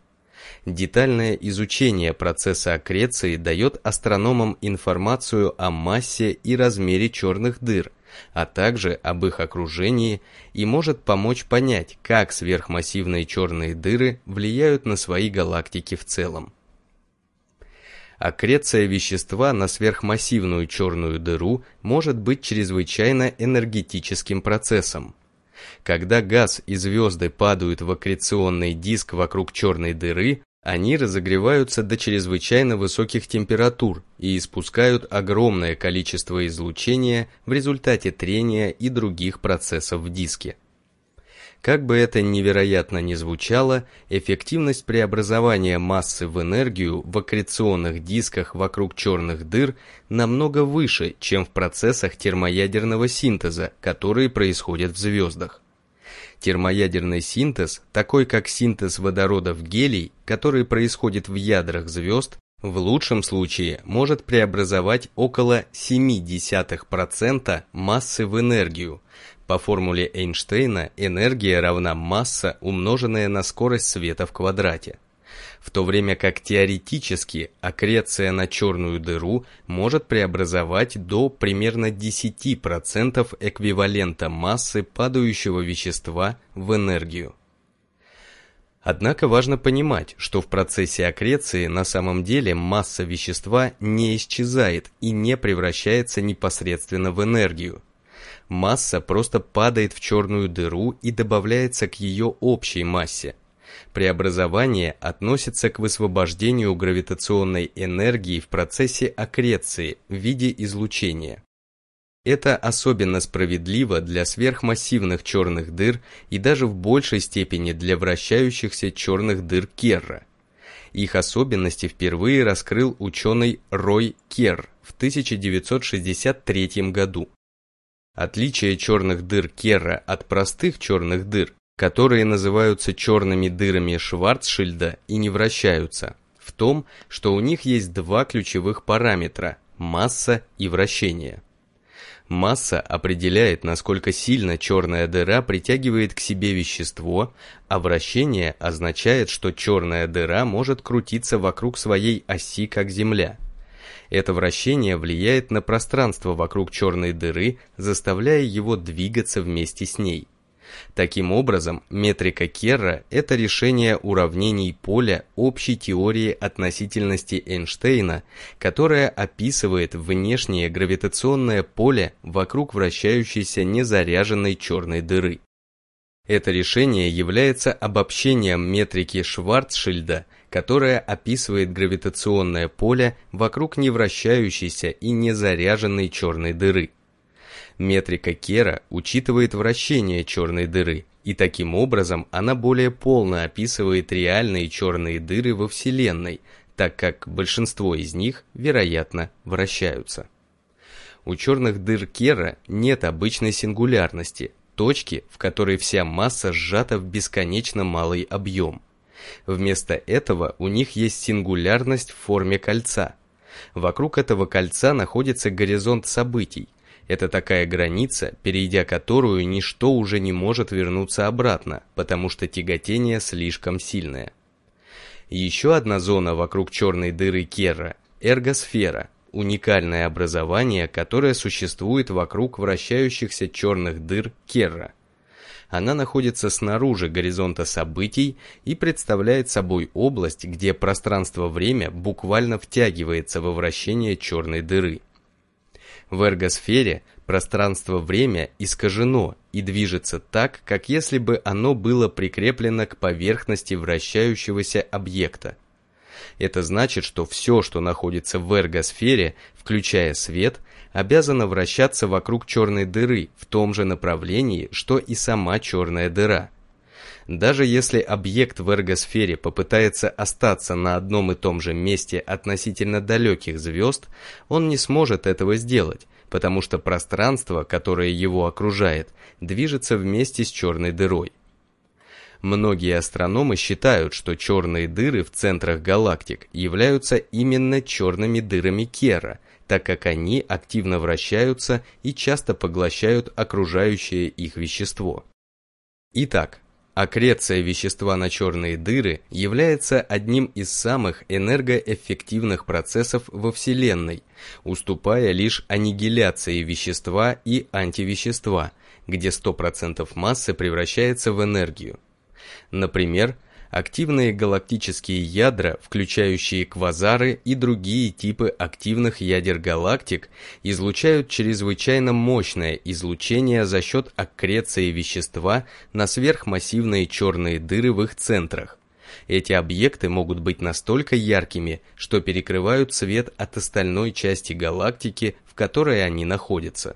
Детальное изучение процесса аккреции дает астрономам информацию о массе и размере черных дыр, а также об их окружении и может помочь понять, как сверхмассивные черные дыры влияют на свои галактики в целом. Аккреция вещества на сверхмассивную черную дыру может быть чрезвычайно энергетическим процессом. Когда газ и звезды падают в аккреционный диск вокруг черной дыры, они разогреваются до чрезвычайно высоких температур и испускают огромное количество излучения в результате трения и других процессов в диске. Как бы это невероятно ни звучало, эффективность преобразования массы в энергию в аккреционных дисках вокруг черных дыр намного выше, чем в процессах термоядерного синтеза, которые происходят в звездах. Термоядерный синтез, такой как синтез водорода в гелий, который происходит в ядрах звезд, в лучшем случае может преобразовать около 0,7% массы в энергию, по формуле Эйнштейна энергия равна масса, умноженная на скорость света в квадрате. В то время как теоретически аккреция на черную дыру может преобразовать до примерно 10% эквивалента массы падающего вещества в энергию. Однако важно понимать, что в процессе аккреции на самом деле масса вещества не исчезает и не превращается непосредственно в энергию. Масса просто падает в черную дыру и добавляется к ее общей массе. Преобразование относится к высвобождению гравитационной энергии в процессе аккреции в виде излучения. Это особенно справедливо для сверхмассивных черных дыр и даже в большей степени для вращающихся черных дыр Керра. Их особенности впервые раскрыл ученый Рой Керр в 1963 году. Отличие черных дыр Керра от простых черных дыр, которые называются черными дырами Шварцшильда и не вращаются, в том, что у них есть два ключевых параметра – масса и вращение. Масса определяет, насколько сильно черная дыра притягивает к себе вещество, а вращение означает, что черная дыра может крутиться вокруг своей оси, как Земля. Это вращение влияет на пространство вокруг черной дыры, заставляя его двигаться вместе с ней. Таким образом, метрика Керра – это решение уравнений поля общей теории относительности Эйнштейна, которая описывает внешнее гравитационное поле вокруг вращающейся незаряженной черной дыры. Это решение является обобщением метрики Шварцшильда, которая описывает гравитационное поле вокруг невращающейся и незаряженной черной дыры. Метрика Кера учитывает вращение черной дыры, и таким образом она более полно описывает реальные черные дыры во Вселенной, так как большинство из них, вероятно, вращаются. У черных дыр Кера нет обычной сингулярности, точки, в которой вся масса сжата в бесконечно малый объем. Вместо этого у них есть сингулярность в форме кольца. Вокруг этого кольца находится горизонт событий, это такая граница, перейдя которую ничто уже не может вернуться обратно, потому что тяготение слишком сильное. Еще одна зона вокруг черной дыры Керра – эргосфера, уникальное образование, которое существует вокруг вращающихся черных дыр Керра. Она находится снаружи горизонта событий и представляет собой область, где пространство-время буквально втягивается во вращение черной дыры. В эргосфере пространство-время искажено и движется так, как если бы оно было прикреплено к поверхности вращающегося объекта. Это значит, что все, что находится в эргосфере, включая свет, обязано вращаться вокруг черной дыры в том же направлении, что и сама черная дыра. Даже если объект в эргосфере попытается остаться на одном и том же месте относительно далеких звезд, он не сможет этого сделать, потому что пространство, которое его окружает, движется вместе с черной дырой. Многие астрономы считают, что черные дыры в центрах галактик являются именно черными дырами Кера, так как они активно вращаются и часто поглощают окружающее их вещество. Итак, Аккреция вещества на черные дыры является одним из самых энергоэффективных процессов во Вселенной, уступая лишь аннигиляции вещества и антивещества, где 100% массы превращается в энергию. Например, активные галактические ядра, включающие квазары и другие типы активных ядер галактик, излучают чрезвычайно мощное излучение за счет аккреции вещества на сверхмассивные черные дыры в их центрах. Эти объекты могут быть настолько яркими, что перекрывают свет от остальной части галактики, в которой они находятся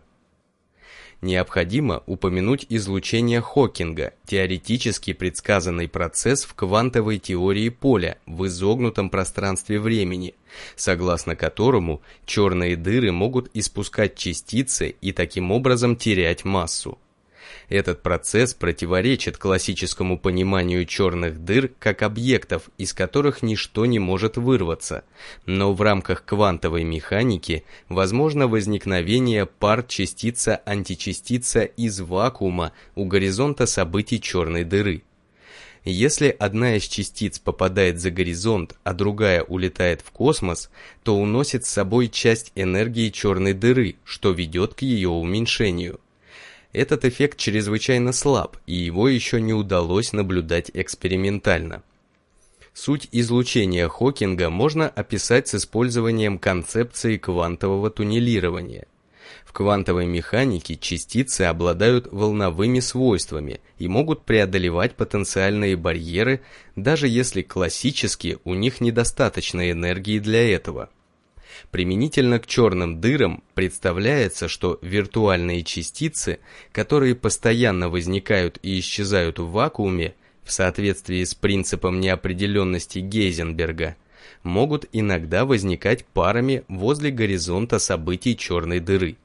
необходимо упомянуть излучение Хокинга, теоретически предсказанный процесс в квантовой теории поля в изогнутом пространстве времени, согласно которому черные дыры могут испускать частицы и таким образом терять массу. Этот процесс противоречит классическому пониманию черных дыр как объектов, из которых ничто не может вырваться, но в рамках квантовой механики возможно возникновение пар частица-античастица из вакуума у горизонта событий черной дыры. Если одна из частиц попадает за горизонт, а другая улетает в космос, то уносит с собой часть энергии черной дыры, что ведет к ее уменьшению. Этот эффект чрезвычайно слаб, и его еще не удалось наблюдать экспериментально. Суть излучения Хокинга можно описать с использованием концепции квантового туннелирования. В квантовой механике частицы обладают волновыми свойствами и могут преодолевать потенциальные барьеры, даже если классически у них недостаточно энергии для этого. Применительно к черным дырам представляется, что виртуальные частицы, которые постоянно возникают и исчезают в вакууме, в соответствии с принципом неопределенности Гейзенберга, могут иногда возникать парами возле горизонта событий черной дыры.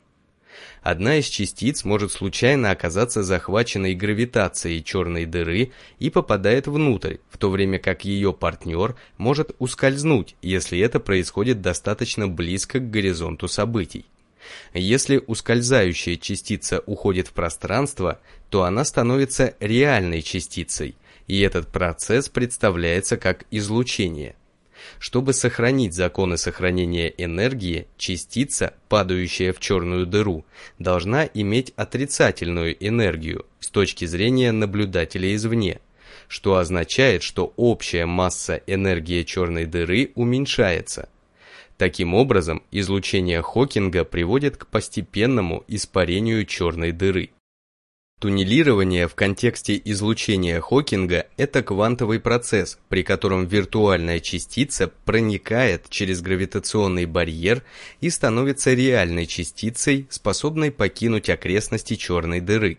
Одна из частиц может случайно оказаться захваченной гравитацией черной дыры и попадает внутрь, в то время как ее партнер может ускользнуть, если это происходит достаточно близко к горизонту событий. Если ускользающая частица уходит в пространство, то она становится реальной частицей, и этот процесс представляется как излучение – чтобы сохранить законы сохранения энергии, частица, падающая в черную дыру, должна иметь отрицательную энергию с точки зрения наблюдателя извне, что означает, что общая масса энергии черной дыры уменьшается. Таким образом, излучение Хокинга приводит к постепенному испарению черной дыры. Туннелирование в контексте излучения Хокинга – это квантовый процесс, при котором виртуальная частица проникает через гравитационный барьер и становится реальной частицей, способной покинуть окрестности черной дыры.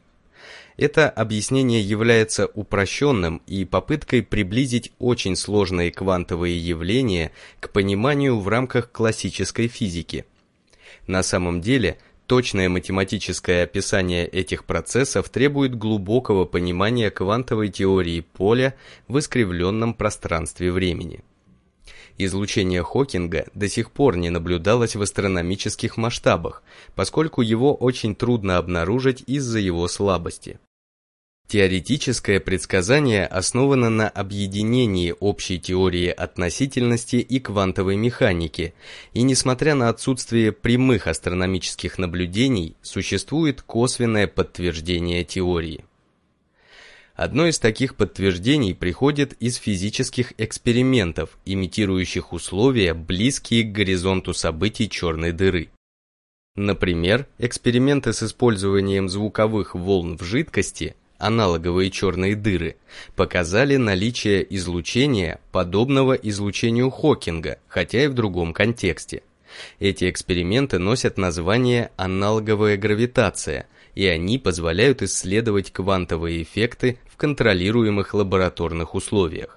Это объяснение является упрощенным и попыткой приблизить очень сложные квантовые явления к пониманию в рамках классической физики. На самом деле – Точное математическое описание этих процессов требует глубокого понимания квантовой теории поля в искривленном пространстве времени. Излучение Хокинга до сих пор не наблюдалось в астрономических масштабах, поскольку его очень трудно обнаружить из-за его слабости. Теоретическое предсказание основано на объединении общей теории относительности и квантовой механики, и несмотря на отсутствие прямых астрономических наблюдений, существует косвенное подтверждение теории. Одно из таких подтверждений приходит из физических экспериментов, имитирующих условия, близкие к горизонту событий черной дыры. Например, эксперименты с использованием звуковых волн в жидкости – аналоговые черные дыры, показали наличие излучения, подобного излучению Хокинга, хотя и в другом контексте. Эти эксперименты носят название аналоговая гравитация, и они позволяют исследовать квантовые эффекты в контролируемых лабораторных условиях.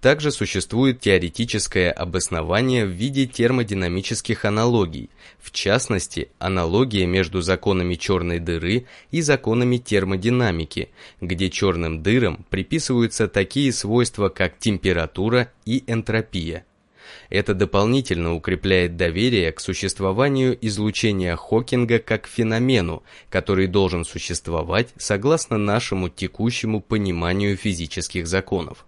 Также существует теоретическое обоснование в виде термодинамических аналогий, в частности, аналогия между законами черной дыры и законами термодинамики, где черным дырам приписываются такие свойства, как температура и энтропия. Это дополнительно укрепляет доверие к существованию излучения Хокинга как феномену, который должен существовать согласно нашему текущему пониманию физических законов.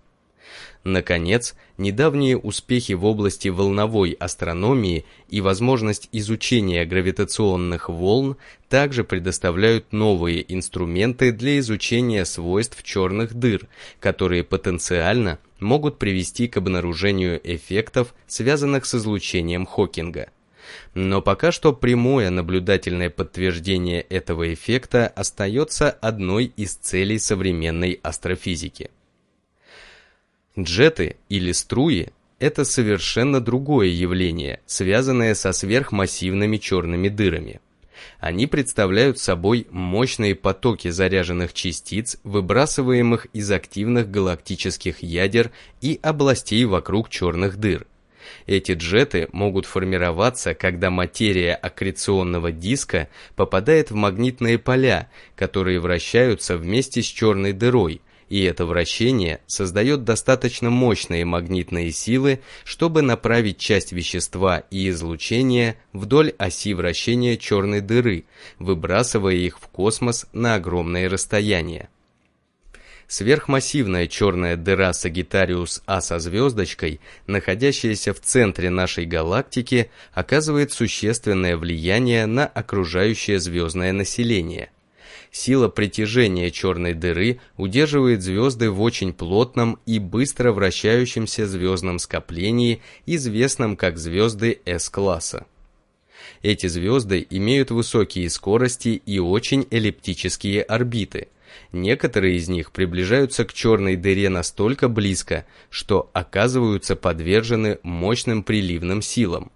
Наконец, недавние успехи в области волновой астрономии и возможность изучения гравитационных волн также предоставляют новые инструменты для изучения свойств черных дыр, которые потенциально могут привести к обнаружению эффектов, связанных с излучением Хокинга. Но пока что прямое наблюдательное подтверждение этого эффекта остается одной из целей современной астрофизики. Джеты или струи – это совершенно другое явление, связанное со сверхмассивными черными дырами. Они представляют собой мощные потоки заряженных частиц, выбрасываемых из активных галактических ядер и областей вокруг черных дыр. Эти джеты могут формироваться, когда материя аккреционного диска попадает в магнитные поля, которые вращаются вместе с черной дырой, и это вращение создает достаточно мощные магнитные силы, чтобы направить часть вещества и излучения вдоль оси вращения черной дыры, выбрасывая их в космос на огромные расстояния. Сверхмассивная черная дыра Сагитариус А со звездочкой, находящаяся в центре нашей галактики, оказывает существенное влияние на окружающее звездное население – сила притяжения черной дыры удерживает звезды в очень плотном и быстро вращающемся звездном скоплении, известном как звезды С-класса. Эти звезды имеют высокие скорости и очень эллиптические орбиты. Некоторые из них приближаются к черной дыре настолько близко, что оказываются подвержены мощным приливным силам.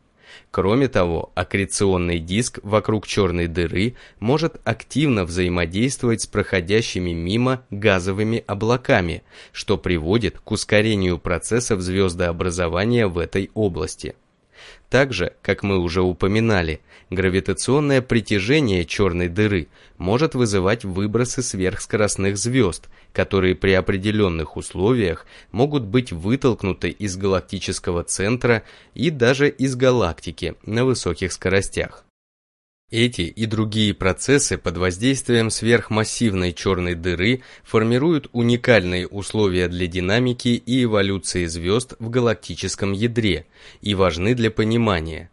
Кроме того, аккреционный диск вокруг черной дыры может активно взаимодействовать с проходящими мимо газовыми облаками, что приводит к ускорению процессов звездообразования в этой области. Также, как мы уже упоминали, гравитационное притяжение черной дыры может вызывать выбросы сверхскоростных звезд, которые при определенных условиях могут быть вытолкнуты из галактического центра и даже из галактики на высоких скоростях. Эти и другие процессы под воздействием сверхмассивной черной дыры формируют уникальные условия для динамики и эволюции звезд в галактическом ядре и важны для понимания,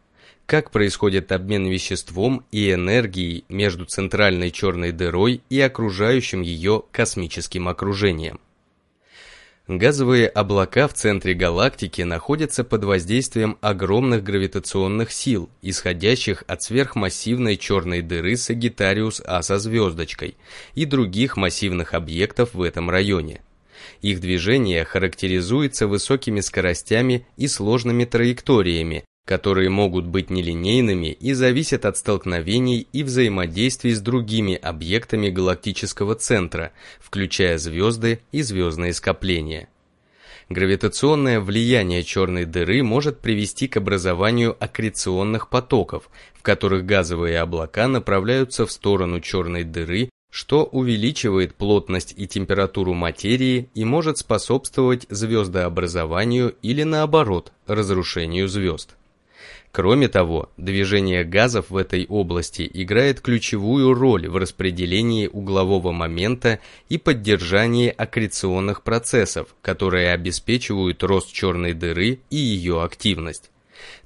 как происходит обмен веществом и энергией между центральной черной дырой и окружающим ее космическим окружением. Газовые облака в центре галактики находятся под воздействием огромных гравитационных сил, исходящих от сверхмассивной черной дыры Сагитариус А со звездочкой и других массивных объектов в этом районе. Их движение характеризуется высокими скоростями и сложными траекториями, которые могут быть нелинейными и зависят от столкновений и взаимодействий с другими объектами галактического центра, включая звезды и звездные скопления. Гравитационное влияние черной дыры может привести к образованию аккреционных потоков, в которых газовые облака направляются в сторону черной дыры, что увеличивает плотность и температуру материи и может способствовать звездообразованию или наоборот, разрушению звезд. Кроме того, движение газов в этой области играет ключевую роль в распределении углового момента и поддержании аккреционных процессов, которые обеспечивают рост черной дыры и ее активность.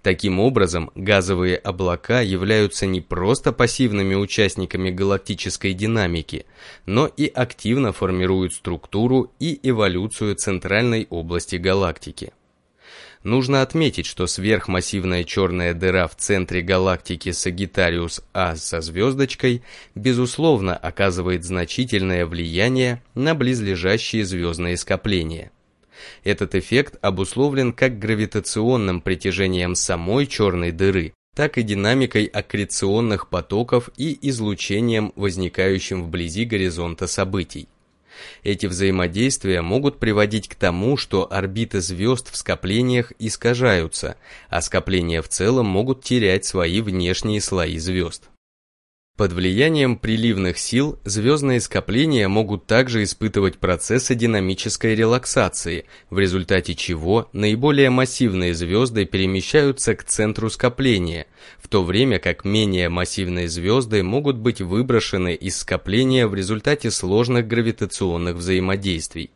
Таким образом, газовые облака являются не просто пассивными участниками галактической динамики, но и активно формируют структуру и эволюцию центральной области галактики. Нужно отметить, что сверхмассивная черная дыра в центре галактики Сагитариус А со звездочкой, безусловно, оказывает значительное влияние на близлежащие звездные скопления. Этот эффект обусловлен как гравитационным притяжением самой черной дыры, так и динамикой аккреционных потоков и излучением, возникающим вблизи горизонта событий. Эти взаимодействия могут приводить к тому, что орбиты звезд в скоплениях искажаются, а скопления в целом могут терять свои внешние слои звезд. Под влиянием приливных сил звездные скопления могут также испытывать процессы динамической релаксации, в результате чего наиболее массивные звезды перемещаются к центру скопления, в то время как менее массивные звезды могут быть выброшены из скопления в результате сложных гравитационных взаимодействий.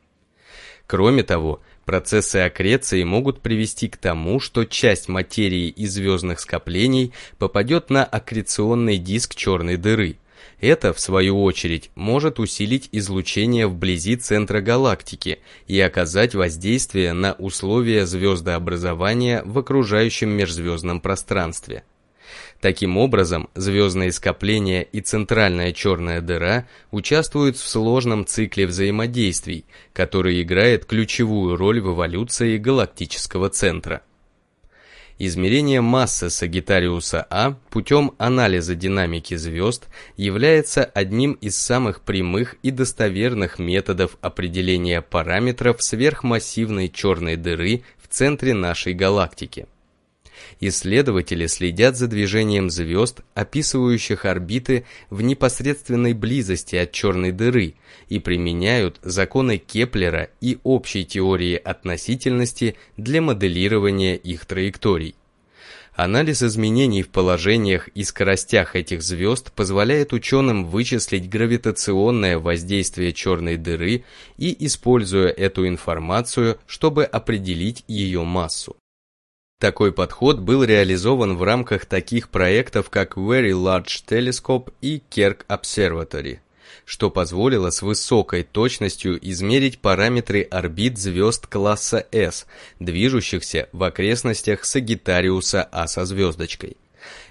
Кроме того, Процессы аккреции могут привести к тому, что часть материи из звездных скоплений попадет на аккреционный диск черной дыры. Это, в свою очередь, может усилить излучение вблизи центра галактики и оказать воздействие на условия звездообразования в окружающем межзвездном пространстве. Таким образом, звездные скопления и центральная черная дыра участвуют в сложном цикле взаимодействий, который играет ключевую роль в эволюции галактического центра. Измерение массы Сагитариуса А путем анализа динамики звезд является одним из самых прямых и достоверных методов определения параметров сверхмассивной черной дыры в центре нашей галактики. Исследователи следят за движением звезд, описывающих орбиты в непосредственной близости от черной дыры, и применяют законы Кеплера и общей теории относительности для моделирования их траекторий. Анализ изменений в положениях и скоростях этих звезд позволяет ученым вычислить гравитационное воздействие черной дыры и, используя эту информацию, чтобы определить ее массу. Такой подход был реализован в рамках таких проектов, как Very Large Telescope и Kerk Observatory, что позволило с высокой точностью измерить параметры орбит звезд класса S, движущихся в окрестностях Сагитариуса А со звездочкой.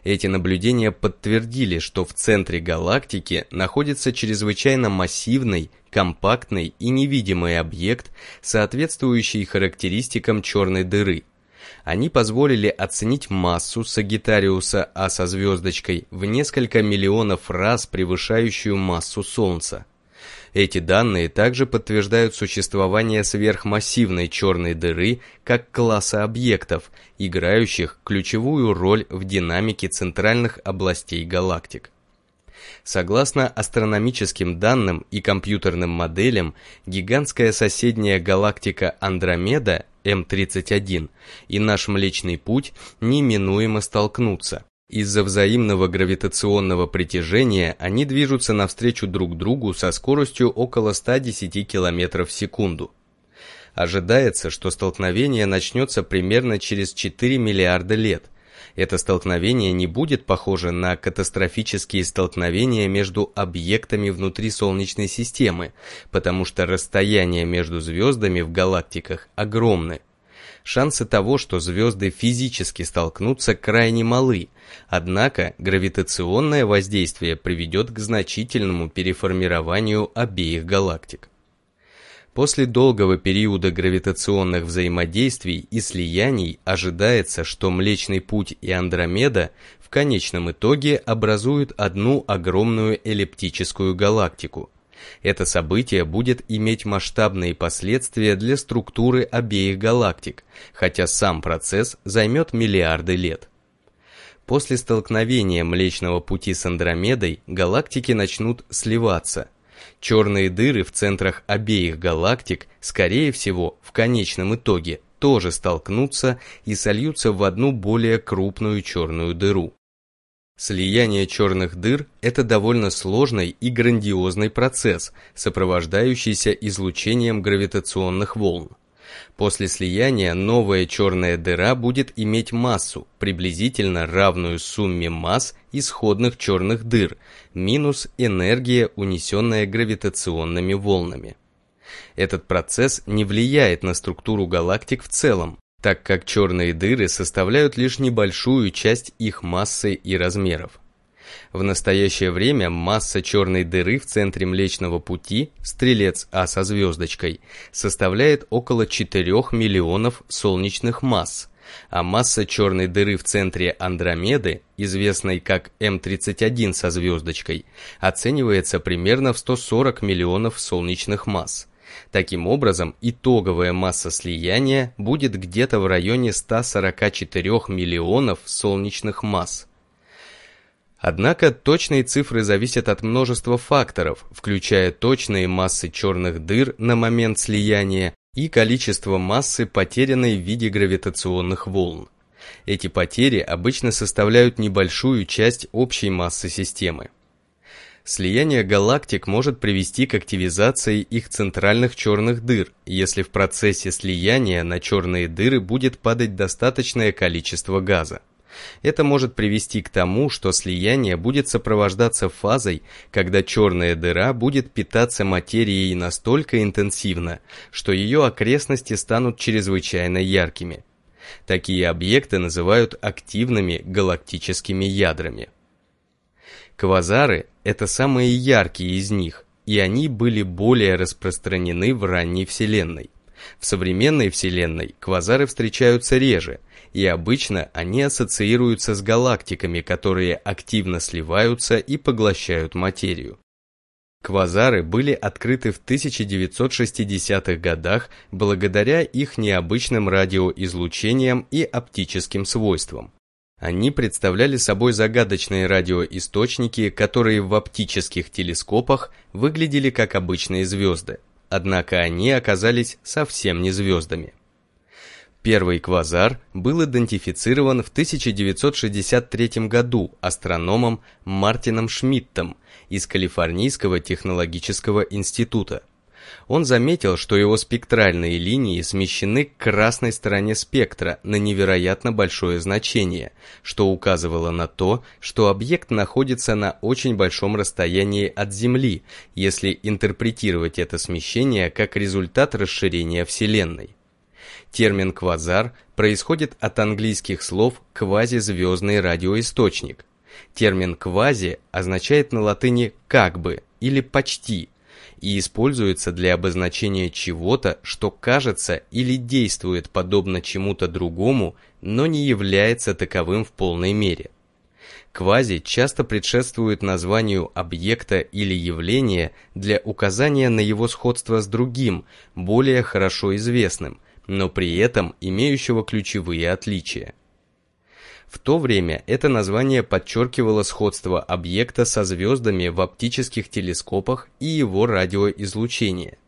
Эти наблюдения подтвердили, что в центре галактики находится чрезвычайно массивный, компактный и невидимый объект, соответствующий характеристикам черной дыры. Они позволили оценить массу Сагитариуса А со звездочкой в несколько миллионов раз превышающую массу Солнца. Эти данные также подтверждают существование сверхмассивной черной дыры как класса объектов, играющих ключевую роль в динамике центральных областей галактик. Согласно астрономическим данным и компьютерным моделям, гигантская соседняя галактика Андромеда М31 и наш Млечный Путь неминуемо столкнутся. Из-за взаимного гравитационного притяжения они движутся навстречу друг другу со скоростью около 110 км в секунду. Ожидается, что столкновение начнется примерно через 4 миллиарда лет. Это столкновение не будет похоже на катастрофические столкновения между объектами внутри Солнечной системы, потому что расстояние между звездами в галактиках огромны. Шансы того, что звезды физически столкнутся, крайне малы, однако гравитационное воздействие приведет к значительному переформированию обеих галактик. После долгого периода гравитационных взаимодействий и слияний ожидается, что Млечный Путь и Андромеда в конечном итоге образуют одну огромную эллиптическую галактику – это событие будет иметь масштабные последствия для структуры обеих галактик, хотя сам процесс займет миллиарды лет. После столкновения Млечного Пути с Андромедой галактики начнут сливаться. Черные дыры в центрах обеих галактик, скорее всего, в конечном итоге, тоже столкнутся и сольются в одну более крупную черную дыру. Слияние черных дыр – это довольно сложный и грандиозный процесс, сопровождающийся излучением гравитационных волн. После слияния новая черная дыра будет иметь массу, приблизительно равную сумме масс исходных черных дыр, минус энергия, унесенная гравитационными волнами. Этот процесс не влияет на структуру галактик в целом, так как черные дыры составляют лишь небольшую часть их массы и размеров. В настоящее время масса черной дыры в центре Млечного Пути, стрелец А со звездочкой, составляет около 4 миллионов солнечных масс, а масса черной дыры в центре Андромеды, известной как М31 со звездочкой, оценивается примерно в 140 миллионов солнечных масс. Таким образом, итоговая масса слияния будет где-то в районе 144 миллионов солнечных масс. Однако точные цифры зависят от множества факторов, включая точные массы черных дыр на момент слияния и количество массы, потерянной в виде гравитационных волн. Эти потери обычно составляют небольшую часть общей массы системы. Слияние галактик может привести к активизации их центральных черных дыр, если в процессе слияния на черные дыры будет падать достаточное количество газа. Это может привести к тому, что слияние будет сопровождаться фазой, когда черная дыра будет питаться материей настолько интенсивно, что ее окрестности станут чрезвычайно яркими. Такие объекты называют активными галактическими ядрами. Квазары – это самые яркие из них, и они были более распространены в ранней Вселенной. В современной Вселенной квазары встречаются реже, и обычно они ассоциируются с галактиками, которые активно сливаются и поглощают материю. Квазары были открыты в 1960-х годах благодаря их необычным радиоизлучениям и оптическим свойствам. Они представляли собой загадочные радиоисточники, которые в оптических телескопах выглядели как обычные звезды, однако они оказались совсем не звездами. Первый квазар был идентифицирован в 1963 году астрономом Мартином Шмидтом из Калифорнийского технологического института он заметил, что его спектральные линии смещены к красной стороне спектра на невероятно большое значение, что указывало на то, что объект находится на очень большом расстоянии от Земли, если интерпретировать это смещение как результат расширения Вселенной. Термин «квазар» происходит от английских слов «квазизвездный радиоисточник». Термин «квази» означает на латыни «как бы» или «почти», и используется для обозначения чего-то, что кажется или действует подобно чему-то другому, но не является таковым в полной мере. Квази часто предшествует названию объекта или явления для указания на его сходство с другим, более хорошо известным, но при этом имеющего ключевые отличия. В то время это название подчеркивало сходство объекта со звездами в оптических телескопах и его радиоизлучение.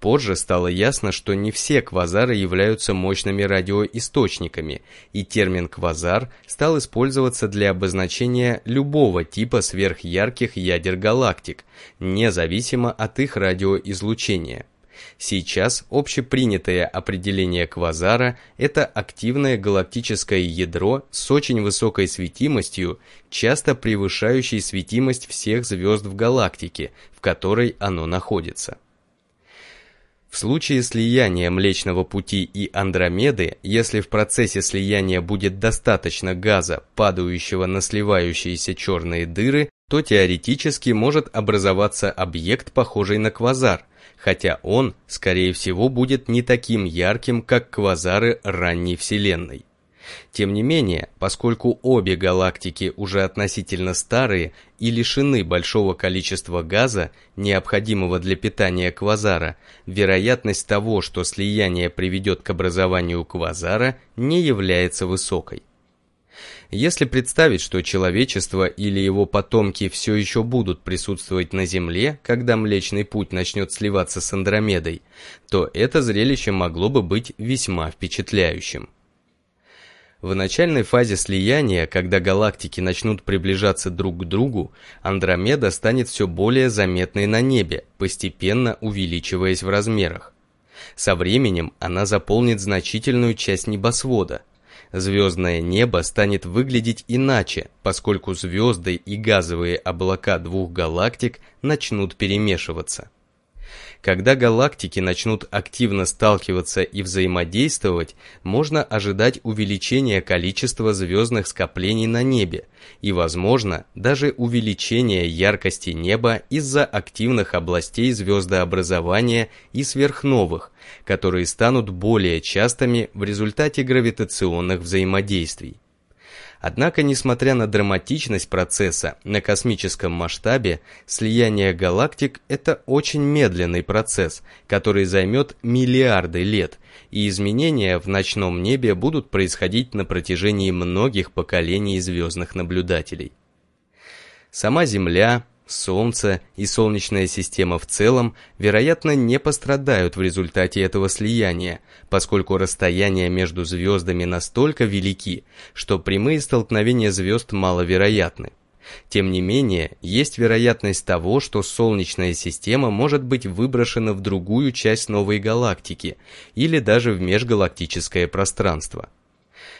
Позже стало ясно, что не все квазары являются мощными радиоисточниками, и термин «квазар» стал использоваться для обозначения любого типа сверхярких ядер галактик, независимо от их радиоизлучения. Сейчас общепринятое определение квазара – это активное галактическое ядро с очень высокой светимостью, часто превышающей светимость всех звезд в галактике, в которой оно находится. В случае слияния Млечного Пути и Андромеды, если в процессе слияния будет достаточно газа, падающего на сливающиеся черные дыры, то теоретически может образоваться объект, похожий на квазар – хотя он, скорее всего, будет не таким ярким, как квазары ранней Вселенной. Тем не менее, поскольку обе галактики уже относительно старые и лишены большого количества газа, необходимого для питания квазара, вероятность того, что слияние приведет к образованию квазара, не является высокой. Если представить, что человечество или его потомки все еще будут присутствовать на Земле, когда Млечный Путь начнет сливаться с Андромедой, то это зрелище могло бы быть весьма впечатляющим. В начальной фазе слияния, когда галактики начнут приближаться друг к другу, Андромеда станет все более заметной на небе, постепенно увеличиваясь в размерах. Со временем она заполнит значительную часть небосвода – звездное небо станет выглядеть иначе, поскольку звезды и газовые облака двух галактик начнут перемешиваться. Когда галактики начнут активно сталкиваться и взаимодействовать, можно ожидать увеличения количества звездных скоплений на небе и, возможно, даже увеличения яркости неба из-за активных областей звездообразования и сверхновых, которые станут более частыми в результате гравитационных взаимодействий. Однако, несмотря на драматичность процесса на космическом масштабе, слияние галактик – это очень медленный процесс, который займет миллиарды лет, и изменения в ночном небе будут происходить на протяжении многих поколений звездных наблюдателей. Сама Земля, Солнце и Солнечная система в целом, вероятно, не пострадают в результате этого слияния, поскольку расстояния между звездами настолько велики, что прямые столкновения звезд маловероятны. Тем не менее, есть вероятность того, что Солнечная система может быть выброшена в другую часть новой галактики или даже в межгалактическое пространство.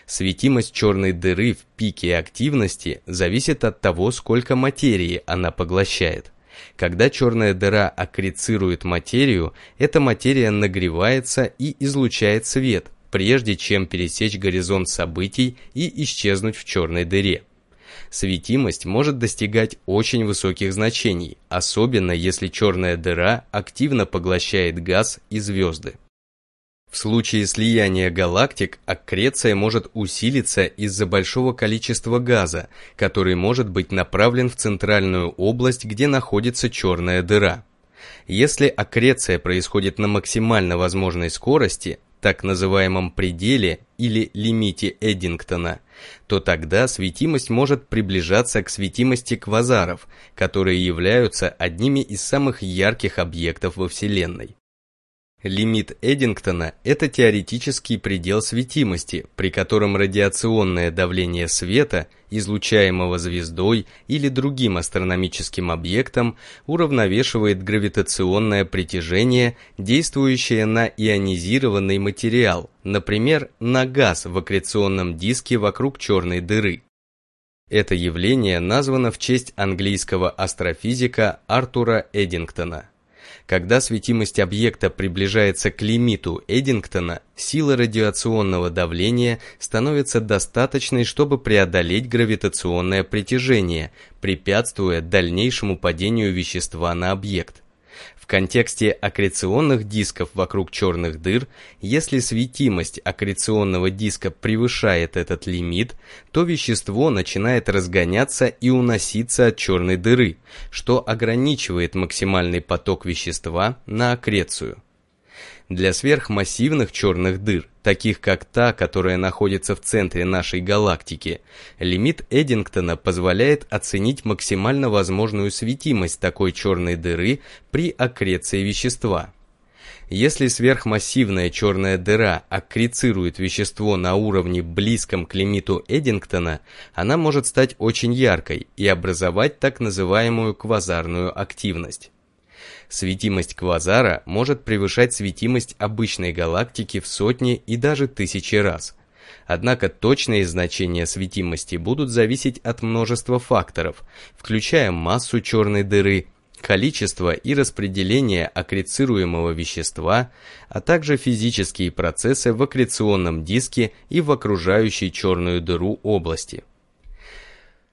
Светимость черной дыры в пике активности зависит от того, сколько материи она поглощает. Когда черная дыра аккрецирует материю, эта материя нагревается и излучает свет, прежде чем пересечь горизонт событий и исчезнуть в черной дыре. Светимость может достигать очень высоких значений, особенно если черная дыра активно поглощает газ и звезды. В случае слияния галактик аккреция может усилиться из-за большого количества газа, который может быть направлен в центральную область, где находится черная дыра. Если аккреция происходит на максимально возможной скорости, так называемом пределе или лимите Эддингтона, то тогда светимость может приближаться к светимости квазаров, которые являются одними из самых ярких объектов во Вселенной. Лимит Эддингтона – это теоретический предел светимости, при котором радиационное давление света, излучаемого звездой или другим астрономическим объектом, уравновешивает гравитационное притяжение, действующее на ионизированный материал, например, на газ в аккреционном диске вокруг черной дыры. Это явление названо в честь английского астрофизика Артура Эддингтона. Когда светимость объекта приближается к лимиту Эддингтона, сила радиационного давления становится достаточной, чтобы преодолеть гравитационное притяжение, препятствуя дальнейшему падению вещества на объект. В контексте аккреционных дисков вокруг черных дыр, если светимость аккреционного диска превышает этот лимит, то вещество начинает разгоняться и уноситься от черной дыры, что ограничивает максимальный поток вещества на аккрецию. Для сверхмассивных черных дыр, таких как та, которая находится в центре нашей галактики, лимит Эддингтона позволяет оценить максимально возможную светимость такой черной дыры при аккреции вещества. Если сверхмассивная черная дыра аккрецирует вещество на уровне близком к лимиту Эддингтона, она может стать очень яркой и образовать так называемую квазарную активность. Светимость квазара может превышать светимость обычной галактики в сотни и даже тысячи раз. Однако точные значения светимости будут зависеть от множества факторов, включая массу черной дыры, количество и распределение аккрецируемого вещества, а также физические процессы в аккреционном диске и в окружающей черную дыру области.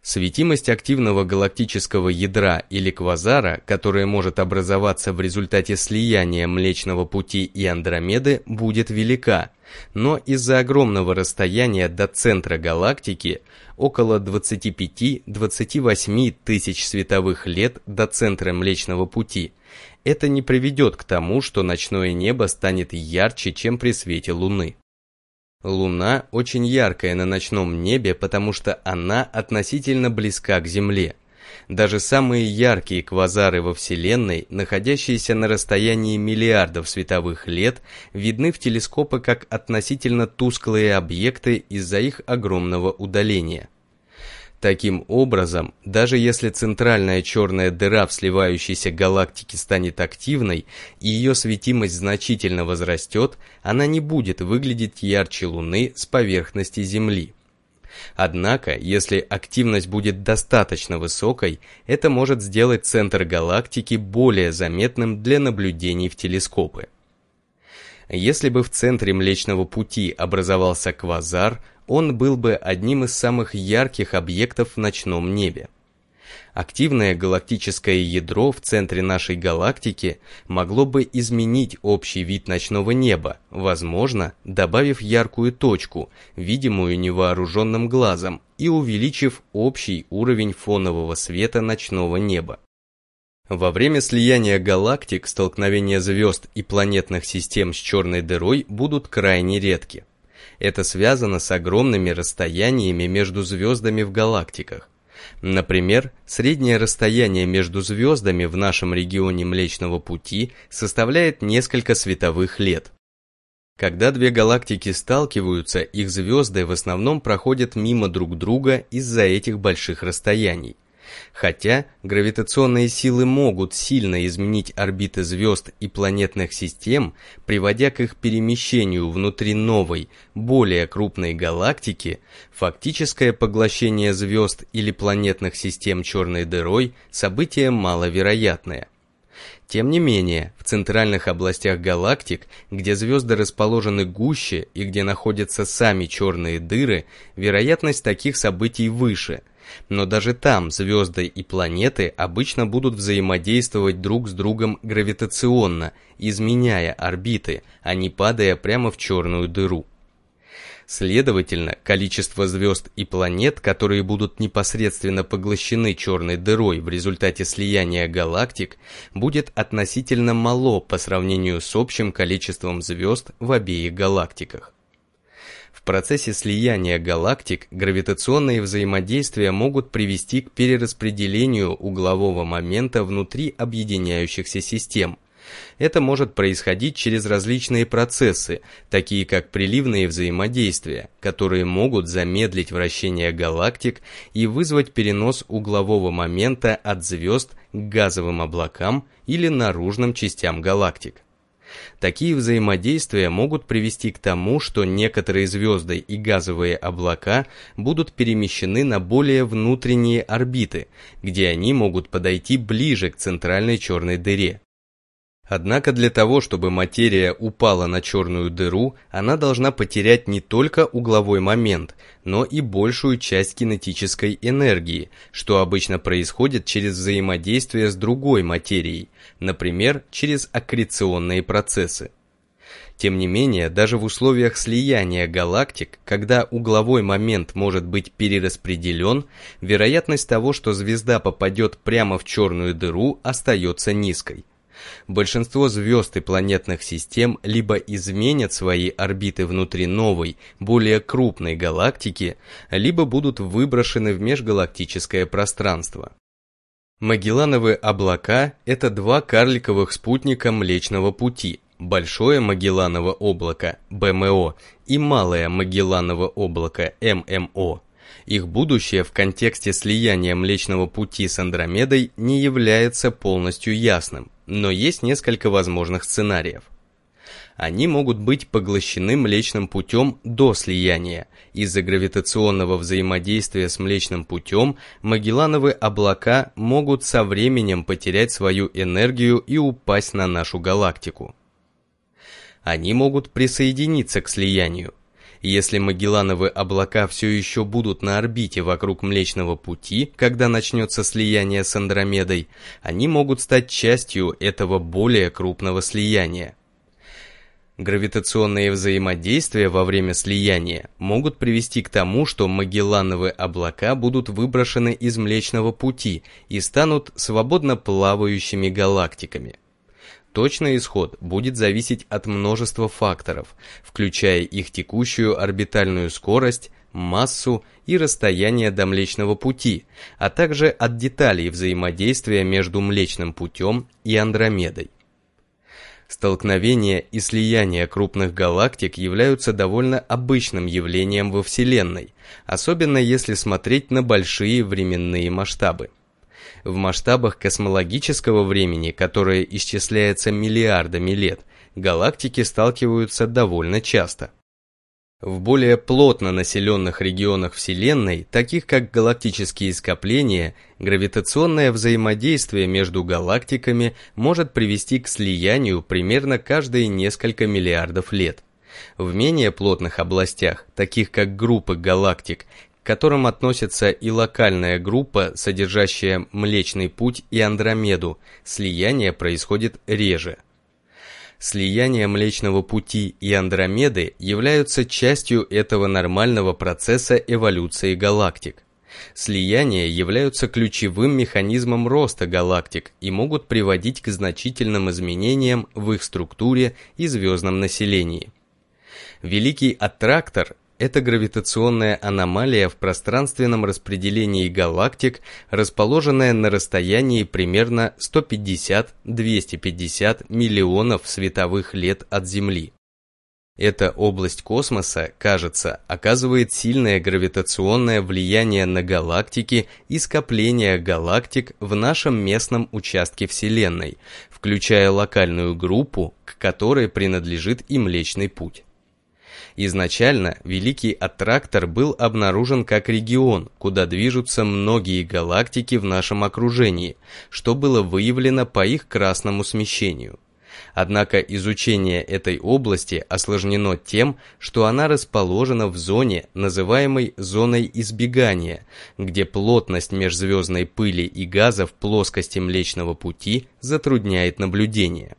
Светимость активного галактического ядра или квазара, которая может образоваться в результате слияния Млечного Пути и Андромеды, будет велика, но из-за огромного расстояния до центра галактики, около 25-28 тысяч световых лет до центра Млечного Пути, это не приведет к тому, что ночное небо станет ярче, чем при свете Луны. Луна очень яркая на ночном небе, потому что она относительно близка к Земле. Даже самые яркие квазары во Вселенной, находящиеся на расстоянии миллиардов световых лет, видны в телескопы как относительно тусклые объекты из-за их огромного удаления. Таким образом, даже если центральная черная дыра в сливающейся галактике станет активной и ее светимость значительно возрастет, она не будет выглядеть ярче Луны с поверхности Земли. Однако, если активность будет достаточно высокой, это может сделать центр галактики более заметным для наблюдений в телескопы. Если бы в центре Млечного Пути образовался квазар, он был бы одним из самых ярких объектов в ночном небе. Активное галактическое ядро в центре нашей галактики могло бы изменить общий вид ночного неба, возможно, добавив яркую точку, видимую невооруженным глазом, и увеличив общий уровень фонового света ночного неба. Во время слияния галактик столкновения звезд и планетных систем с черной дырой будут крайне редки. Это связано с огромными расстояниями между звездами в галактиках. Например, среднее расстояние между звездами в нашем регионе Млечного Пути составляет несколько световых лет. Когда две галактики сталкиваются, их звезды в основном проходят мимо друг друга из-за этих больших расстояний. Хотя гравитационные силы могут сильно изменить орбиты звезд и планетных систем, приводя к их перемещению внутри новой, более крупной галактики, фактическое поглощение звезд или планетных систем черной дырой – событие маловероятное. Тем не менее, в центральных областях галактик, где звезды расположены гуще и где находятся сами черные дыры, вероятность таких событий выше – но даже там звезды и планеты обычно будут взаимодействовать друг с другом гравитационно, изменяя орбиты, а не падая прямо в черную дыру. Следовательно, количество звезд и планет, которые будут непосредственно поглощены черной дырой в результате слияния галактик, будет относительно мало по сравнению с общим количеством звезд в обеих галактиках. В процессе слияния галактик гравитационные взаимодействия могут привести к перераспределению углового момента внутри объединяющихся систем. Это может происходить через различные процессы, такие как приливные взаимодействия, которые могут замедлить вращение галактик и вызвать перенос углового момента от звезд к газовым облакам или наружным частям галактик. Такие взаимодействия могут привести к тому, что некоторые звезды и газовые облака будут перемещены на более внутренние орбиты, где они могут подойти ближе к центральной черной дыре. Однако для того, чтобы материя упала на черную дыру, она должна потерять не только угловой момент, но и большую часть кинетической энергии, что обычно происходит через взаимодействие с другой материей, например, через аккреционные процессы. Тем не менее, даже в условиях слияния галактик, когда угловой момент может быть перераспределен, вероятность того, что звезда попадет прямо в черную дыру, остается низкой. Большинство звезд и планетных систем либо изменят свои орбиты внутри новой, более крупной галактики, либо будут выброшены в межгалактическое пространство. Магеллановые облака – это два карликовых спутника Млечного Пути, Большое Магелланово облако БМО и Малое Магелланово облако ММО. Их будущее в контексте слияния Млечного Пути с Андромедой не является полностью ясным, но есть несколько возможных сценариев. Они могут быть поглощены Млечным Путем до слияния. Из-за гравитационного взаимодействия с Млечным Путем Магеллановые облака могут со временем потерять свою энергию и упасть на нашу галактику. Они могут присоединиться к слиянию, если Магеллановые облака все еще будут на орбите вокруг Млечного Пути, когда начнется слияние с Андромедой, они могут стать частью этого более крупного слияния. Гравитационные взаимодействия во время слияния могут привести к тому, что Магеллановые облака будут выброшены из Млечного Пути и станут свободно плавающими галактиками. Точный исход будет зависеть от множества факторов, включая их текущую орбитальную скорость, массу и расстояние до Млечного Пути, а также от деталей взаимодействия между Млечным Путем и Андромедой. Столкновение и слияние крупных галактик являются довольно обычным явлением во Вселенной, особенно если смотреть на большие временные масштабы в масштабах космологического времени, которое исчисляется миллиардами лет, галактики сталкиваются довольно часто. В более плотно населенных регионах Вселенной, таких как галактические скопления, гравитационное взаимодействие между галактиками может привести к слиянию примерно каждые несколько миллиардов лет. В менее плотных областях, таких как группы галактик, которым относятся и локальная группа, содержащая Млечный Путь и Андромеду, слияние происходит реже. Слияние Млечного Пути и Андромеды являются частью этого нормального процесса эволюции галактик. Слияния являются ключевым механизмом роста галактик и могут приводить к значительным изменениям в их структуре и звездном населении. Великий аттрактор это гравитационная аномалия в пространственном распределении галактик, расположенная на расстоянии примерно 150-250 миллионов световых лет от Земли. Эта область космоса, кажется, оказывает сильное гравитационное влияние на галактики и скопления галактик в нашем местном участке Вселенной, включая локальную группу, к которой принадлежит и Млечный Путь. Изначально Великий Аттрактор был обнаружен как регион, куда движутся многие галактики в нашем окружении, что было выявлено по их красному смещению. Однако изучение этой области осложнено тем, что она расположена в зоне, называемой зоной избегания, где плотность межзвездной пыли и газа в плоскости Млечного Пути затрудняет наблюдение.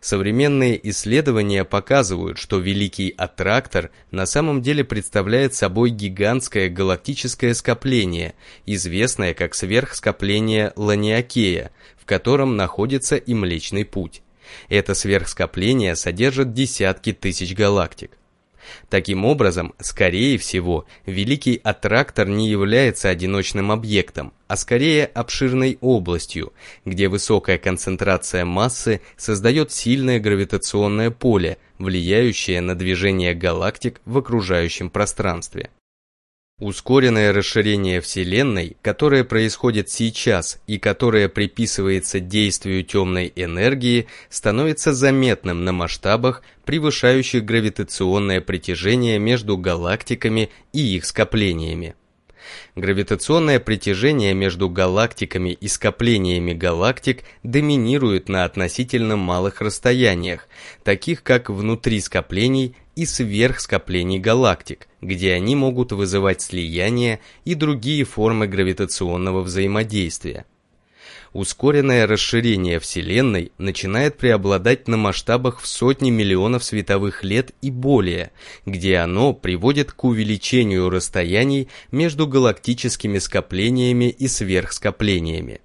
Современные исследования показывают, что Великий Аттрактор на самом деле представляет собой гигантское галактическое скопление, известное как сверхскопление Ланиакея, в котором находится и Млечный Путь. Это сверхскопление содержит десятки тысяч галактик. Таким образом, скорее всего, Великий Аттрактор не является одиночным объектом, а скорее обширной областью, где высокая концентрация массы создает сильное гравитационное поле, влияющее на движение галактик в окружающем пространстве. Ускоренное расширение Вселенной, которое происходит сейчас и которое приписывается действию темной энергии, становится заметным на масштабах, превышающих гравитационное притяжение между галактиками и их скоплениями. Гравитационное притяжение между галактиками и скоплениями галактик доминирует на относительно малых расстояниях, таких как внутри скоплений и сверх скоплений галактик, где они могут вызывать слияние и другие формы гравитационного взаимодействия ускоренное расширение Вселенной начинает преобладать на масштабах в сотни миллионов световых лет и более, где оно приводит к увеличению расстояний между галактическими скоплениями и сверхскоплениями.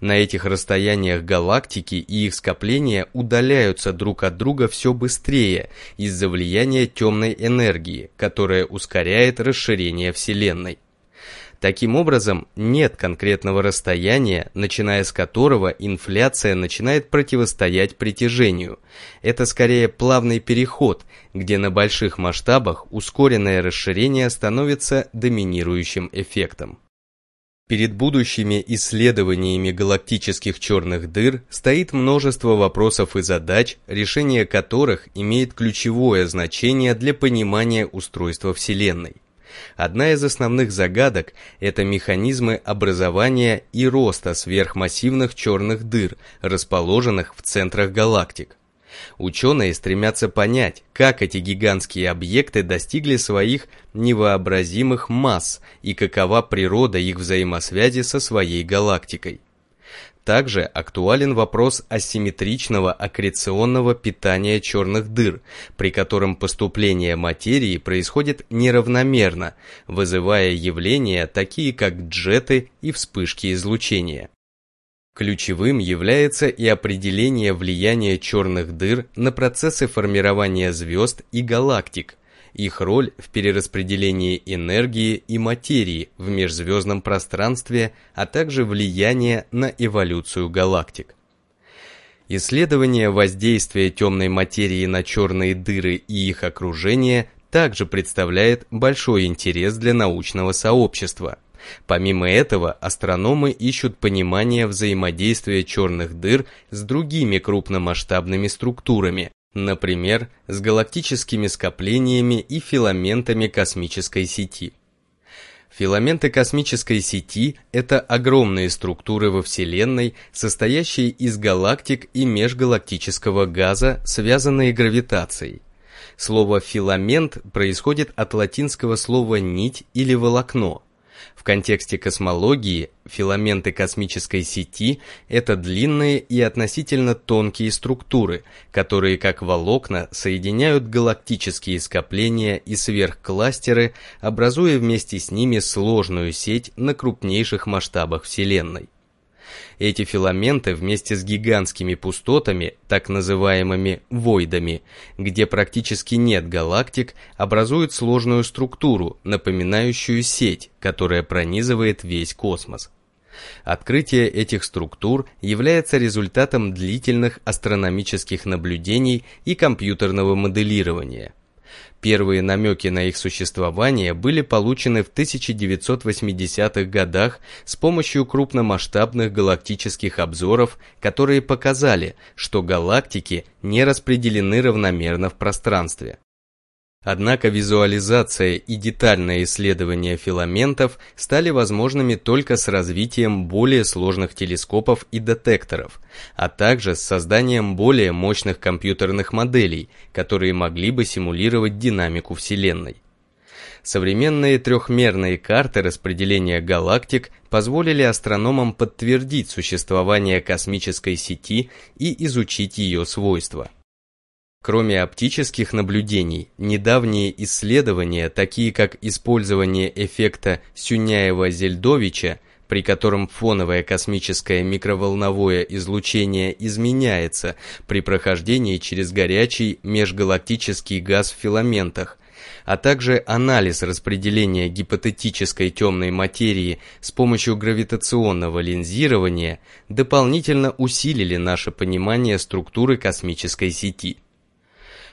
На этих расстояниях галактики и их скопления удаляются друг от друга все быстрее из-за влияния темной энергии, которая ускоряет расширение Вселенной. Таким образом, нет конкретного расстояния, начиная с которого инфляция начинает противостоять притяжению. Это скорее плавный переход, где на больших масштабах ускоренное расширение становится доминирующим эффектом. Перед будущими исследованиями галактических черных дыр стоит множество вопросов и задач, решение которых имеет ключевое значение для понимания устройства Вселенной. Одна из основных загадок – это механизмы образования и роста сверхмассивных черных дыр, расположенных в центрах галактик. Ученые стремятся понять, как эти гигантские объекты достигли своих невообразимых масс и какова природа их взаимосвязи со своей галактикой. Также актуален вопрос асимметричного аккреционного питания черных дыр, при котором поступление материи происходит неравномерно, вызывая явления такие как джеты и вспышки излучения. Ключевым является и определение влияния черных дыр на процессы формирования звезд и галактик, их роль в перераспределении энергии и материи в межзвездном пространстве, а также влияние на эволюцию галактик. Исследование воздействия темной материи на черные дыры и их окружение также представляет большой интерес для научного сообщества. Помимо этого, астрономы ищут понимание взаимодействия черных дыр с другими крупномасштабными структурами, например, с галактическими скоплениями и филаментами космической сети. Филаменты космической сети – это огромные структуры во Вселенной, состоящие из галактик и межгалактического газа, связанные гравитацией. Слово «филамент» происходит от латинского слова «нить» или «волокно», в контексте космологии филаменты космической сети – это длинные и относительно тонкие структуры, которые как волокна соединяют галактические скопления и сверхкластеры, образуя вместе с ними сложную сеть на крупнейших масштабах Вселенной. Эти филаменты вместе с гигантскими пустотами, так называемыми войдами, где практически нет галактик, образуют сложную структуру, напоминающую сеть, которая пронизывает весь космос. Открытие этих структур является результатом длительных астрономических наблюдений и компьютерного моделирования – Первые намеки на их существование были получены в 1980-х годах с помощью крупномасштабных галактических обзоров, которые показали, что галактики не распределены равномерно в пространстве. Однако визуализация и детальное исследование филаментов стали возможными только с развитием более сложных телескопов и детекторов, а также с созданием более мощных компьютерных моделей, которые могли бы симулировать динамику Вселенной. Современные трехмерные карты распределения галактик позволили астрономам подтвердить существование космической сети и изучить ее свойства. Кроме оптических наблюдений, недавние исследования, такие как использование эффекта Сюняева-Зельдовича, при котором фоновое космическое микроволновое излучение изменяется при прохождении через горячий межгалактический газ в филаментах, а также анализ распределения гипотетической темной материи с помощью гравитационного линзирования дополнительно усилили наше понимание структуры космической сети.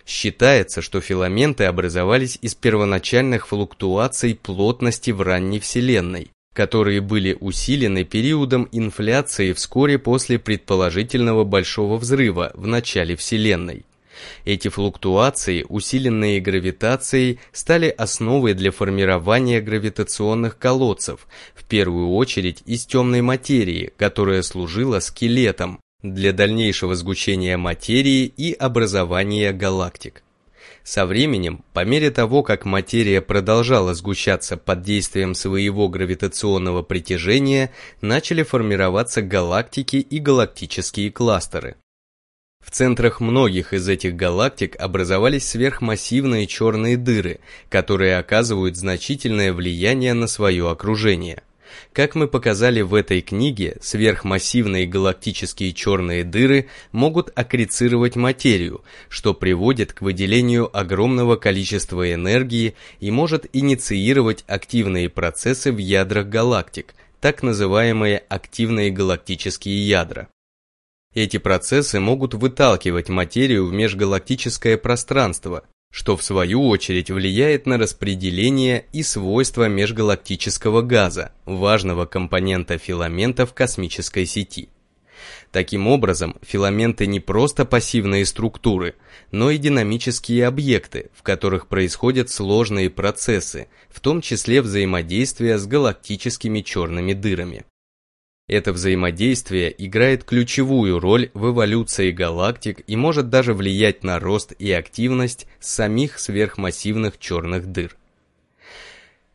Считается, что филаменты образовались из первоначальных флуктуаций плотности в ранней Вселенной, которые были усилены периодом инфляции вскоре после предположительного Большого Взрыва в начале Вселенной. Эти флуктуации, усиленные гравитацией, стали основой для формирования гравитационных колодцев, в первую очередь из темной материи, которая служила скелетом для дальнейшего сгущения материи и образования галактик. Со временем, по мере того, как материя продолжала сгущаться под действием своего гравитационного притяжения, начали формироваться галактики и галактические кластеры. В центрах многих из этих галактик образовались сверхмассивные черные дыры, которые оказывают значительное влияние на свое окружение. Как мы показали в этой книге, сверхмассивные галактические черные дыры могут аккрецировать материю, что приводит к выделению огромного количества энергии и может инициировать активные процессы в ядрах галактик, так называемые активные галактические ядра. Эти процессы могут выталкивать материю в межгалактическое пространство, что в свою очередь влияет на распределение и свойства межгалактического газа, важного компонента филаментов космической сети. Таким образом, филаменты не просто пассивные структуры, но и динамические объекты, в которых происходят сложные процессы, в том числе взаимодействие с галактическими черными дырами. Это взаимодействие играет ключевую роль в эволюции галактик и может даже влиять на рост и активность самих сверхмассивных черных дыр.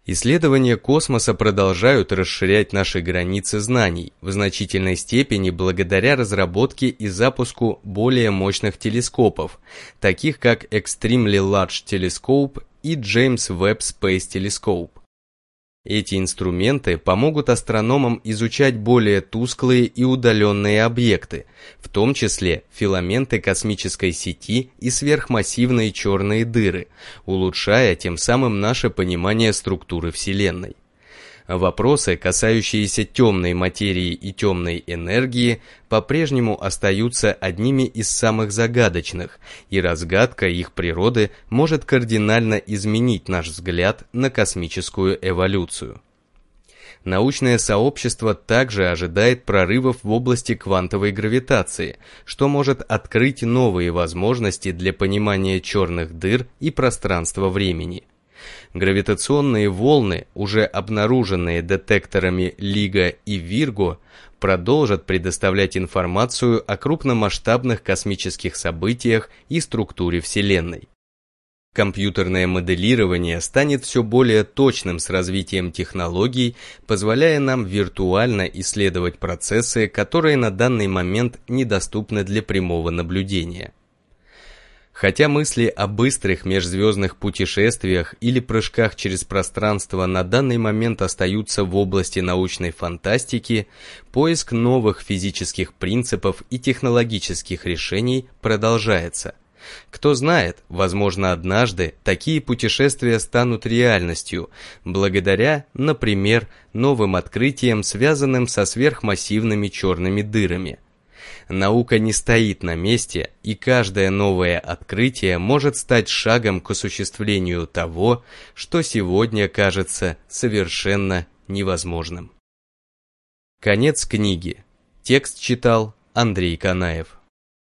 Исследования космоса продолжают расширять наши границы знаний, в значительной степени благодаря разработке и запуску более мощных телескопов, таких как Extremely Large Telescope и James Webb Space Telescope. Эти инструменты помогут астрономам изучать более тусклые и удаленные объекты, в том числе филаменты космической сети и сверхмассивные черные дыры, улучшая тем самым наше понимание структуры Вселенной. Вопросы, касающиеся темной материи и темной энергии, по-прежнему остаются одними из самых загадочных, и разгадка их природы может кардинально изменить наш взгляд на космическую эволюцию. Научное сообщество также ожидает прорывов в области квантовой гравитации, что может открыть новые возможности для понимания черных дыр и пространства времени – Гравитационные волны, уже обнаруженные детекторами Лига и Вирго, продолжат предоставлять информацию о крупномасштабных космических событиях и структуре Вселенной. Компьютерное моделирование станет все более точным с развитием технологий, позволяя нам виртуально исследовать процессы, которые на данный момент недоступны для прямого наблюдения. Хотя мысли о быстрых межзвездных путешествиях или прыжках через пространство на данный момент остаются в области научной фантастики, поиск новых физических принципов и технологических решений продолжается. Кто знает, возможно, однажды такие путешествия станут реальностью, благодаря, например, новым открытиям, связанным со сверхмассивными черными дырами – Наука не стоит на месте, и каждое новое открытие может стать шагом к осуществлению того, что сегодня кажется совершенно невозможным. Конец книги. Текст читал Андрей Канаев.